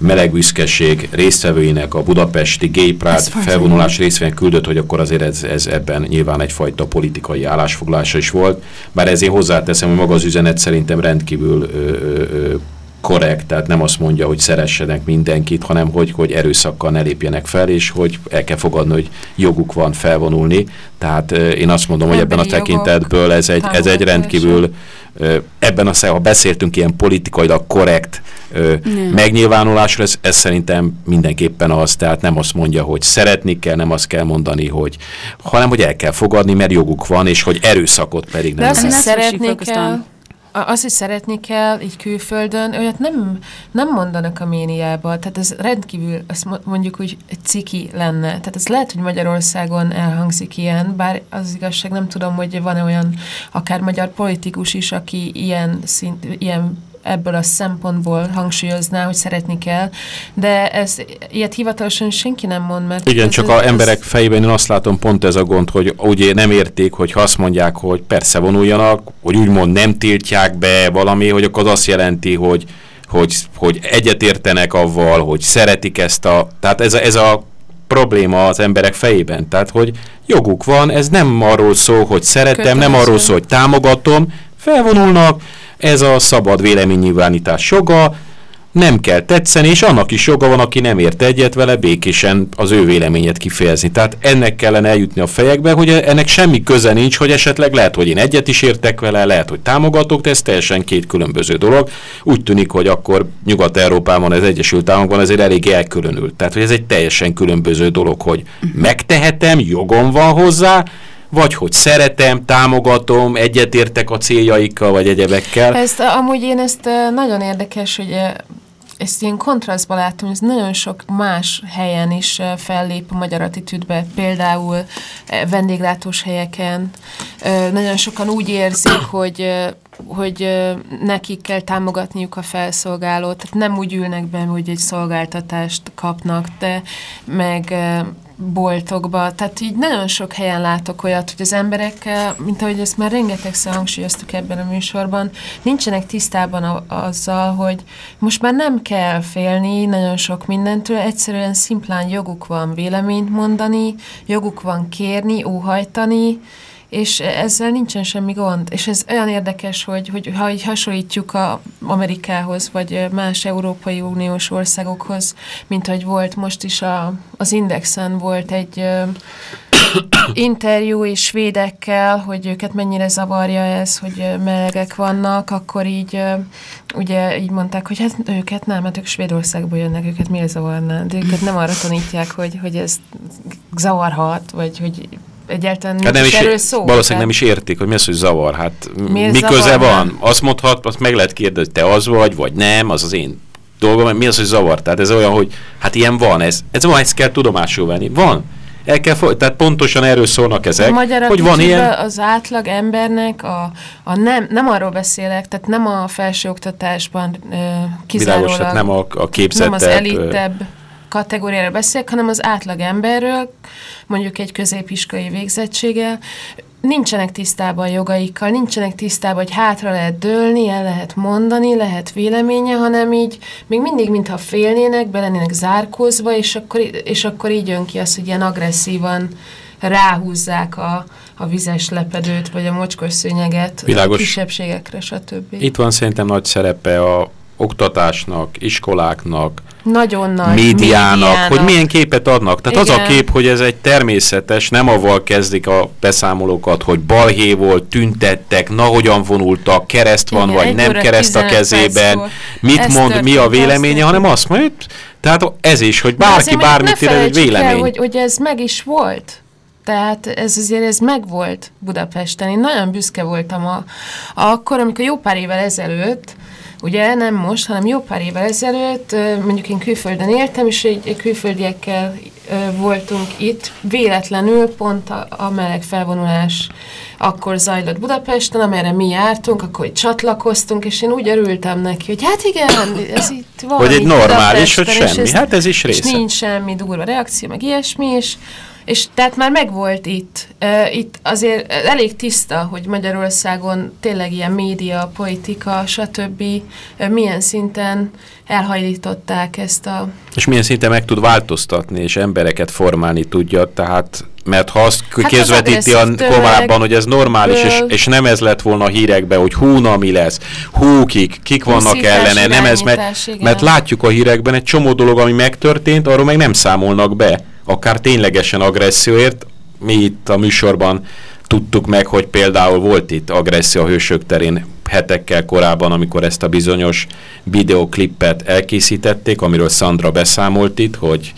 melegbüszkeség résztvevőinek a budapesti Gay Pride felvonulás részvény küldött, hogy akkor azért ez, ez ebben nyilván egyfajta politikai állásfoglalása is volt. Bár ezért hozzáteszem, hogy maga az üzenet szerintem rendkívül ö, ö, ö, korrekt, tehát nem azt mondja, hogy szeressenek mindenkit, hanem hogy, hogy erőszakkal ne lépjenek fel, és hogy el kell fogadni, hogy joguk van felvonulni. Tehát én azt mondom, hogy ebben a tekintetből ez egy, ez egy rendkívül ebben a ha beszéltünk ilyen politikailag korrekt Nem. megnyilvánulásról, ez, ez szerintem mindenképpen az, tehát nem azt mondja, hogy szeretni kell, nem azt kell mondani, hogy, hanem hogy el kell fogadni, mert joguk van, és hogy erőszakot pedig De nem. azt, hogy szeretni kell, az, hogy szeretni kell, így külföldön, olyat nem, nem mondanak a médiába. Tehát ez rendkívül, azt mo- mondjuk úgy, ciki lenne. Tehát ez lehet, hogy Magyarországon elhangzik ilyen, bár az igazság nem tudom, hogy van-e olyan akár magyar politikus is, aki ilyen, szint, ilyen ebből a szempontból hangsúlyozná, hogy szeretni kell, de ez ilyet hivatalosan senki nem mond, mert... Igen, ez, csak ez, a emberek fejében én azt látom pont ez a gond, hogy ugye nem érték, hogy ha azt mondják, hogy persze vonuljanak, hogy úgymond nem tiltják be valami, hogy akkor az azt jelenti, hogy, hogy, hogy egyetértenek avval, hogy szeretik ezt a... Tehát ez a, ez a probléma az emberek fejében. Tehát, hogy joguk van, ez nem arról szól, hogy szeretem, nem Kötelező. arról szól, hogy támogatom, felvonulnak, ez a szabad véleménynyilvánítás joga, nem kell tetszeni, és annak is joga van, aki nem ért egyet vele, békésen az ő véleményet kifejezni. Tehát ennek kellene eljutni a fejekbe, hogy ennek semmi köze nincs, hogy esetleg lehet, hogy én egyet is értek vele, lehet, hogy támogatok, de ez teljesen két különböző dolog. Úgy tűnik, hogy akkor Nyugat-Európában, az Egyesült Államokban ezért elég elkülönült. Tehát, hogy ez egy teljesen különböző dolog, hogy megtehetem, jogom van hozzá, vagy hogy szeretem, támogatom, egyetértek a céljaikkal, vagy egyebekkel. Ezt, amúgy én ezt nagyon érdekes, hogy ezt ilyen kontrasztban látom, hogy ez nagyon sok más helyen is fellép a magyar attitűdbe, például vendéglátós helyeken. Nagyon sokan úgy érzik, [COUGHS] hogy hogy nekik kell támogatniuk a felszolgálót, tehát nem úgy ülnek be, hogy egy szolgáltatást kapnak, de meg boltokba, tehát így nagyon sok helyen látok olyat, hogy az emberek, mint ahogy ezt már rengetegszer hangsúlyoztuk ebben a műsorban, nincsenek tisztában a, azzal, hogy most már nem kell félni nagyon sok mindentől, egyszerűen szimplán joguk van véleményt mondani, joguk van kérni, óhajtani, és ezzel nincsen semmi gond. És ez olyan érdekes, hogy, hogy ha így hasonlítjuk a Amerikához, vagy más Európai Uniós országokhoz, mint hogy volt most is a, az Indexen volt egy interjú és svédekkel, hogy őket mennyire zavarja ez, hogy melegek vannak, akkor így ugye így mondták, hogy hát őket nem, hát ők Svédországból jönnek, őket miért zavarná? De őket nem arra tanítják, hogy, hogy ez zavarhat, vagy hogy egyáltalán Hát nem is erről szó. valószínűleg Tehát- nem is értik, hogy mi az, hogy zavar. Hát Miért mi köze zavarná? van? Azt mondhat, azt meg lehet kérdezni, hogy te az vagy, vagy nem, az az én dolgom, mi az, hogy zavar? Tehát ez olyan, hogy hát ilyen van, ez, ez van, ezt kell tudomásul venni. Van. El kell, tehát pontosan erről szólnak ezek, a magyar hogy van ilyen, az átlag embernek a, a nem, nem arról beszélek, tehát nem a felsőoktatásban ö, kizárólag, világos, tehát nem a, a nem képzettebb, az ö, elittebb kategóriára beszélek, hanem az átlag emberről, mondjuk egy középiskolai végzettséggel, nincsenek tisztában a jogaikkal, nincsenek tisztában, hogy hátra lehet dőlni, el lehet mondani, lehet véleménye, hanem így még mindig, mintha félnének, be lennének zárkózva, és akkor, és akkor így jön ki az, hogy ilyen agresszívan ráhúzzák a, a vizes lepedőt, vagy a mocskos szőnyeget Világos. a kisebbségekre, stb. Itt van szerintem nagy szerepe a, oktatásnak, iskoláknak, Nagyon nagy. médiának, hogy milyen képet adnak. Tehát az a Igen. kép, hogy ez egy természetes, nem avval kezdik a beszámolókat, hogy balhé volt, tüntettek, na hogyan vonultak, kereszt van, Igen, vagy nem kereszt a 15 kezében, mit Ez mond, mi történt, a az véleménye, történt. hanem azt mondja, tehát ez is, hogy bárki bármit ír, egy felejtsük el, vélemény. hogy, hogy ez meg is volt. Tehát ez azért ez megvolt Budapesten. Én nagyon büszke voltam a, akkor, amikor jó pár évvel ezelőtt, ugye nem most, hanem jó pár évvel ezelőtt, mondjuk én külföldön éltem, és egy, egy külföldiekkel voltunk itt, véletlenül pont a, a meleg felvonulás akkor zajlott Budapesten, amelyre mi jártunk, akkor itt csatlakoztunk, és én úgy örültem neki, hogy hát igen, ez itt van. Hogy egy normális, hogy semmi. Hát ez is része. És nincs semmi durva reakció, meg ilyesmi, és, és tehát már megvolt itt. Itt azért elég tiszta, hogy Magyarországon tényleg ilyen média, politika, stb. Milyen szinten elhajlították ezt a... És milyen szinten meg tud változtatni, és embereket formálni tudja, tehát mert ha azt Hát az közvetíti a agresszív tömeg, korábban, hogy ez normális, és, és nem ez lett volna a hírekben, hogy hú, mi lesz, hú, kik, kik vannak ellene, nem ez, mert, igen. mert látjuk a hírekben egy csomó dolog, ami megtörtént, arról meg nem számolnak be, akár ténylegesen agresszióért. Mi itt a műsorban tudtuk meg, hogy például volt itt agresszió a hősök terén hetekkel korábban, amikor ezt a bizonyos videoklippet elkészítették, amiről Sandra beszámolt itt, hogy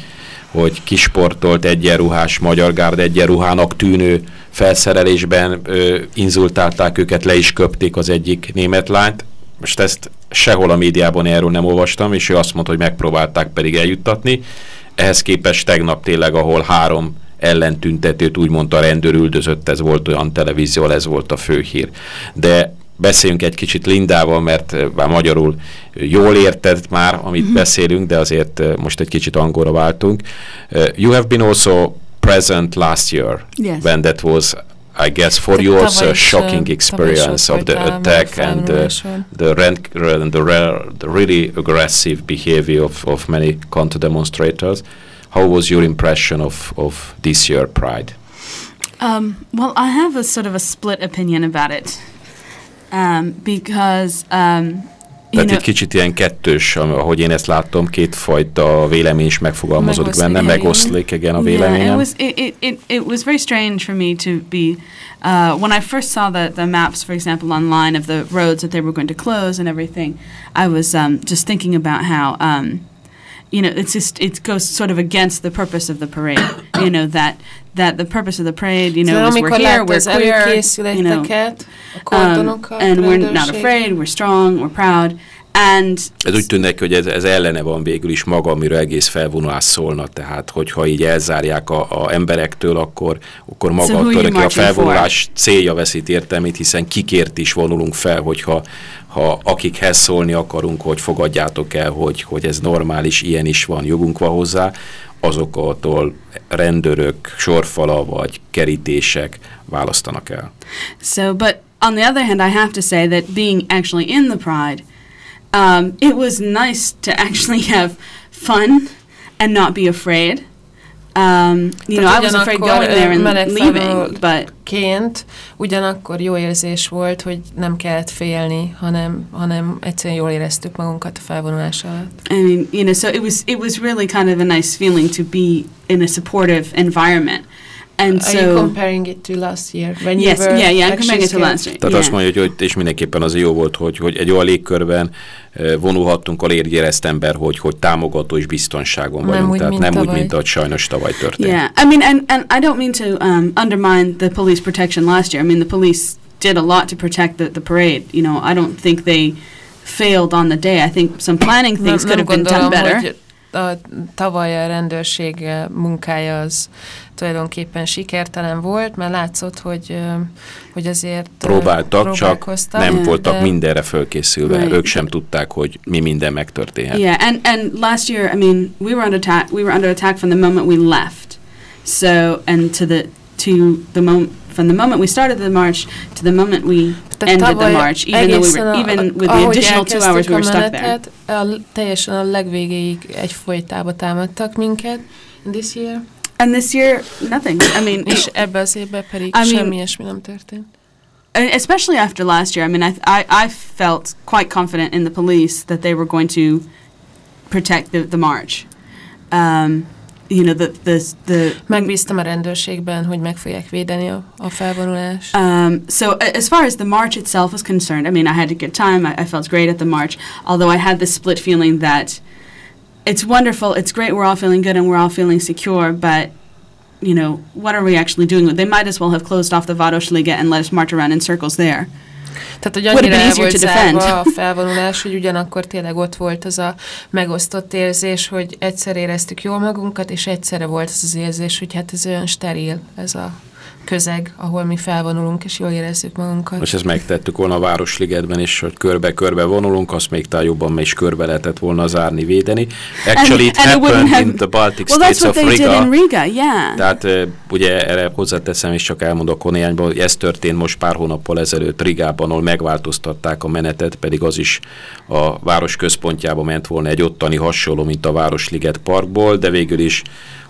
hogy kisportolt egyenruhás magyar gárd egyenruhának tűnő felszerelésben ö, inzultálták őket, le is köpték az egyik német lányt. Most ezt sehol a médiában erről nem olvastam, és ő azt mondta, hogy megpróbálták pedig eljuttatni. Ehhez képest tegnap tényleg, ahol három ellentüntetőt úgymond a rendőr üldözött, ez volt olyan televízió, ez volt a főhír. De beszéljünk egy kicsit Lindával, mert eh, bár magyarul jól érted már, amit Mhm. beszélünk, de azért eh, most egy kicsit angolra váltunk. Uh, you have been also present last year Yes. when that was I guess for Te- you also tavaly a shocking eh, experience of the attack and the, the, rent, the, re- the really aggressive behavior of, of many counter demonstrators. How was your impression of, of this year Pride? Um, well, I have a sort of a split opinion about it um, because um, you Tehát know, egy kicsit ilyen kettős, ahogy én ezt láttam, kétfajta vélemény is megfogalmazódik benne, igen. megoszlik igen a Yeah, véleményem. it was it, it, it was very strange for me to be uh, when I first saw the the maps, for example, online of the roads that they were going to close and everything. I was um, just thinking about how. Um, you know, it's just it goes sort of against the purpose of the parade. [COUGHS] you know that that the purpose of the parade, you know, is we're here, we're queer, you know, um, and we're not afraid, we're strong, we're proud, and Ez úgy tűnik, hogy ez, ez ellene van végül is maga, amiről egész felvonulás szólna, tehát hogyha így elzárják a, a emberektől, akkor, akkor maga So tulajdonképpen a marching for? felvonulás célja veszít értelmét, hiszen kikért is vonulunk fel, hogyha ha akikhez szólni akarunk, hogy fogadjátok el, hogy, hogy ez normális, ilyen is van, jogunk van hozzá, azoktól rendőrök, sorfala vagy kerítések választanak el. So, but on the other hand, I have to say that being actually in the Pride, um, it was nice to actually [LAUGHS] have fun and not be afraid. Um, you know, I was afraid going there and leaving, but ként ugyanakkor jó érzés volt, hogy nem kellett félni, hanem, hanem egyszerűen jól éreztük magunkat a felvonulás alatt. I mean, you know, so it was it was really kind of a nice feeling to be in a supportive environment, and Are you so comparing it to last year? When yes, you were yeah, yeah, I'm comparing it to last year. Tehát yeah. azt mondja, hogy, hogy és mindenképpen az jó volt, hogy, hogy egy olyan légkörben eh, vonulhattunk, ahol érgyerezt ember, hogy, hogy támogató és biztonságon Nem vagyunk. úgy, Tehát nem úgy, tavaly. mint ahogy sajnos tavaly történt. Yeah, I mean, and, and I don't mean to um, undermine the police protection last year. I mean, the police did a lot to protect the, the parade. You know, I don't think they failed on the day. I think some planning things could have been done better. hogy a tavaly a rendőrség munkája az tulajdonképpen sikertelen volt, mert látszott, hogy, hogy azért Próbáltak, csak nem voltak de- mindenre fölkészülve. Right. Ők sem tudták, hogy mi minden megtörténhet. Yeah, and, and last year, I mean, we were under attack. We were under attack from the moment we left. So, and to the to the moment from the moment we started the march to the moment we ended the march, even though we were even with the additional two hours we were stuck there. A, teljesen a legvégéig egy támadtak minket. And This year. And this year, nothing. I mean, [LAUGHS] És ebbe az évben pedig I mean- semmi ilyesmi nem történt. especially after last year. I mean, I, I, I felt quite confident in the police that they were going to protect the, the march. Um, you know, the, the, the Megbíztam a rendőrségben, hogy meg fogják védeni a, a felvonulást. Um, so as far as the march itself was concerned, I mean, I had a good time. I, I felt great at the march, although I had this split feeling that it's wonderful, it's great, we're all feeling good and we're all feeling secure, but you know, what are we actually doing? They might as well have closed off the Városliget and let us march around in circles there. Tehát, hogy annyira el volt zárva a felvonulás, hogy ugyanakkor tényleg ott volt az a megosztott érzés, hogy egyszer éreztük jól magunkat, és egyszerre volt az az érzés, hogy hát ez olyan steril, ez a közeg, ahol mi felvonulunk, és jól érezzük magunkat. Most ezt megtettük volna a Városligetben is, hogy körbe-körbe vonulunk, azt még talán jobban is körbe lehetett volna zárni, védeni. Actually, it and it wouldn't happened have- in the Baltic well, that's States what of they Riga. did in Riga, yeah. Tehát ö, ugye erre hozzáteszem, és csak elmondok néhányban, hogy ez történt most pár hónappal ezelőtt Rigában, ahol megváltoztatták a menetet, pedig az is a város központjába ment volna egy ottani hasonló, mint a Városliget Parkból, de végül is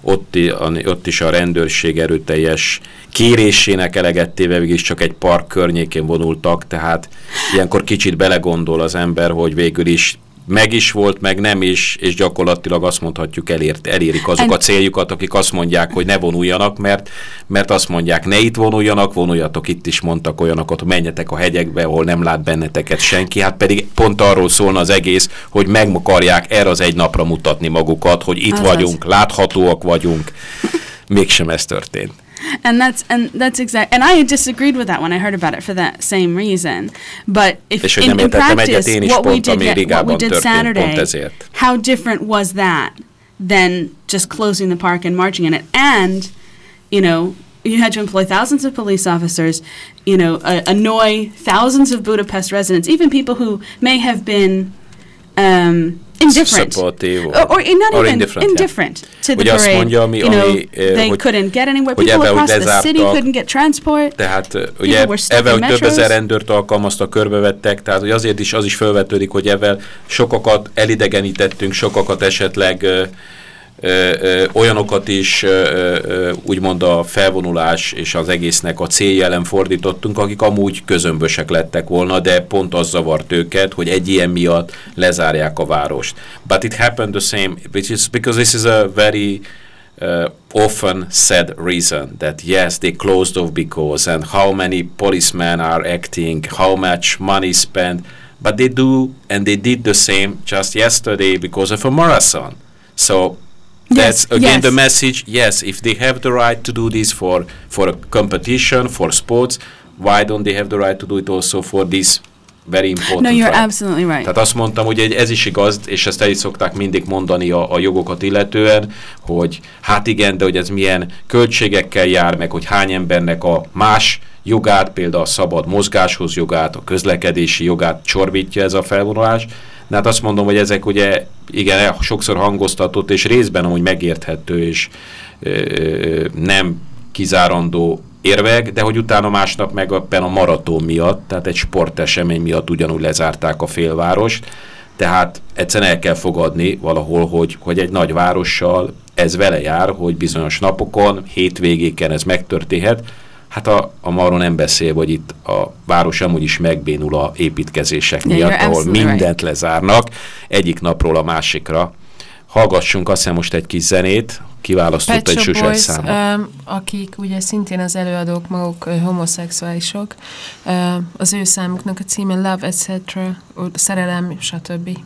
ott, ott is a rendőrség erőteljes kérésének eleget téve végig csak egy park környékén vonultak, tehát ilyenkor kicsit belegondol az ember, hogy végül is meg is volt, meg nem is, és gyakorlatilag azt mondhatjuk, elért, elérik azok a céljukat, akik azt mondják, hogy ne vonuljanak, mert, mert azt mondják, ne itt vonuljanak, vonuljatok, itt is mondtak olyanokat, hogy menjetek a hegyekbe, ahol nem lát benneteket senki, hát pedig pont arról szólna az egész, hogy meg akarják erre az egy napra mutatni magukat, hogy itt Azaz. vagyunk, láthatóak vagyunk. Mégsem ez történt. And that's and that's exact. And I disagreed with that when I heard about it for that same reason. But if És in, in practice, what we did, what we did Saturday, how different was that than just closing the park and marching in it? And you know, you had to employ thousands of police officers, you know, uh, annoy thousands of Budapest residents, even people who may have been um, indifferent. Supportive Or, or not or even indifferent, indifferent, yeah. to the Ugye azt parade. mondja, ami- you know, ami, eh, they hogy- couldn't get anywhere. People ebbe, across the city couldn't get transport. Tehát ö, ugye ebben, hogy több ezer rendőrt alkalmaztak, körbevettek, tehát hogy azért is az is felvetődik, hogy ebben sokakat elidegenítettünk, sokakat esetleg ö, olyanokat is úgymond a felvonulás és az egésznek a célja ellen fordítottunk, akik amúgy közömbösek lettek volna, de pont az zavart őket, hogy egy ilyen miatt lezárják a várost. But it happened the same, which is because this is a very uh, often said reason that yes, they closed off because and how many policemen are acting, how much money spent, but they do and they did the same just yesterday because of a marathon. So Yes, that's again yes. the message. Yes, if they have the right to do this for for a competition, for sports, why don't they have the right to do it also for this very important? No, you're right? absolutely right. Tehát azt mondtam, hogy ez is igaz, és ezt el is szokták mindig mondani a, a jogokat illetően, hogy hát igen, de hogy ez milyen költségekkel jár, meg hogy hány embernek a más jogát, például a szabad mozgáshoz jogát, a közlekedési jogát csorbítja ez a felvonulás. De hát azt mondom, hogy ezek ugye igen, sokszor hangoztatott, és részben amúgy megérthető, és ö, nem kizárandó érvek, de hogy utána másnap meg ebben a maraton miatt, tehát egy sportesemény miatt ugyanúgy lezárták a félvárost, tehát egyszerűen el kell fogadni valahol, hogy, hogy egy nagy várossal ez vele jár, hogy bizonyos napokon, hétvégéken ez megtörténhet, Hát a, a marról nem beszél, hogy itt a város amúgy is megbénul a építkezések Yeah, miatt, ahol absolutely right. mindent lezárnak egyik napról a másikra. Hallgassunk azt hiszem most egy kis zenét, kiválasztott egy Boys, számot. um, akik ugye szintén az előadók maguk homoszexuálisok, uh, az ő számuknak a címe Love, etc., ö, szerelem, stb.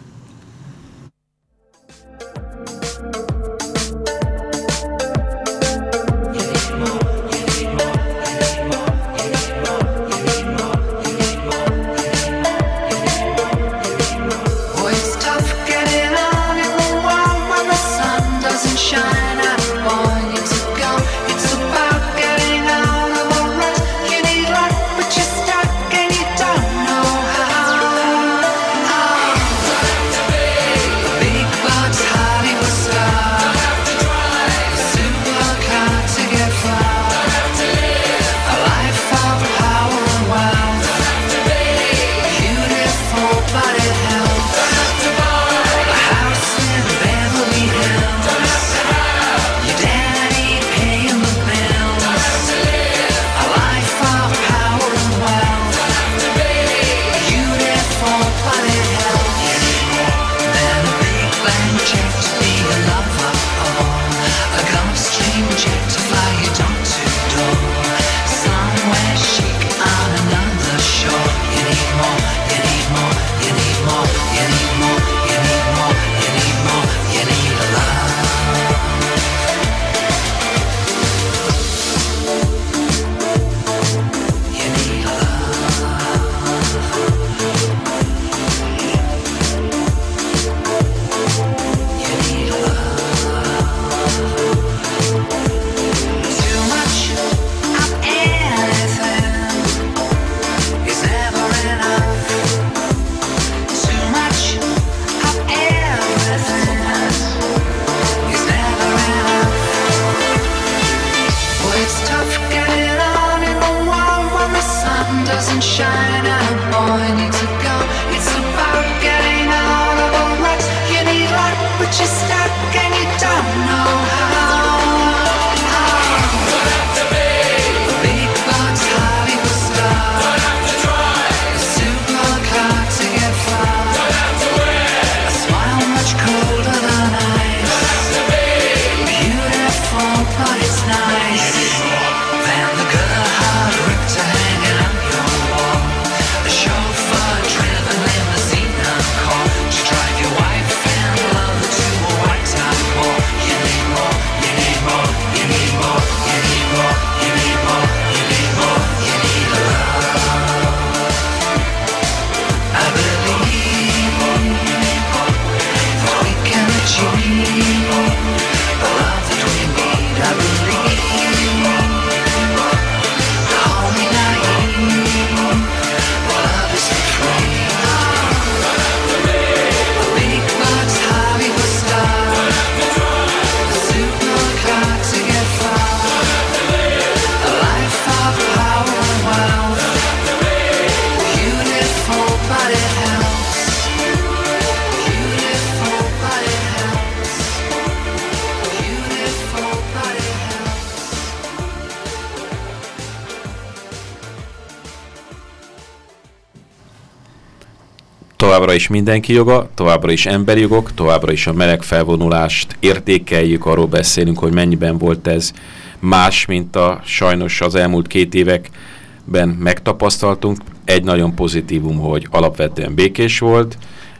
Továbbra is mindenki joga, továbbra is emberi jogok, továbbra is a meleg felvonulást értékeljük, arról beszélünk, hogy mennyiben volt ez más, mint a sajnos az elmúlt két években megtapasztaltunk. Egy nagyon pozitívum, hogy alapvetően békés volt.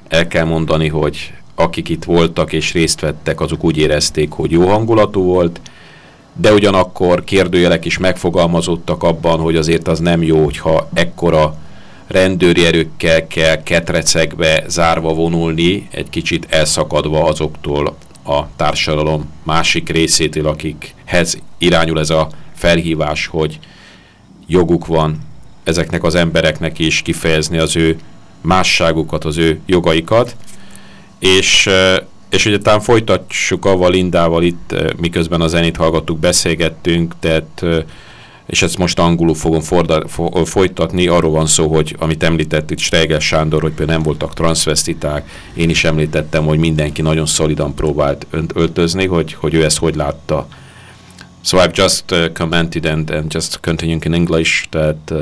El kell mondani, hogy akik itt voltak és részt vettek, azok úgy érezték, hogy jó hangulatú volt, de ugyanakkor kérdőjelek is megfogalmazottak abban, hogy azért az nem jó, hogyha ekkora rendőri erőkkel kell ketrecekbe zárva vonulni, egy kicsit elszakadva azoktól a társadalom másik részétől, akikhez irányul ez a felhívás, hogy joguk van ezeknek az embereknek is kifejezni az ő másságukat, az ő jogaikat, és, eh, és ugye talán folytassuk avval Lindával itt, eh, miközben a zenét hallgattuk, beszélgettünk, tehát eh, és ezt most angolul fogom folytatni, arról van szó, hogy amit említett itt Steiger Sándor, hogy például nem voltak transvestiták, én is említettem, hogy mindenki nagyon szolidan próbált öltözni, hogy, hogy ő ezt hogy látta. So I've just uh, commented and, and just continuing in English that uh,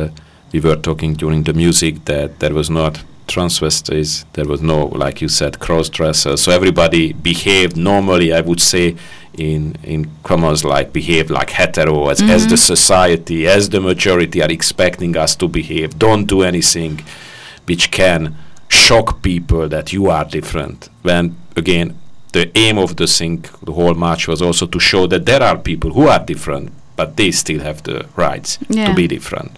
we were talking during the music that there was not transvestites, there was no, like you said, cross-dressers. So everybody behaved normally, I would say, in in commas like behave like hetero as, as mm-hmm. the society, as the majority are expecting us to behave. Don't do anything which can shock people that you are different. When again, the aim of the thing, the whole march was also to show that there are people who are different, but they still have the rights to be different.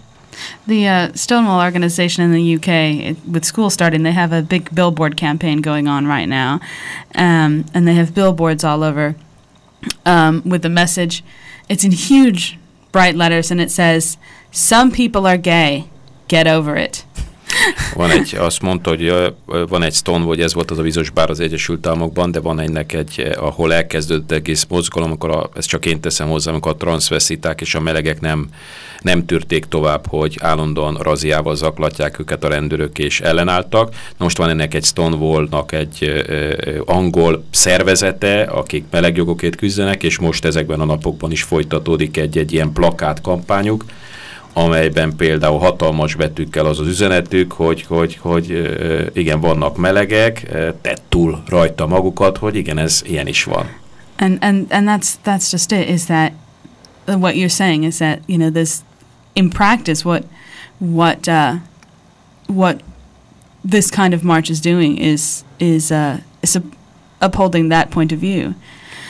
The uh, Stonewall organization in the UK, it, with school starting, they have a big billboard campaign going on right now, um, and they have billboards all over um, with the message. It's in huge, bright letters, and it says, "Some people are gay. Get over it." Van egy, azt mondta, hogy van egy Stonewall, hogy ez volt az a bizonyos bár az Egyesült Államokban, de van ennek egy, eh, ahol elkezdődött egész mozgalom, akkor a, ezt csak én teszem hozzá, amikor a transzvesziták és a melegek nem, nem tűrték tovább, hogy állandóan raziával zaklatják őket a rendőrök és ellenálltak. Most van ennek egy Stonewall-nak egy ö, ö, angol szervezete, akik melegjogokért küzdenek, és most ezekben a napokban is folytatódik egy-egy ilyen plakát kampányuk, amelyben például hatalmas betűkkel az az üzenetük, hogy, hogy, hogy igen, vannak melegek, tett túl rajta magukat, hogy igen, ez ilyen is van. and and and that's that's just it is that what you're saying is that you know this in practice what what uh, what this kind of march is doing is is uh, is up- upholding that point of view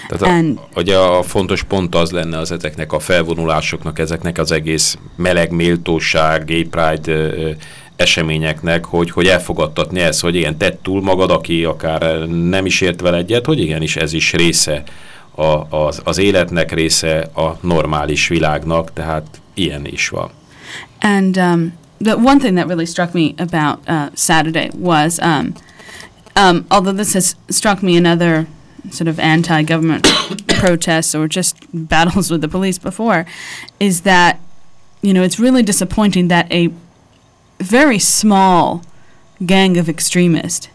Tehát And- a, ugye a fontos pont az lenne az ezeknek a felvonulásoknak, ezeknek az egész meleg méltóság, gay pride ö, eseményeknek, hogy, hogy elfogadtatni ezt, hogy igen, tedd túl magad, aki akár nem is ért vele egyet, hogy igenis ez is része a, az, az életnek, része a normális világnak, tehát ilyen is van. And um, the one thing that really struck me about uh, Saturday was, um, um, although this has struck me in other sort of anti-government [COUGHS] protests or just battles with the police before, is that you know it's really disappointing that a very small gang of extremists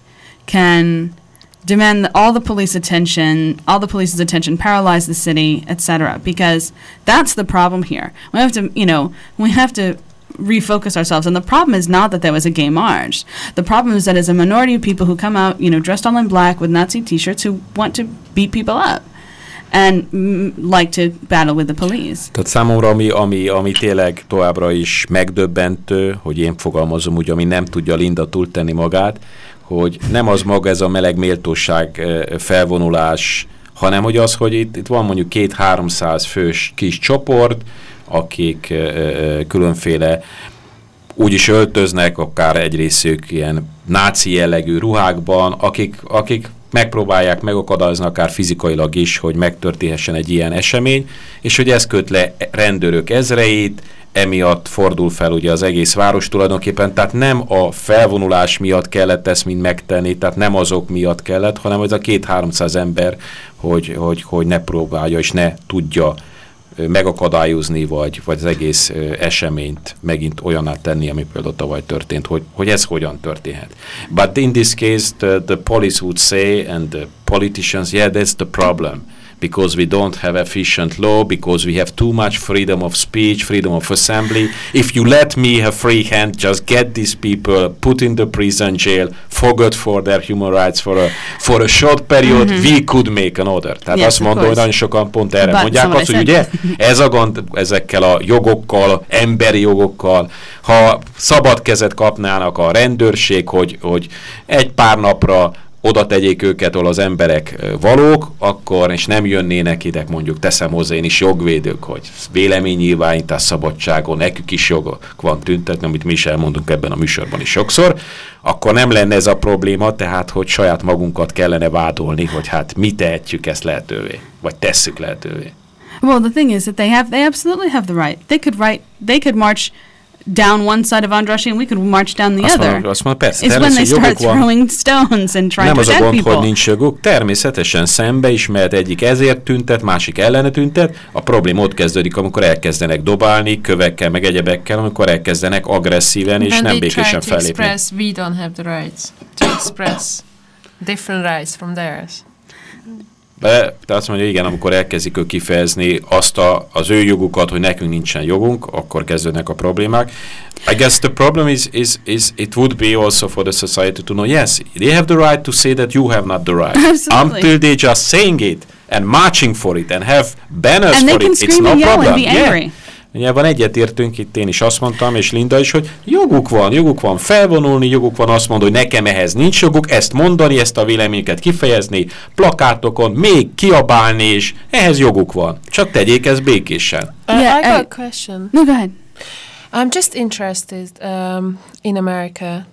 can demand all the police attention, all the police's attention, paralyze the city, etc. Because that's the problem here. We have to, you know, we have to refocus ourselves. And the problem is not that there was a gay march. The problem is that there's a minority of people who come out, you know, dressed all in black with Nazi T-shirts who want to beat people up and mm, like to battle with the police. Tehát számomra, ami, ami, ami tényleg továbbra is megdöbbentő, hogy én fogalmazom úgy, ami nem tudja Linda túltenni magát, hogy nem az maga ez a meleg méltóság felvonulás, hanem hogy az, hogy itt, itt van mondjuk két-háromszáz fős kis csoport, akik különféle úgy is öltöznek, akár egy részük ilyen náci jellegű ruhákban, akik, akik megpróbálják megakadályozni akár fizikailag is, hogy megtörténhessen egy ilyen esemény, és hogy ez köt le rendőrök ezreit, emiatt fordul fel ugye az egész város tulajdonképpen, tehát nem a felvonulás miatt kellett ezt mind megtenni, tehát nem azok miatt kellett, hanem az a két-háromszáz ember, hogy, hogy, hogy ne próbálja és ne tudja megakadályozni, vagy, vagy az egész eseményt megint olyaná tenni, ami például tavaly történt, hogy, hogy ez hogyan történhet. But in this case, the, the police would say, and the politicians, yeah, that's the problem. Because we don't have efficient law, because we have too much freedom of speech, freedom of assembly. If you let me have free hand, just get these people put in the prison jail, forgot for their human rights for a, for a short period, Mhm. we could make an order. Tehát Yes, azt mondom, hogy nagyon sokan pont erre But mondják someone azt, hogy ugye ez a gond ezekkel a jogokkal, emberi jogokkal, ha szabad kezet kapnának a rendőrség, hogy, hogy egy pár napra oda tegyék őket, ahol az emberek valók, akkor, és nem jönnének ide, mondjuk teszem hozzá én is jogvédők, hogy véleménynyilvánítás szabadságon, nekük is jogok van tüntetni, amit mi is elmondunk ebben a műsorban is sokszor, akkor nem lenne ez a probléma, tehát, hogy saját magunkat kellene vádolni, hogy hát mi tehetjük ezt lehetővé, vagy tesszük lehetővé. Well, the thing is that they have they absolutely have the right. They could write they could march down one side of Andrassy and we could march down the Azt other. mondom, azt mondom, persze, It's when they start van. throwing stones and trying Nem to az a gond, people. hogy nincs joguk, természetesen szembe is, mert egyik ezért tüntet, másik ellene tüntet. A probléma ott kezdődik, amikor elkezdenek dobálni, kövekkel, meg egyebekkel, amikor elkezdenek agresszíven és Then nem they try békésen fellépni. express we don't have the rights to express different rights from theirs. De te azt mondja, igen, amikor elkezdik ők kifejezni azt a, az ő jogukat, hogy nekünk nincsen jogunk, akkor kezdődnek a problémák. I guess the problem is, is, is it would be also for the society to know, yes, they have the right to say that you have not the right. Absolutely. Until they just saying it and marching for it and have banners And they for can it, it's scream no and yell and problem. be angry. Nyilván egyetértünk, itt én is azt mondtam, és Linda is, hogy joguk van, joguk van felvonulni, joguk van azt mondani, hogy nekem ehhez nincs joguk, ezt mondani, ezt a véleményüket kifejezni, plakátokon, még kiabálni, és ehhez joguk van. Csak tegyék ezt békésen. Uh, Yeah, I got a question. No, go ahead. I'm just interested um, in America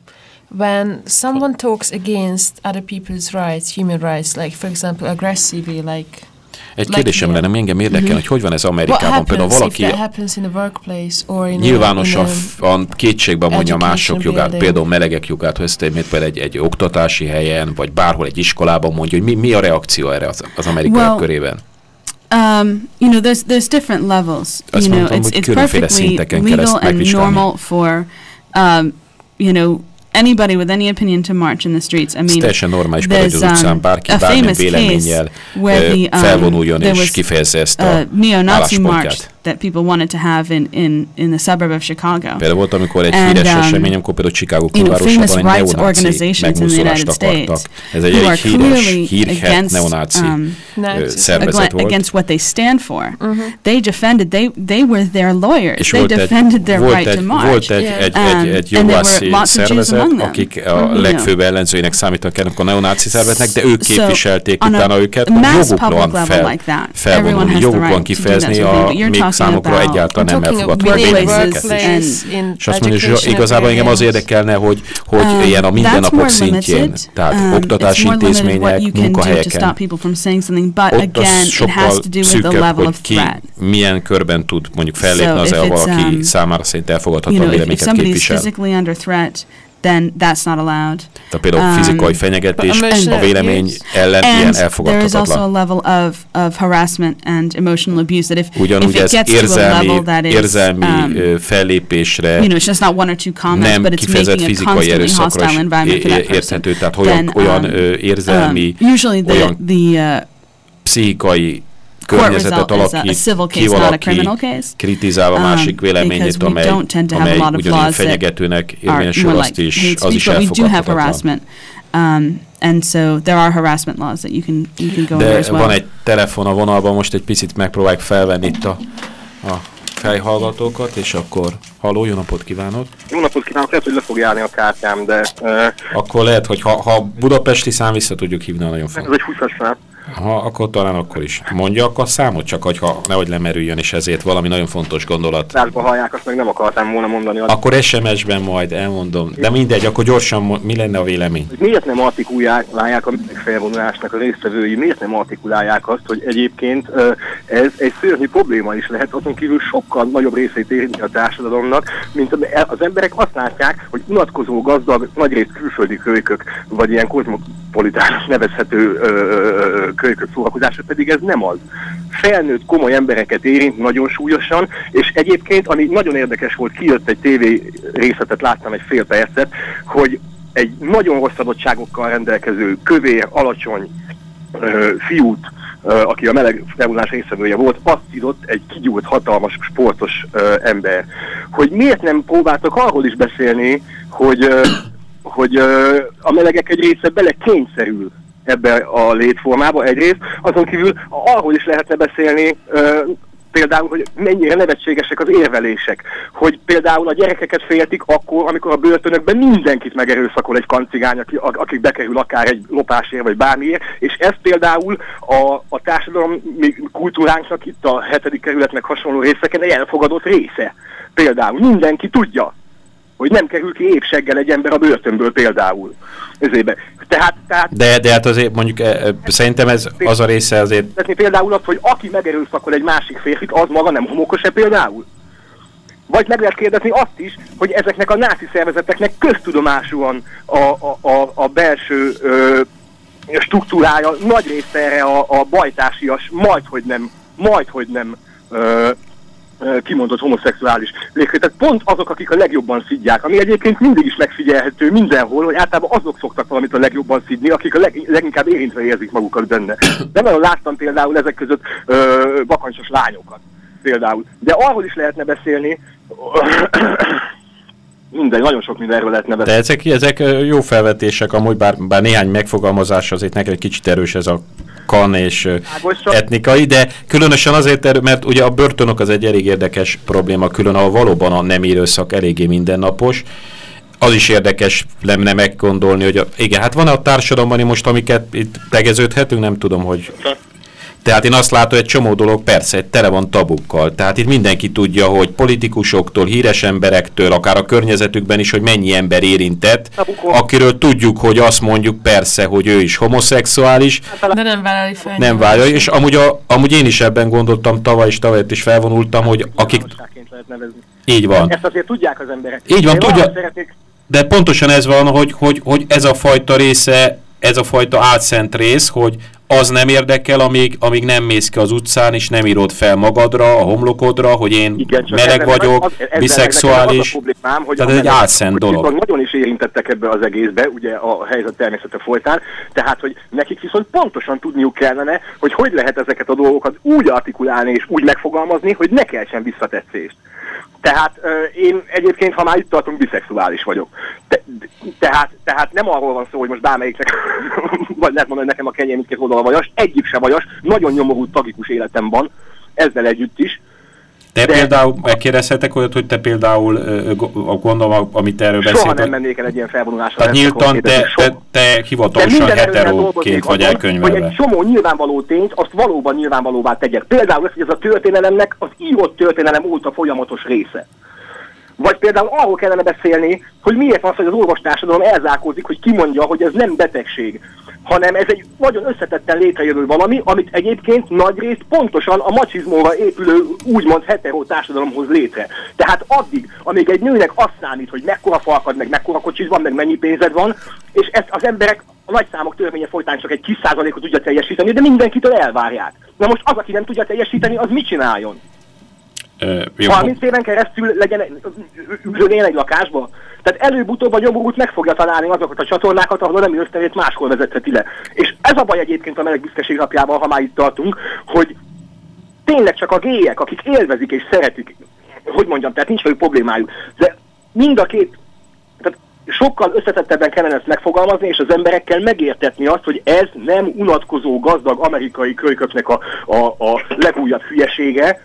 when someone talks against other people's rights, human rights, like for example aggressively, like Egy kérdésem lenne, engem érdekel, Mhm. hogy hogy van ez Amerikában. Például happens valaki a nyilvánosan a, van kétségbe mondja mások jogát, building. például melegek jogát, hogy ezt például egy, egy oktatási helyen, vagy bárhol egy iskolában mondja, hogy mi, mi a reakció erre az, az amerikai Well, körében. Um, you know, there's there's different levels. Azt you know, mondtam, it's it's perfectly legal and normal for, um, you know, anybody with any opinion to march in the streets. I Ez mean, teljesen normális, hogy az there's, utcán um, bárki a bármilyen famous véleménnyel case where ö, the, um, felvonuljon és kifejezze ezt a neo-Nazi march. That people wanted to have in, in, in the suburb of Chicago. Például volt, amikor egy And, híres um, esemény, például Chicago you know, famous külvárosában egy rights neonáci organizations in the United akartak. States Ez egy who are híres, clearly hírhet against, neonáci um, ö, szervezet volt. against what they stand for. Mhm. They defended. They they were their lawyers. És They volt egy, defended their volt right egy, to march. volt egy, Yeah. egy, Um, egy, egy and there were jogászi lots of Jews szervezet, among them. akik a legfőbb ellenzőinek számítanak ennek a neonáci szervezetnek, de ők So, képviselték on a utána őket, mass joguk public van level fel, like that, everyone felvonulni, has the joguk van right to do that kifejezni sort of thing, a but még about- egyáltalán nem elfogadható És azt mondja, hogy igazából engem az érdekelne, hogy, hogy Um, ilyen a mindennapok szintjén, limited. tehát Um, oktatási intézmények, munkahelyeken, ott az sokkal szűkebb, hogy ki milyen körben tud mondjuk fellépni az el valaki um, számára szerint elfogadható véleményeket képvisel. Then that's not allowed. Tehát például Um, fizikai fenyegetés a vélemény abuse. ellen ilyen And there is also a level of, of harassment and emotional abuse that if, Ugyanúgy if it ez gets to a érzelmi, level that is, érzelmi um, fellépésre you know, it's just not one or two comments, nem but it's kifejezett making a fizikai constantly erőszakra hostile is environment for é- that é- person. érthető, tehát olyan, then, olyan um, ö, érzelmi, um, usually the, olyan the uh, pszichikai környezetet result is a, a alakít civil ki case, not a valaki, criminal case. kritizálva Um, másik véleményét, because we amely, don't tend to have a amely lot of ugyanilyen laws that fenyegetőnek are érvényesül, azt like is, az is speech, but we do have elfogadhatatlan. harassment. Um, and so there are harassment laws that you can you can go De as well. van egy telefon a vonalban, most egy picit megpróbáljuk felvenni itt a, a fejhallgatókat, és akkor halló, jó napot kívánok! Jó napot kívánok, lehet, hogy le fog állni a kártyám, de uh, Akkor lehet, hogy ha, ha budapesti szám vissza tudjuk hívni, nagyon ez fontos. egy 20-as szám. Ha, akkor talán akkor is. Mondja akkor a számot, csak hogyha nehogy lemerüljön, és ezért valami nagyon fontos gondolat. Lásba hallják, azt meg nem akartam volna mondani. Akkor SMS-ben majd elmondom. De mindegy, akkor gyorsan mi lenne a vélemény? miért nem artikulálják a felvonulásnak a résztvevői, miért nem artikulálják azt, hogy egyébként ez egy szörnyű probléma is lehet, azon kívül sokkal nagyobb részét érinti a társadalomnak, mint am- az emberek azt látják, hogy unatkozó, gazdag, nagyrészt külföldi kölykök, vagy ilyen kozmopolitános nevezhető ö, kölykök szórakozása, pedig ez nem az. Felnőtt, komoly embereket érint nagyon súlyosan, és egyébként, ami nagyon érdekes volt, kijött egy tévé részletet, láttam egy fél percet, hogy egy nagyon rossz adottságokkal rendelkező, kövér, alacsony ö, fiút, aki a meleg felvonulás részvevője volt, azt írott egy kigyúrt, hatalmas, sportos ö, ember. Hogy miért nem próbáltak arról is beszélni, hogy, ö, hogy ö, a melegek egy része bele kényszerül ebbe a létformába egyrészt, azon kívül arról is lehetne beszélni, például, hogy mennyire nevetségesek az érvelések, hogy például a gyerekeket féltik akkor, amikor a börtönökben mindenkit megerőszakol egy kancigány, aki, a- aki bekerül akár egy lopásért vagy bármiért, és ez például a, a társadalom mi kultúránknak itt a hetedik kerületnek hasonló részeken egy elfogadott része. Például mindenki tudja, hogy nem kerül ki évseggel egy ember a börtönből például. Ezébe. Tehát, tehát De, de hát azért mondjuk e, e, szerintem ez az a része azért például azt, hogy aki megerőszakol egy másik férfit, az maga nem homokos-e például? Vagy meg lehet kérdezni azt is, hogy ezeknek a náci szervezeteknek köztudomásúan a, a, a, a belső ö, struktúrája nagy része erre a, a bajtársias, majd hogy nem, majd hogy nem ö, kimondott homoszexuális légkör. Tehát pont azok, akik a legjobban szidják, ami egyébként mindig is megfigyelhető mindenhol, hogy általában azok szoktak valamit a legjobban szidni, akik a leg, leginkább érintve érzik magukat benne. De nagyon láttam például ezek között ö, bakancsos lányokat például. De arról is lehetne beszélni, [COUGHS] minden, nagyon sok mindenről lehetne De beszélni. ezek, ezek ö, jó felvetések, amúgy bár, bár néhány megfogalmazás azért nekem egy kicsit erős ez a kan és csak- etnikai, de különösen azért, erő, mert ugye a börtönök az egy elég érdekes probléma, külön ahol valóban a nem erőszak eléggé mindennapos. Az is érdekes lenne meggondolni, hogy a, igen, hát van a társadalomban most, amiket itt tegeződhetünk, nem tudom, hogy tehát én azt látom, hogy egy csomó dolog persze tele van tabukkal. Tehát itt mindenki tudja, hogy politikusoktól, híres emberektől, akár a környezetükben is, hogy mennyi ember érintett, Tabukon. akiről tudjuk, hogy azt mondjuk persze, hogy ő is homoszexuális, De nem vállalja fel. nem válja, és amúgy, a, amúgy én is ebben gondoltam tavaly és tavaly is felvonultam, hogy akik Nyilvánosságként lehet nevezni. így van. Ezt azért tudják az emberek. Így van, Én tudja- Szeretnék, De pontosan ez van, hogy, hogy, hogy ez a fajta része, ez a fajta álszent rész, hogy az nem érdekel, amíg, amíg nem mész ki az utcán, és nem írod fel magadra, a homlokodra, hogy én Igen, meleg vagyok, az- ezzel biszexuális. Az a problémám, hogy Tehát ez egy álszent dolog. nagyon is érintettek ebbe az egészbe, ugye a helyzet természete folytán, tehát hogy nekik viszont pontosan tudniuk kellene, hogy hogy lehet ezeket a dolgokat úgy artikulálni és úgy megfogalmazni, hogy ne keltsen visszatetszést. Tehát én egyébként, ha már itt tartunk, biszexuális vagyok. Te, tehát, tehát nem arról van szó, hogy most bármelyiknek, [LAUGHS] vagy lehet mondani, hogy nekem a kenyém mindkét oldala vajas, egyik se vajas, nagyon nyomorú, tragikus életem van, ezzel együtt is, Te De- például megkérdezhetek olyat, hogy te például, gondolom, amit erről Soha beszélt, nem mennék el egy ilyen felvonulásra. tehát nyíltan te, te, soha. te hivatalosan heteróként vagy azon, Hogy elkönyvelve. egy csomó nyilvánvaló tényt, azt valóban nyilvánvalóvá tegyek. Például az, hogy ez a történelemnek az írott történelem óta folyamatos része. Vagy például arról kellene beszélni, hogy miért van az, hogy az orvostársadalom elzárkózik, hogy kimondja, hogy ez nem betegség. Hanem ez egy nagyon összetetten létrejövő valami, amit egyébként nagyrészt pontosan a macsizmóra épülő úgymond hetero társadalomhoz létre. Tehát addig, amíg egy nőnek azt számít, hogy mekkora falkad, meg mekkora kocsis van, meg mennyi pénzed van, és ezt az emberek a nagy számok törvénye folytán csak egy kis százalékot tudja teljesíteni, de mindenkitől elvárják. Na most az, aki nem tudja teljesíteni, az mit csináljon? Ö, jó, 30 éven keresztül legyen, ülőnél egy lakásba? Tehát előbb-utóbb a nyomorút meg fogja találni azokat a csatornákat, ahol a nemi ösztönét máshol vezetheti le. És ez a baj egyébként a meleg büszkeség napjával, ha már itt tartunk, hogy tényleg csak a gélyek, akik élvezik és szeretik, hogy mondjam, tehát nincs velük problémájuk, de mind a két, tehát sokkal összetettebben kellene ezt megfogalmazni, és az emberekkel megértetni azt, hogy ez nem unatkozó, gazdag amerikai kölyköknek a, a, a legújabb hülyesége,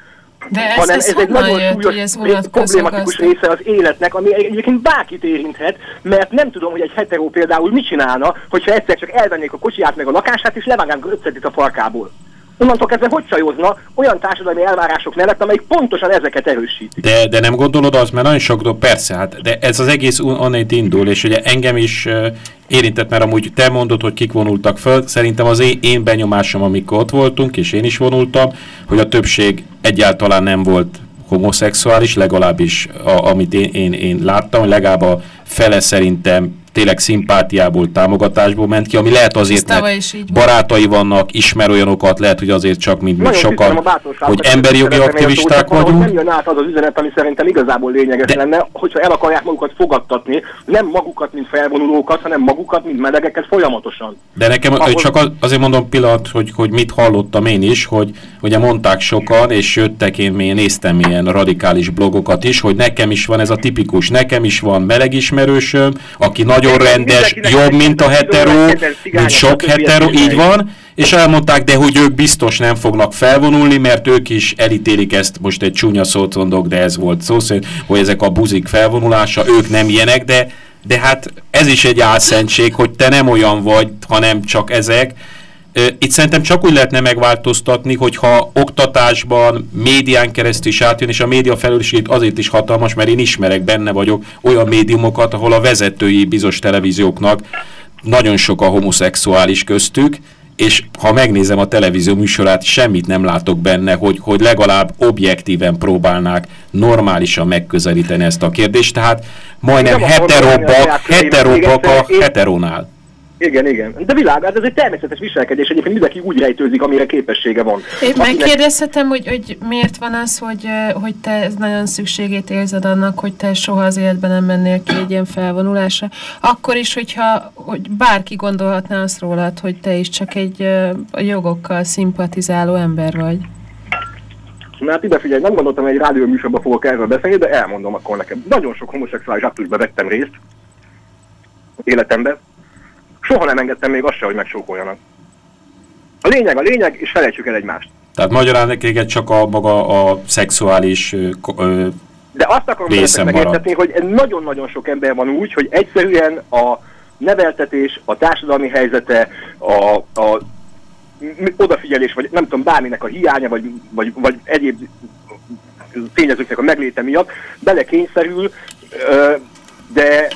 De ez- hanem ez ez, egy nagyon jött, súlyos, ez unatkozó problématikus gazdag? része az életnek, ami egyébként bárkit érinthet, mert nem tudom, hogy egy hetero például mit csinálna, hogyha egyszer csak elvennék a kocsiját meg a lakását, és levágnánk ötszedit a farkából. Onnantól kezdve hogy csajozna olyan társadalmi elvárások mellett, amelyik pontosan ezeket erősíti. De, de nem gondolod az, mert nagyon sok persze, hát, de ez az egész on- onnét indul, és ugye engem is uh, érintett, mert amúgy te mondod, hogy kik vonultak föl, szerintem az én, én benyomásom, amikor ott voltunk, és én is vonultam, hogy a többség egyáltalán nem volt homoszexuális, legalábbis a, amit én, én, én láttam, legalább a fele szerintem tényleg szimpátiából, támogatásból ment ki, ami lehet azért, mert barátai vannak, ismer olyanokat, lehet, hogy azért csak, mint, Nagyon sokan, hogy emberi jogi én aktivisták vagyunk. Nem jön át az az üzenet, ami szerintem igazából lényeges De- lenne, hogyha el akarják magukat fogadtatni, nem magukat, mint felvonulókat, hanem magukat, mint melegeket folyamatosan. De nekem Ahol- csak az, azért mondom pillanat, hogy, hogy mit hallottam én is, hogy ugye mondták sokan, és jöttek, én még néztem ilyen radikális blogokat is, hogy nekem is van ez a tipikus, nekem is van melegismerősöm, aki nagyon rendes, jobb, mint a hetero, mint sok hetero, így van, és elmondták, de hogy ők biztos nem fognak felvonulni, mert ők is elítélik ezt, most egy csúnya szót mondok, de ez volt szó szerint, hogy ezek a buzik felvonulása, ők nem ilyenek, de, de hát ez is egy álszentség, hogy te nem olyan vagy, hanem csak ezek. Itt szerintem csak úgy lehetne megváltoztatni, hogyha oktatásban, médián keresztül is átjön, és a média felelősségét azért is hatalmas, mert én ismerek, benne vagyok olyan médiumokat, ahol a vezetői bizonyos televízióknak nagyon sok a homoszexuális köztük, és ha megnézem a televízió műsorát, semmit nem látok benne, hogy, hogy legalább objektíven próbálnák normálisan megközelíteni ezt a kérdést, tehát majdnem Nem akarom mondani a heteronál. Igen, igen. De világos, ez egy természetes viselkedés, egyébként mindenki úgy rejtőzik, amire képessége van. Én Akinek- megkérdezhetem, hogy, hogy miért van az, hogy, hogy te ez nagyon szükségét érzed annak, hogy te soha az életben nem mennél ki egy ilyen felvonulásra. Akkor is, hogyha hogy bárki gondolhatná azt rólad, hogy te is csak egy a jogokkal szimpatizáló ember vagy. Na hát ide figyelj, nem gondoltam, hogy egy rádió műsorban fogok erről beszélni, de elmondom akkor nekem. Nagyon sok homoszexuális aktusba vettem részt életemben. Soha nem engedtem még azt se, hogy megsókoljanak. A lényeg a lényeg, és felejtsük el egymást. Tehát magyarán téged csak a maga a szexuális ö, De azt akarom megértetni, hogy nagyon-nagyon sok ember van úgy, hogy egyszerűen a neveltetés, a társadalmi helyzete, a, a odafigyelés, vagy nem tudom, bárminek a hiánya, vagy, vagy, vagy egyéb tényezőknek a megléte miatt belekényszerül, de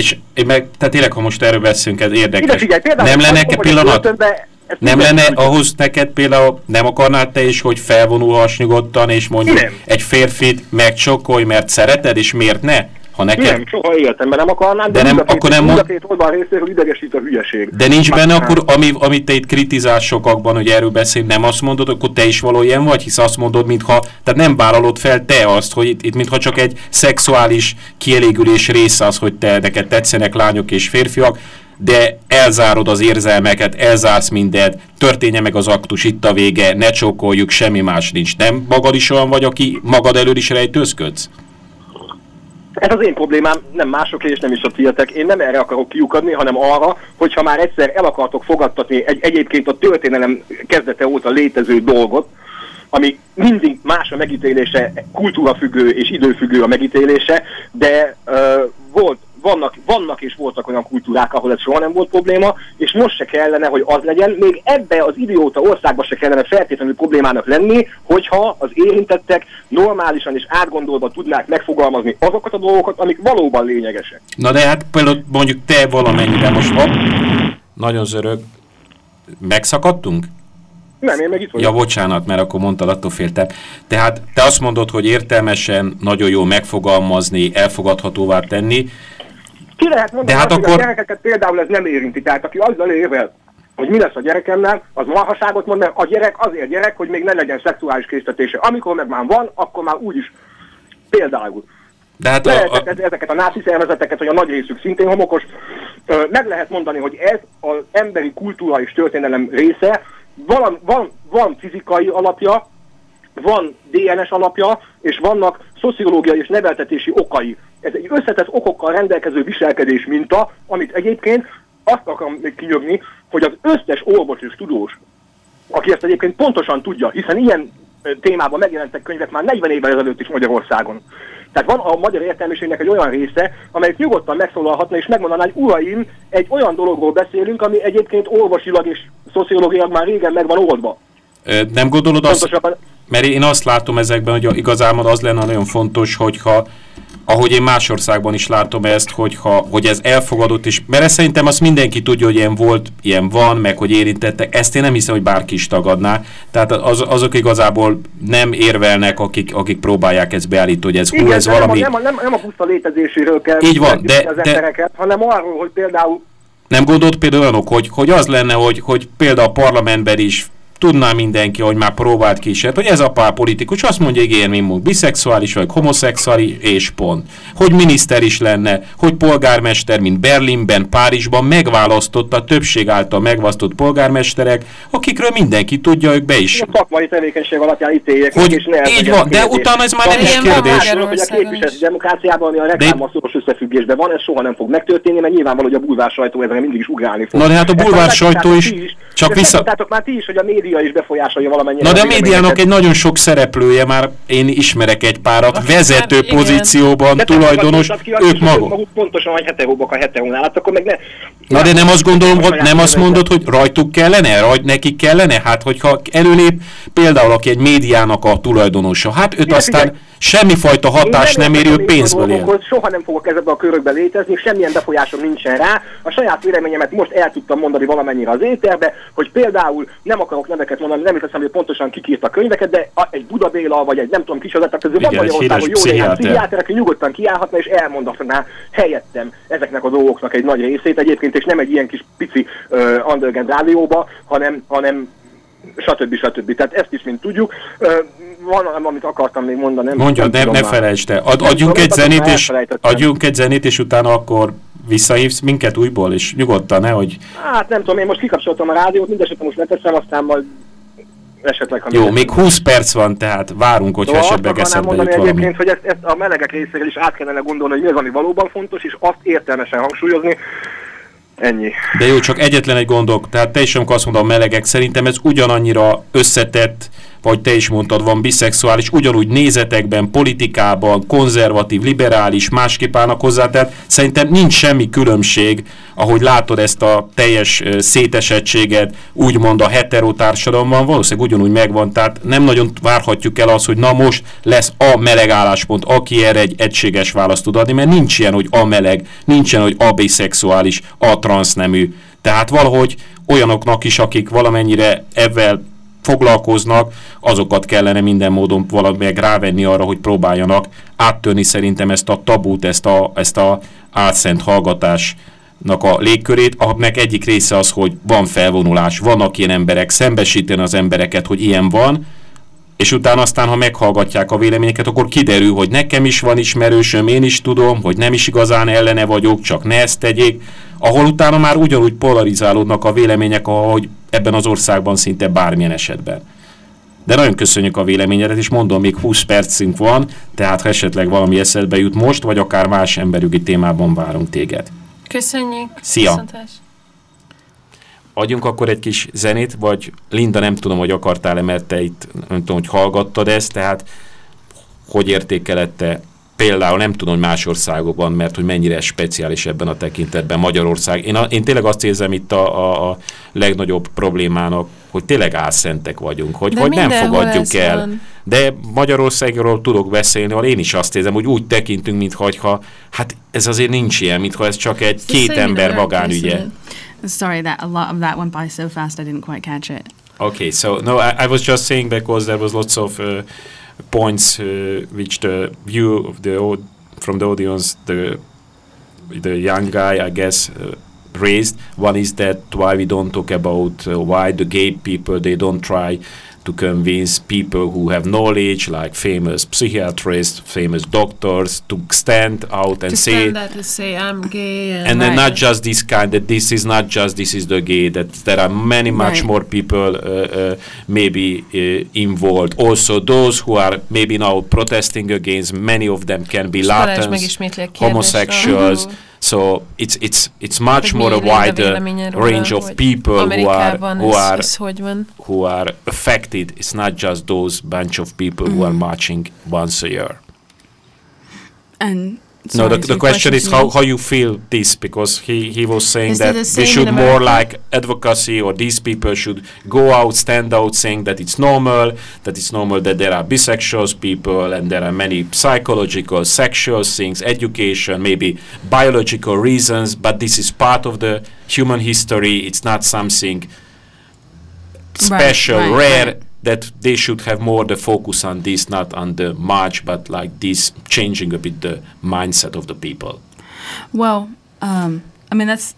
és én meg, tehát tényleg, ha most erről beszélünk, ez ide érdekes. figyelj, például nem lenne hogy pillanat, börtönbe, nem lenne tudja. ahhoz neked például, nem akarnád te is, hogy felvonulhass nyugodtan, és mondjuk Nem. egy férfit megcsokolj, mert szereted, és miért ne? Ha neked, Nem, soha életemben nem akarnám, de, De nem- a két, akkor nem mond- két oldal részéről idegesít a hülyeség. de nincs benne akkor, ami, amit te itt kritizálsz sokakban, hogy erről beszél, nem azt mondod, akkor te is való ilyen vagy, hisz azt mondod, mintha, tehát nem vállalod fel te azt, hogy itt, itt mintha csak egy szexuális kielégülés része az, hogy te neked tetszenek lányok és férfiak, de elzárod az érzelmeket, elzársz mindent, történje meg az aktus, itt a vége, ne csókoljuk, semmi más nincs. Nem magad is olyan vagy, aki magad elől is rejtőzködsz? Ez az én problémám, nem másoké és nem is a tietek. Én nem erre akarok kiukadni, hanem arra, hogyha már egyszer el akartok fogadtatni egy egyébként a történelem kezdete óta létező dolgot, ami mindig más a megítélése, kultúrafüggő és időfüggő a megítélése, de uh, volt, vannak, vannak és voltak olyan kultúrák, ahol ez soha nem volt probléma, és most se kellene, hogy az legyen, még ebbe az idióta országba se kellene feltétlenül problémának lenni, hogyha az érintettek normálisan és átgondolva tudnák megfogalmazni azokat a dolgokat, amik valóban lényegesek. Na de hát például mondjuk te valamennyire most van, Nagyon zörög. Megszakadtunk? Nem, én meg itt vagyok. Ja, bocsánat, mert akkor mondtad, attól féltem. Tehát te azt mondod, hogy értelmesen, nagyon jó megfogalmazni, elfogadhatóvá tenni. Ki lehet mondani, De hát azt, hogy akkor- a gyerekeket például ez nem érinti. Tehát aki azzal érvel, hogy mi lesz a gyerekemmel, az marhaságot mond, mert a gyerek azért gyerek, hogy még ne legyen szexuális késztetése. Amikor meg már van, akkor már úgyis például. De hát a, Lehetett a, ez- ezeket a náci szervezeteket, hogy a nagy részük szintén homokos, meg lehet mondani, hogy ez az emberi kultúra és történelem része, van, van, van fizikai alapja, van DNS alapja, és vannak szociológiai és neveltetési okai. Ez egy összetett okokkal rendelkező viselkedés minta, amit egyébként azt akarom még kinyögni, hogy az összes orvos és tudós, aki ezt egyébként pontosan tudja, hiszen ilyen témában megjelentek könyvek már 40 évvel ezelőtt is Magyarországon. Tehát van a magyar értelmiségnek egy olyan része, amelyik nyugodtan megszólalhatna és megmondaná, hogy uraim, egy olyan dologról beszélünk, ami egyébként orvosilag és szociológiailag már régen meg van oldva. nem gondolod azt, Pontosabban mert én azt látom ezekben, hogy igazából az lenne nagyon fontos, hogyha ahogy én más országban is látom ezt, hogyha, hogy ez elfogadott, és mert ezt szerintem azt mindenki tudja, hogy ilyen volt, ilyen van, meg hogy érintettek, ezt én nem hiszem, hogy bárki is tagadná. Tehát az, azok igazából nem érvelnek, akik, akik próbálják ezt beállítani, hogy ez hú, ez de nem, valami... a, nem, a, nem, a puszta létezéséről kell Így van, de- az de- embereket, hanem arról, hogy például Nem gondolt például olyanok, hogy, hogy az lenne, hogy, hogy például a parlamentben is tudná mindenki, hogy már próbált kísért, hogy ez a pár politikus azt mondja, hogy én, mint mondjuk, biszexuális vagy homoszexuális, és pont. Hogy miniszter is lenne, hogy polgármester, mint Berlinben, Párizsban megválasztott a többség által megválasztott polgármesterek, akikről mindenki tudja, ők be is. a szakmai tevékenység alapján ítéljék, Hogy és ne így van, de utána ez már nem is ilyen kérdés. van, hogy a képviseleti demokráciában, ami a reklámmal szoros összefüggésben van, ez soha nem fog megtörténni, mert nyilvánvaló, hogy a bulvár sajtó ezre mindig is ugrálni fog. Na de hát a bulvár sajtó is- csak vissza- már ti is, hogy a média is befolyásolja valamennyire. Na de a médiának egy nagyon sok szereplője, már én ismerek egy párat, vezető igen. pozícióban, De tulajdonos, ki, ők maguk. maguk pontosan, hogy heteróbbak a heterónál, hát akkor meg ne... Na de nem azt gondolom, hogy nem azt mondod, hogy rajtuk kellene, rajt nekik kellene? Hát hogyha előlép például aki egy médiának a tulajdonosa, hát őt aztán figyelj. Semmifajta hatás nem éri, ő értek a pénzből él. Soha nem fogok ezekbe a körökbe létezni, semmilyen befolyásom nincsen rá. A saját véleményemet most el tudtam mondani valamennyire az éterbe, hogy például nem akarok neveket mondani, nem hiszem, hogy pontosan kik írt a könyveket, de egy Buda Béla vagy egy nem tudom kicsoda, tehát ez van Magyarországon jó néhány pszichiáter. aki nyugodtan kiállhatna és elmondhatná helyettem ezeknek a dolgoknak egy nagy részét egyébként, és nem egy ilyen kis pici uh, underground rádióba, hanem, hanem stb. stb. Tehát ezt is mind tudjuk. Van, amit akartam még mondani. Nem, Mondja, ne, tudom ne már. felejtsd el. Ad, Nem adjunk egy zenét, és adjunk egy zenét, és utána akkor visszahívsz minket újból, és nyugodtan, ne, hogy Hát nem tudom, én most kikapcsoltam a rádiót, mindesetre most leteszem, aztán majd esetleg... Jó, nem- még 20 perc van, tehát várunk, hogyha azt esetleg eszedbe mondani jut valami. egyébként, hogy ezt, ezt a melegek részéről is át kellene gondolni, hogy mi az, ami valóban fontos, és azt értelmesen hangsúlyozni. Ennyi. De jó, csak egyetlen egy gondok, tehát te is amikor azt mondod a melegek, szerintem ez ugyanannyira összetett, vagy te is mondtad, van biszexuális, ugyanúgy nézetekben, politikában, konzervatív, liberális, másképp állnak hozzá, tehát szerintem nincs semmi különbség, ahogy látod ezt a teljes szétesettséget, úgymond a hetero társadalomban, valószínűleg ugyanúgy megvan, tehát nem nagyon várhatjuk el azt, hogy na most lesz a meleg álláspont, aki erre egy egységes választ tud adni, mert nincs ilyen, hogy a meleg, nincs ilyen, hogy a biszexuális, a transznemű. Tehát valahogy olyanoknak is, akik valamennyire ebben foglalkoznak, azokat kellene minden módon valamelyek rávenni arra, hogy próbáljanak áttörni szerintem ezt a tabút, ezt a, ezt a átszent hallgatásnak a légkörét, aminek egyik része az, hogy van felvonulás, vannak ilyen emberek, szembesíteni az embereket, hogy ilyen van, és utána aztán, ha meghallgatják a véleményeket, akkor kiderül, hogy nekem is van ismerősöm, én is tudom, hogy nem is igazán ellene vagyok, csak ne ezt tegyék, ahol utána már ugyanúgy polarizálódnak a vélemények, ahogy ebben az országban szinte bármilyen esetben. De nagyon köszönjük a véleményedet, és mondom, még 20 percünk van, tehát ha esetleg valami eszedbe jut most, vagy akár más emberügyi témában várunk téged. Köszönjük. Szia. Viszontlátásra. Adjunk akkor egy kis zenét, vagy Linda nem tudom, hogy akartál-e, mert te itt nem tudom, hogy hallgattad ezt, tehát hogy értékeled te például nem tudom, hogy más országokban, mert hogy mennyire speciális ebben a tekintetben Magyarország. Én, a, én tényleg azt érzem itt a, a, a legnagyobb problémának, hogy tényleg álszentek vagyunk, hogy, De hogy nem fogadjuk ez el. van. De Magyarországról tudok beszélni, ahol én is azt érzem, hogy úgy tekintünk, mintha hát ez azért nincs ilyen, mintha ez csak egy két Szerintem ember magánügye. készület. Sorry that a lot of that went by so fast I didn't quite catch it. Okay, so no, I, I was just saying because there was lots of uh, points uh, which the view of the from the audience, the the young guy, I guess, uh, raised. One is that why we don't talk about uh, why the gay people they don't try to convince people who have knowledge, like famous psychiatrists, famous doctors, to stand out and say stand there to say I'm gay and, and then not just this kind that this is not just this is the gay that there are many much Right. more people uh, uh, maybe uh, involved also those who are maybe now protesting against many of them can be Latins, Balázs latents megismétli homosexuals. So it's it's it's much more a wider range of people who are who are ez hogy van? who are affected it's not just those bunch of people who are Mhm. marching once a year And no, the, the question is how, how you feel this because he, he was saying Is that the we should more like advocacy or these people should go out, stand out saying that it's normal, that it's normal that there are bisexual people and there are many psychological, sexual things, education, maybe biological reasons, but this is part of the human history. It's not something special, right, rare. right. That they should have more the focus on this, not on the march, but like this changing a bit the mindset of the people. Well, um, I mean that's.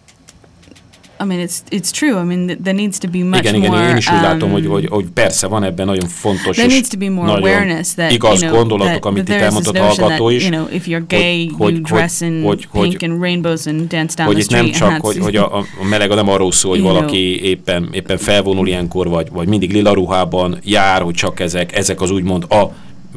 I mean it's it's true. I mean th- there needs to be much igen, igen, more. én is úgy látom, hogy, um, hogy, hogy persze van ebben nagyon fontos there needs to be more awareness that igaz you know, gondolatok, that, amit that itt elmondott hallgató that, is, you know, if you're gay, hogy- you hogy- dress in hogy- pink hogy- and rainbows and dance down hogy the itt nem street. csak, and hogy, hogy a, a meleg nem arról szól, hogy You know. valaki éppen, éppen felvonul ilyenkor, vagy, vagy mindig lila ruhában jár, hogy csak ezek, ezek az úgymond a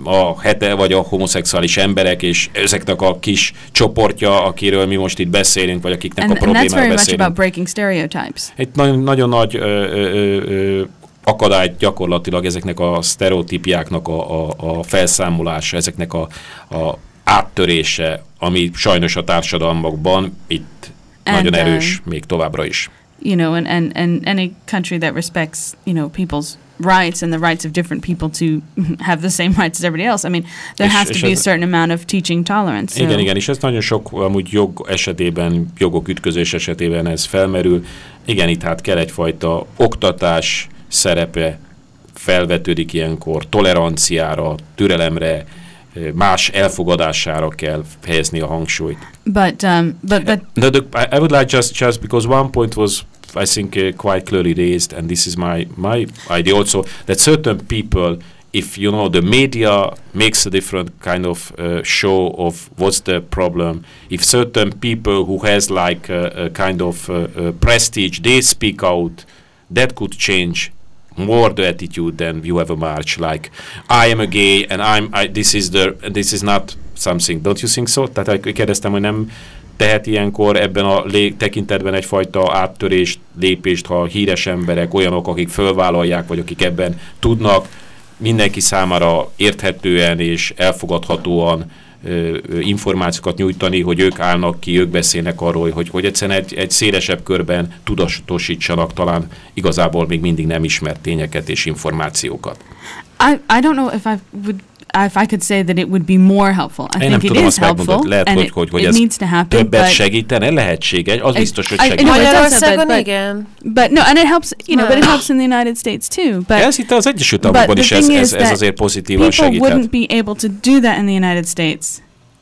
a hete vagy a homoszexuális emberek, és ezeknek a kis csoportja, akiről mi most itt beszélünk, vagy akiknek and, a and that's very problémáról much beszélünk. about breaking stereotypes. Egy nagyon, nagyon nagy ö, ö, ö, akadályt gyakorlatilag ezeknek a sztereotípiáknak a, a, a felszámolása, ezeknek a, a áttörése, ami sajnos a társadalmakban itt And, nagyon uh, erős még továbbra is. You know, and, and, and any country that respects, you know, people's rights and the rights of different people to [LAUGHS] have the same rights as everybody else. I mean, there És- has to be a certain amount of teaching tolerance. So, Igen, igen, és ez nagyon sok amúgy jog esetében, jogok ütközés esetében ez felmerül. Igen, itt hát kell egyfajta oktatás szerepe felvetődik ilyenkor, toleranciára, türelemre, más elfogadására kell helyezni a hangsúlyt. But, um, but, but No, the, I, I would like just just because one point was I think uh, quite clearly raised, and this is my my idea also that certain people, if you know the media makes a different kind of uh, show of what's the problem, if certain people who has like a, a kind of uh, prestige, they speak out, that could change more the attitude than you have a march like I am a gay and I'm I, this is the this is not something don't you think so? Tehát kérdeztem, hogy nem tehet ilyenkor ebben a lé- tekintetben egyfajta áttörést, lépést, ha híres emberek, olyanok, akik fölvállalják, vagy akik ebben tudnak, mindenki számára érthetően és elfogadhatóan információkat nyújtani, hogy ők állnak ki, ők beszélnek arról, hogy, hogy egyszerűen egy, egy szélesebb körben tudatosítsanak talán igazából még mindig nem ismert tényeket és információkat. I, I don't know if I would if I could say that it would be more helpful. I Én nem think it tudom is azt megmondani, helpful, lehet, and hogy, it, hogy, hogy it ez needs to happen. többet segítene, lehetséges, az I- biztos, hogy segít. Magyarországon but- igen. But no, and it helps, you know, but it Ah. helps in the United States too. But Ez itt az Egyesült Államokban is ez, ez, ez azért pozitívan people segíthet. wouldn't be able to do that in the United States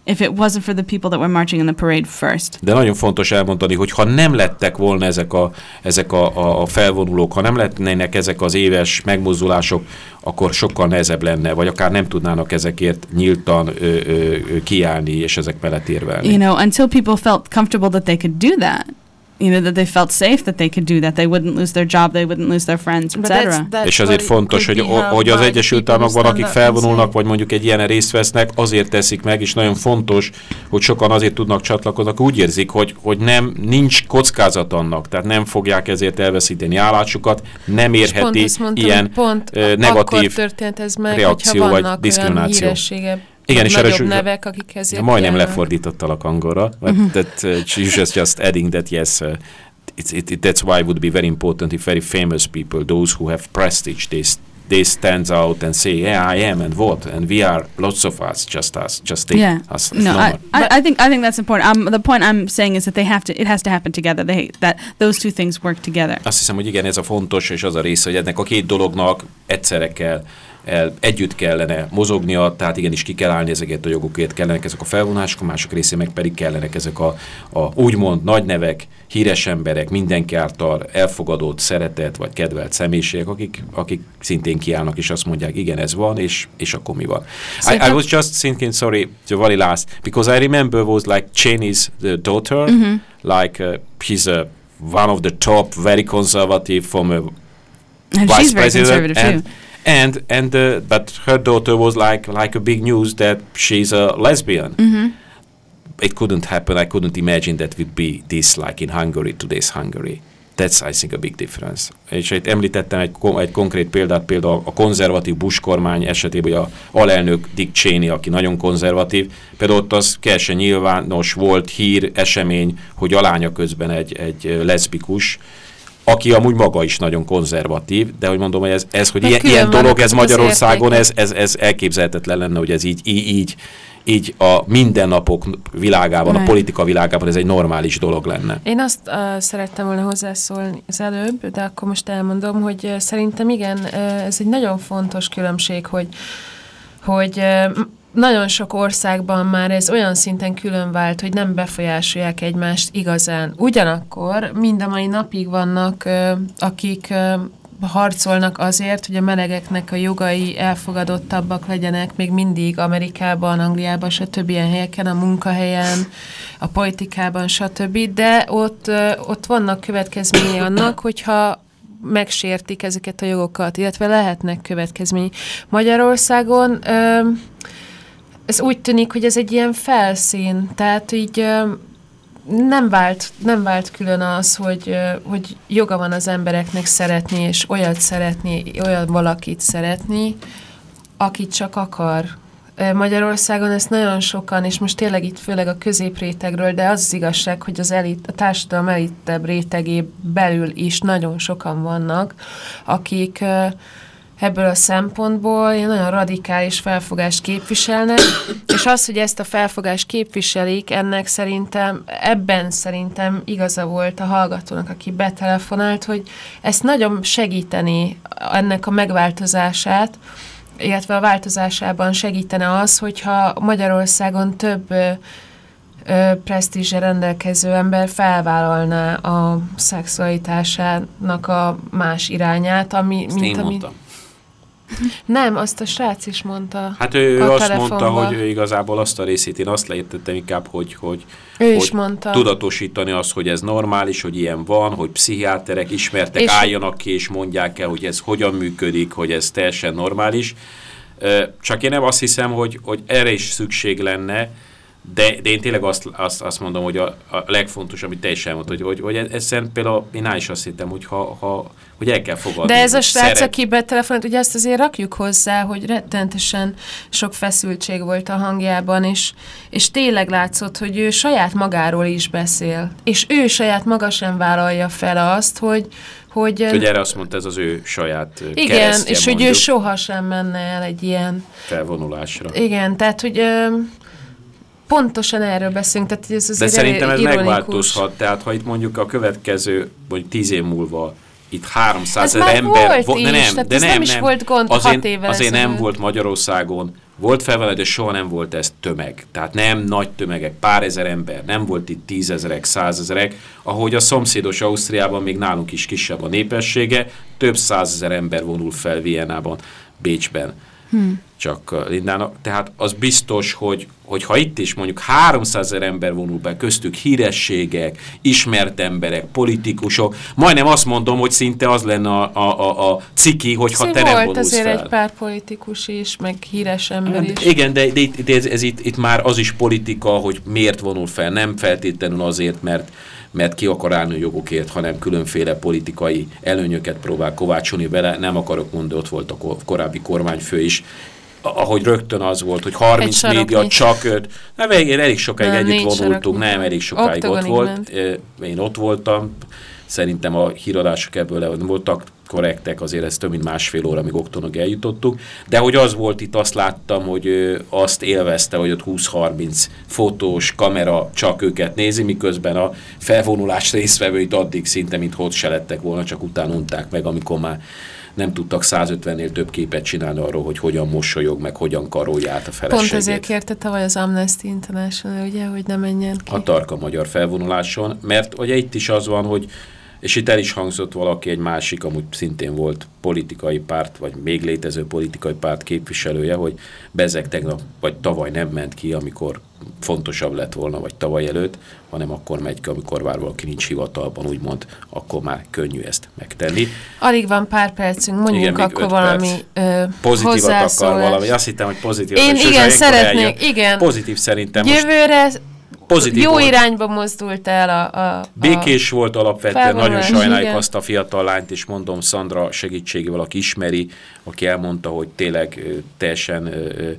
if it wasn't for the people that were marching in the parade first. De nagyon fontos elmondani, hogy ha nem lettek volna ezek a, ezek a, a, felvonulók, ha nem lennének ezek az éves megmozdulások, akkor sokkal nehezebb lenne, vagy akár nem tudnának ezekért nyíltan ö, ö, kiállni és ezek mellett érvelni. You know, until people felt comfortable that they could do that. You know, that they felt safe that they could do that. They wouldn't lose their job, they wouldn't lose their friends, etc. és azért fontos, hogy, o- hogy az Egyesült Államokban, akik felvonulnak, vagy mondjuk egy ilyen részt vesznek, azért teszik meg, és nagyon fontos, hogy sokan azért tudnak csatlakozni, úgy érzik, hogy, hogy nem, nincs kockázat annak, tehát nem fogják ezért elveszíteni állásukat, nem pont érheti azt mondtam, ilyen pont negatív történt ez meg, reakció vagy olyan diszkrimináció. hírességebb, Igen, és erre nagyobb nevek, akik ezért Majdnem kiállnak. lefordítottalak angolra, but Mhm. that uh, she's just, just adding that yes, uh, it's, it, it, that's why it would be very important if very famous people, those who have prestige, they, they stands out and say, yeah, I am, and what? And we are lots of us, just us, just take yeah. us. no, I. I, I think I think that's important. Um, the point I'm saying is that they have to. It has to happen together. They that those two things work together. Azt hiszem, hogy igen, ez a fontos, és az a része, hogy ennek a két dolognak egyszerre kell, el, együtt kellene mozognia, tehát igenis ki kell állni ezeket a jogokért, kellenek ezek a felvonások, a mások részé meg pedig kellenek ezek a, a úgymond nagy nevek, híres emberek, mindenki által elfogadott, szeretett vagy kedvelt személyiségek, akik, akik szintén kiállnak és azt mondják, igen, ez van, és, és akkor mi van. I, I was just thinking, sorry, the very last, because I remember was like Cheney's the daughter, Mhm. like uh, he's a, one of the top, very conservative from a And vice she's very president, conservative and, too. And and uh, but her daughter was like like a big news that she's a lesbian. Mhm. It couldn't happen. I couldn't imagine that would be this like in Hungary today's Hungary. That's I think a big difference. És itt említettem egy, ko- egy konkrét példát, például a konzervatív Bush kormány esetében, hogy a alelnök Dick Cheney, aki nagyon konzervatív, például ott az teljesen nyilvános volt hír, esemény, hogy a lánya közben egy, egy leszbikus, aki amúgy maga is nagyon konzervatív, de hogy mondom, hogy ez, ez hogy Meg ilyen, ilyen dolog, ez Magyarországon, ez, ez, ez elképzelhetetlen lenne, hogy ez így, így, így, így a mindennapok világában, a Right. politika világában ez egy normális dolog lenne. Én azt uh, szerettem volna hozzászólni az előbb, de akkor most elmondom, hogy uh, szerintem igen, uh, ez egy nagyon fontos különbség, hogy, hogy uh, nagyon sok országban már ez olyan szinten külön vált, hogy nem befolyásolják egymást igazán. Ugyanakkor mind a mai napig vannak, akik harcolnak azért, hogy a melegeknek a jogai elfogadottabbak legyenek még mindig Amerikában, Angliában, stb. ilyen helyeken, a munkahelyen, a politikában, stb. De ott, ott vannak következményei annak, hogyha megsértik ezeket a jogokat, illetve lehetnek következményei. Magyarországon ö, ez úgy tűnik, hogy ez egy ilyen felszín, tehát így nem vált, nem vált külön az, hogy, hogy joga van az embereknek szeretni, és olyat szeretni, olyan valakit szeretni, akit csak akar. Magyarországon ezt nagyon sokan, és most tényleg itt főleg a középrétegről, de az az igazság, hogy az elit, a társadalom elitebb rétegé belül is nagyon sokan vannak, akik ebből a szempontból ilyen nagyon radikális felfogást képviselnek, és az, hogy ezt a felfogást képviselik, ennek szerintem, ebben szerintem igaza volt a hallgatónak, aki betelefonált, hogy ezt nagyon segíteni ennek a megváltozását, illetve a változásában segítene az, hogyha Magyarországon több ö, rendelkező ember felvállalná a szexualitásának a más irányát, ami, Ezt mint én ami... mondtam. Nem, azt a srác is mondta. Hát ő a azt mondta, hogy ő igazából azt a részét, én azt leértettem inkább, hogy, hogy, Ő hogy is mondta. tudatosítani azt, hogy ez normális, hogy ilyen van, hogy pszichiáterek ismertek, És- álljanak ki és mondják el, hogy ez hogyan működik, hogy ez teljesen normális. Csak én nem azt hiszem, hogy, hogy erre is szükség lenne, de, de én tényleg azt, azt, azt mondom, hogy a, a legfontosabb, amit te is elmondtad, hogy, hogy, hogy ez, ez szerint például én is azt hittem, hogy, ha, ha, hogy el kell fogadni. De ez a srác, szeret- aki betelefonált, ugye ezt azért rakjuk hozzá, hogy rettentesen sok feszültség volt a hangjában, és, és tényleg látszott, hogy ő saját magáról is beszél. És ő saját maga sem vállalja fel azt, hogy, hogy, Hogy erre azt mondta, ez az ő saját igen, és hogy ő mondjuk, sohasem menne el egy ilyen felvonulásra. Igen, tehát, hogy pontosan erről beszélünk, tehát ez De azért szerintem ez ironikus. megváltozhat, tehát ha itt mondjuk a következő, vagy tíz év múlva itt 300 Ez ezer ember... volt vo- is, de nem, de nem, nem is volt gond azért, hat évvel Azért nem ezelőtt. volt Magyarországon, volt felvele, de soha nem volt ez tömeg. Tehát nem nagy tömegek, pár ezer ember, nem volt itt tízezerek, százezerek, ahogy a szomszédos Ausztriában még nálunk is kisebb a népessége, több százezer ember vonul fel Vienában, Bécsben Hm. csak uh, Lindának. Tehát az biztos, hogy, hogy ha itt is mondjuk 300 ezer ember vonul be, köztük hírességek, ismert emberek, politikusok, majdnem azt mondom, hogy szinte az lenne a, a, a, a ciki, hogyha Azért te nem volt azért fel. egy pár politikus is, meg híres ember is. Igen, de, de, de ez, ez itt, itt már az is politika, hogy miért vonul fel. Nem feltétlenül azért, mert, mert ki akar állni a jogokért, hanem különféle politikai előnyöket próbál kovácsolni vele. Nem akarok mondani, ott volt a ko- korábbi kormányfő is, ahogy rögtön az volt, hogy 30 saroknyi. média csak őt, nem, én elég sokáig Nem, együtt vonultunk, nem, elég sokáig ott Oktogonig volt, ment. Én ott voltam, szerintem a híradások ebből le- voltak korrektek, azért ez több mint másfél óra, amíg Oktonog eljutottuk, de hogy az volt itt, azt láttam, hogy azt élvezte, hogy ott 20-30 fotós kamera csak őket nézi, miközben a felvonulás résztvevőit addig szinte, mint ott se lettek volna, csak utána unták meg, amikor már nem tudtak 150-nél több képet csinálni arról, hogy hogyan mosolyog, meg hogyan karolja át a feleségét. Pont ezért kérte tavaly az Amnesty International, ugye, hogy ne menjen ki. a tarka magyar felvonuláson, mert ugye itt is az van, hogy és itt el is hangzott valaki, egy másik, amúgy szintén volt politikai párt, vagy még létező politikai párt képviselője, hogy Bezek tegnap, vagy tavaly nem ment ki, amikor fontosabb lett volna, vagy tavaly előtt, hanem akkor megy ki, amikor már valaki nincs hivatalban, úgymond, akkor már könnyű ezt megtenni. Alig van pár percünk, mondjuk Igen, akkor valami ö, Pozitívat akar valami. Azt hittem, hogy pozitív. Én igen, szeretnék, igen. Pozitív szerintem most. Pozitív jó volt. irányba mozdult el a, a, a Békés volt alapvetően, nagyon sajnáljuk igen. azt a fiatal lányt, és mondom, Szandra segítségével, aki ismeri, aki elmondta, hogy tényleg ö, teljesen ö, ö,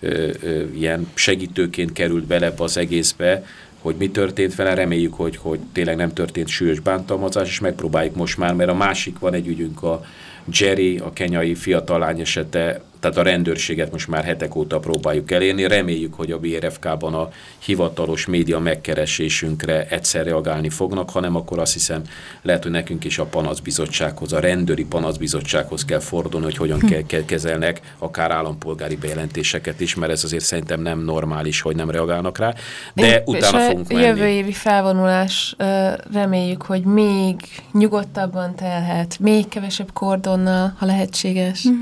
ö, ö, ilyen segítőként került bele ebbe az egészbe, hogy mi történt vele, reméljük, hogy, hogy tényleg nem történt súlyos bántalmazás, és megpróbáljuk most már, mert a másik van egy ügyünk, a Jerry, a kenyai fiatal lány esete, tehát a rendőrséget most már hetek óta próbáljuk elérni. Reméljük, hogy a BRFK-ban a hivatalos média megkeresésünkre egyszer reagálni fognak, hanem akkor azt hiszem lehet, hogy nekünk is a panaszbizottsághoz, a rendőri panaszbizottsághoz kell fordulni, hogy hogyan kell, kell kezelnek akár állampolgári bejelentéseket is, mert ez azért szerintem nem normális, hogy nem reagálnak rá, de És utána a fogunk menni. jövő évi felvonulás reméljük, hogy még nyugodtabban telhet, még kevesebb kordonnal, ha lehetséges, Mhm.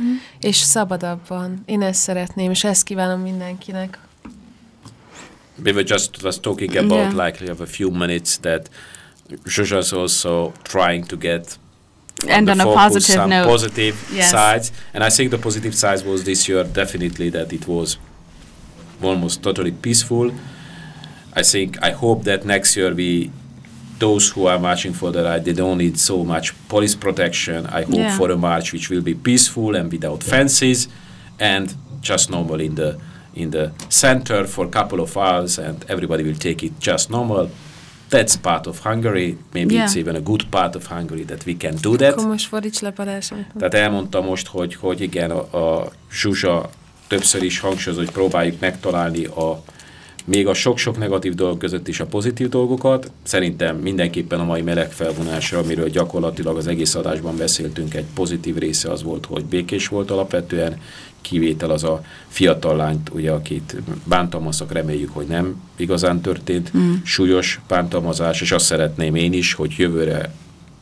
És szabadabban. Én ezt szeretném, és ezt kívánom mindenkinek. We were just was talking about Yeah. like we have a few minutes that Zsuzsa's also trying to get And the on a positive some note. positive Yes. sides, and I think the positive sides was this year definitely that it was almost totally peaceful. I think I hope that next year we those who are marching for the right they don't need so much police protection. I hope Yeah. for a march which will be peaceful and without fences and just normal in the in the center for a couple of hours and everybody will take it just normal. That's part of Hungary. Maybe Yeah. it's even a good part of Hungary that we can do that. Akkor most fordíts le Balázsnak. Tehát elmondta most, hogy, hogy igen, a, a Zsuzsa többször is hangsúlyozott, hogy próbáljuk megtalálni a még a sok-sok negatív dolog között is a pozitív dolgokat. Szerintem mindenképpen a mai meleg felvonásra, amiről gyakorlatilag az egész adásban beszéltünk, egy pozitív része az volt, hogy békés volt alapvetően, kivétel az a fiatal lányt, ugye, akit bántalmaztak, reméljük, hogy nem igazán történt, Mm. súlyos bántalmazás, és azt szeretném én is, hogy jövőre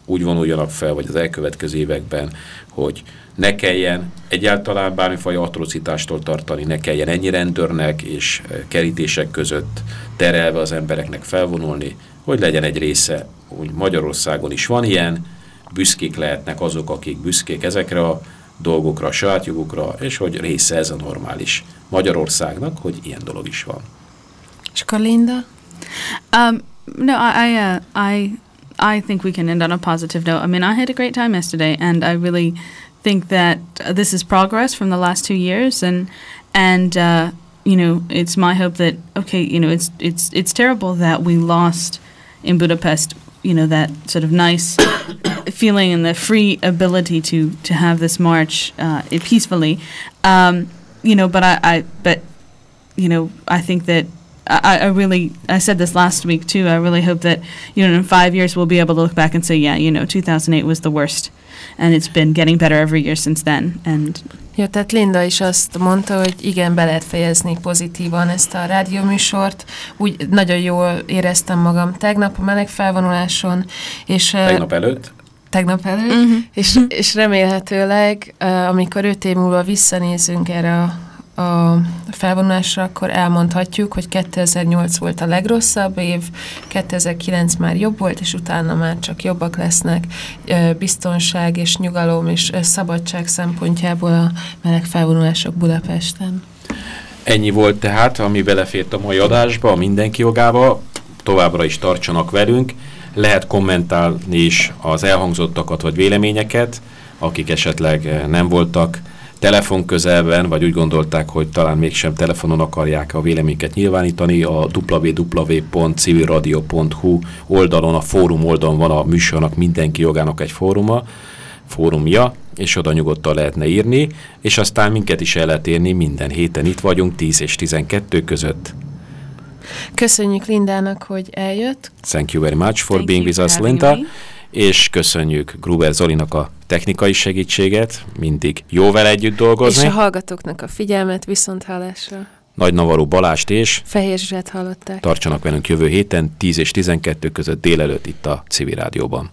úgy vonuljanak fel, vagy az elkövetkező években, hogy ne kelljen egyáltalán bármifajta atrocitástól tartani, ne kelljen ennyi rendőrnek és eh, kerítések között terelve az embereknek felvonulni, hogy legyen egy része, úgy Magyarországon is van ilyen, büszkék lehetnek azok, akik büszkék ezekre a dolgokra, a saját jogukra, és hogy része ez a normális Magyarországnak, hogy ilyen dolog is van. És akkor Linda? Um, no, I, I, uh, I, I think we can end on a positive note. I mean, I had a great time yesterday, and I really think that uh, this is progress from the last two years, and and uh, you know, it's my hope that okay, you know, it's it's it's terrible that we lost in Budapest. You know that sort of nice [COUGHS] feeling and the free ability to to have this march uh, peacefully. Um, you know, but I, I but you know, I think that I, I really, I said this last week too. I really hope that, you know, in five years we'll be able to look back and say, yeah, you know, 2008 was the worst. And it's been getting better every year since then. And Jó, tehát Linda is azt mondta, hogy igen, be lehet fejezni pozitívan ezt a rádióműsort. Úgy nagyon jól éreztem magam tegnap a meleg felvonuláson, és... Tegnap előtt tegnap előtt, Mhm. és, és remélhetőleg, amikor öt év múlva visszanézünk erre a, a felvonulásra, akkor elmondhatjuk, hogy 2008 volt a legrosszabb év, 2009 már jobb volt, és utána már csak jobbak lesznek biztonság és nyugalom és szabadság szempontjából a meleg felvonulások Budapesten. Ennyi volt tehát, ami belefért a mai adásba, a mindenki jogába. Továbbra is tartsanak velünk. Lehet kommentálni is az elhangzottakat vagy véleményeket, akik esetleg nem voltak telefon közelben, vagy úgy gondolták, hogy talán mégsem telefonon akarják a véleményeket nyilvánítani, a www.civilradio.hu oldalon, a fórum oldalon van a műsornak mindenki jogának egy fóruma, fórumja, és oda nyugodtan lehetne írni, és aztán minket is el lehet érni, minden héten itt vagyunk 10 és 12 között. Köszönjük Lindának, hogy eljött. Thank you very much for Thank being you with us, Linda. me. És köszönjük Gruber Zolinak a technikai segítséget, mindig jó vele együtt dolgozni. És a hallgatóknak a figyelmet viszont hallásra. Nagy Navaró Balást és Fehér Zsuzsát hallották. tartsanak velünk jövő héten 10 és 12 között délelőtt itt a Civil Rádióban.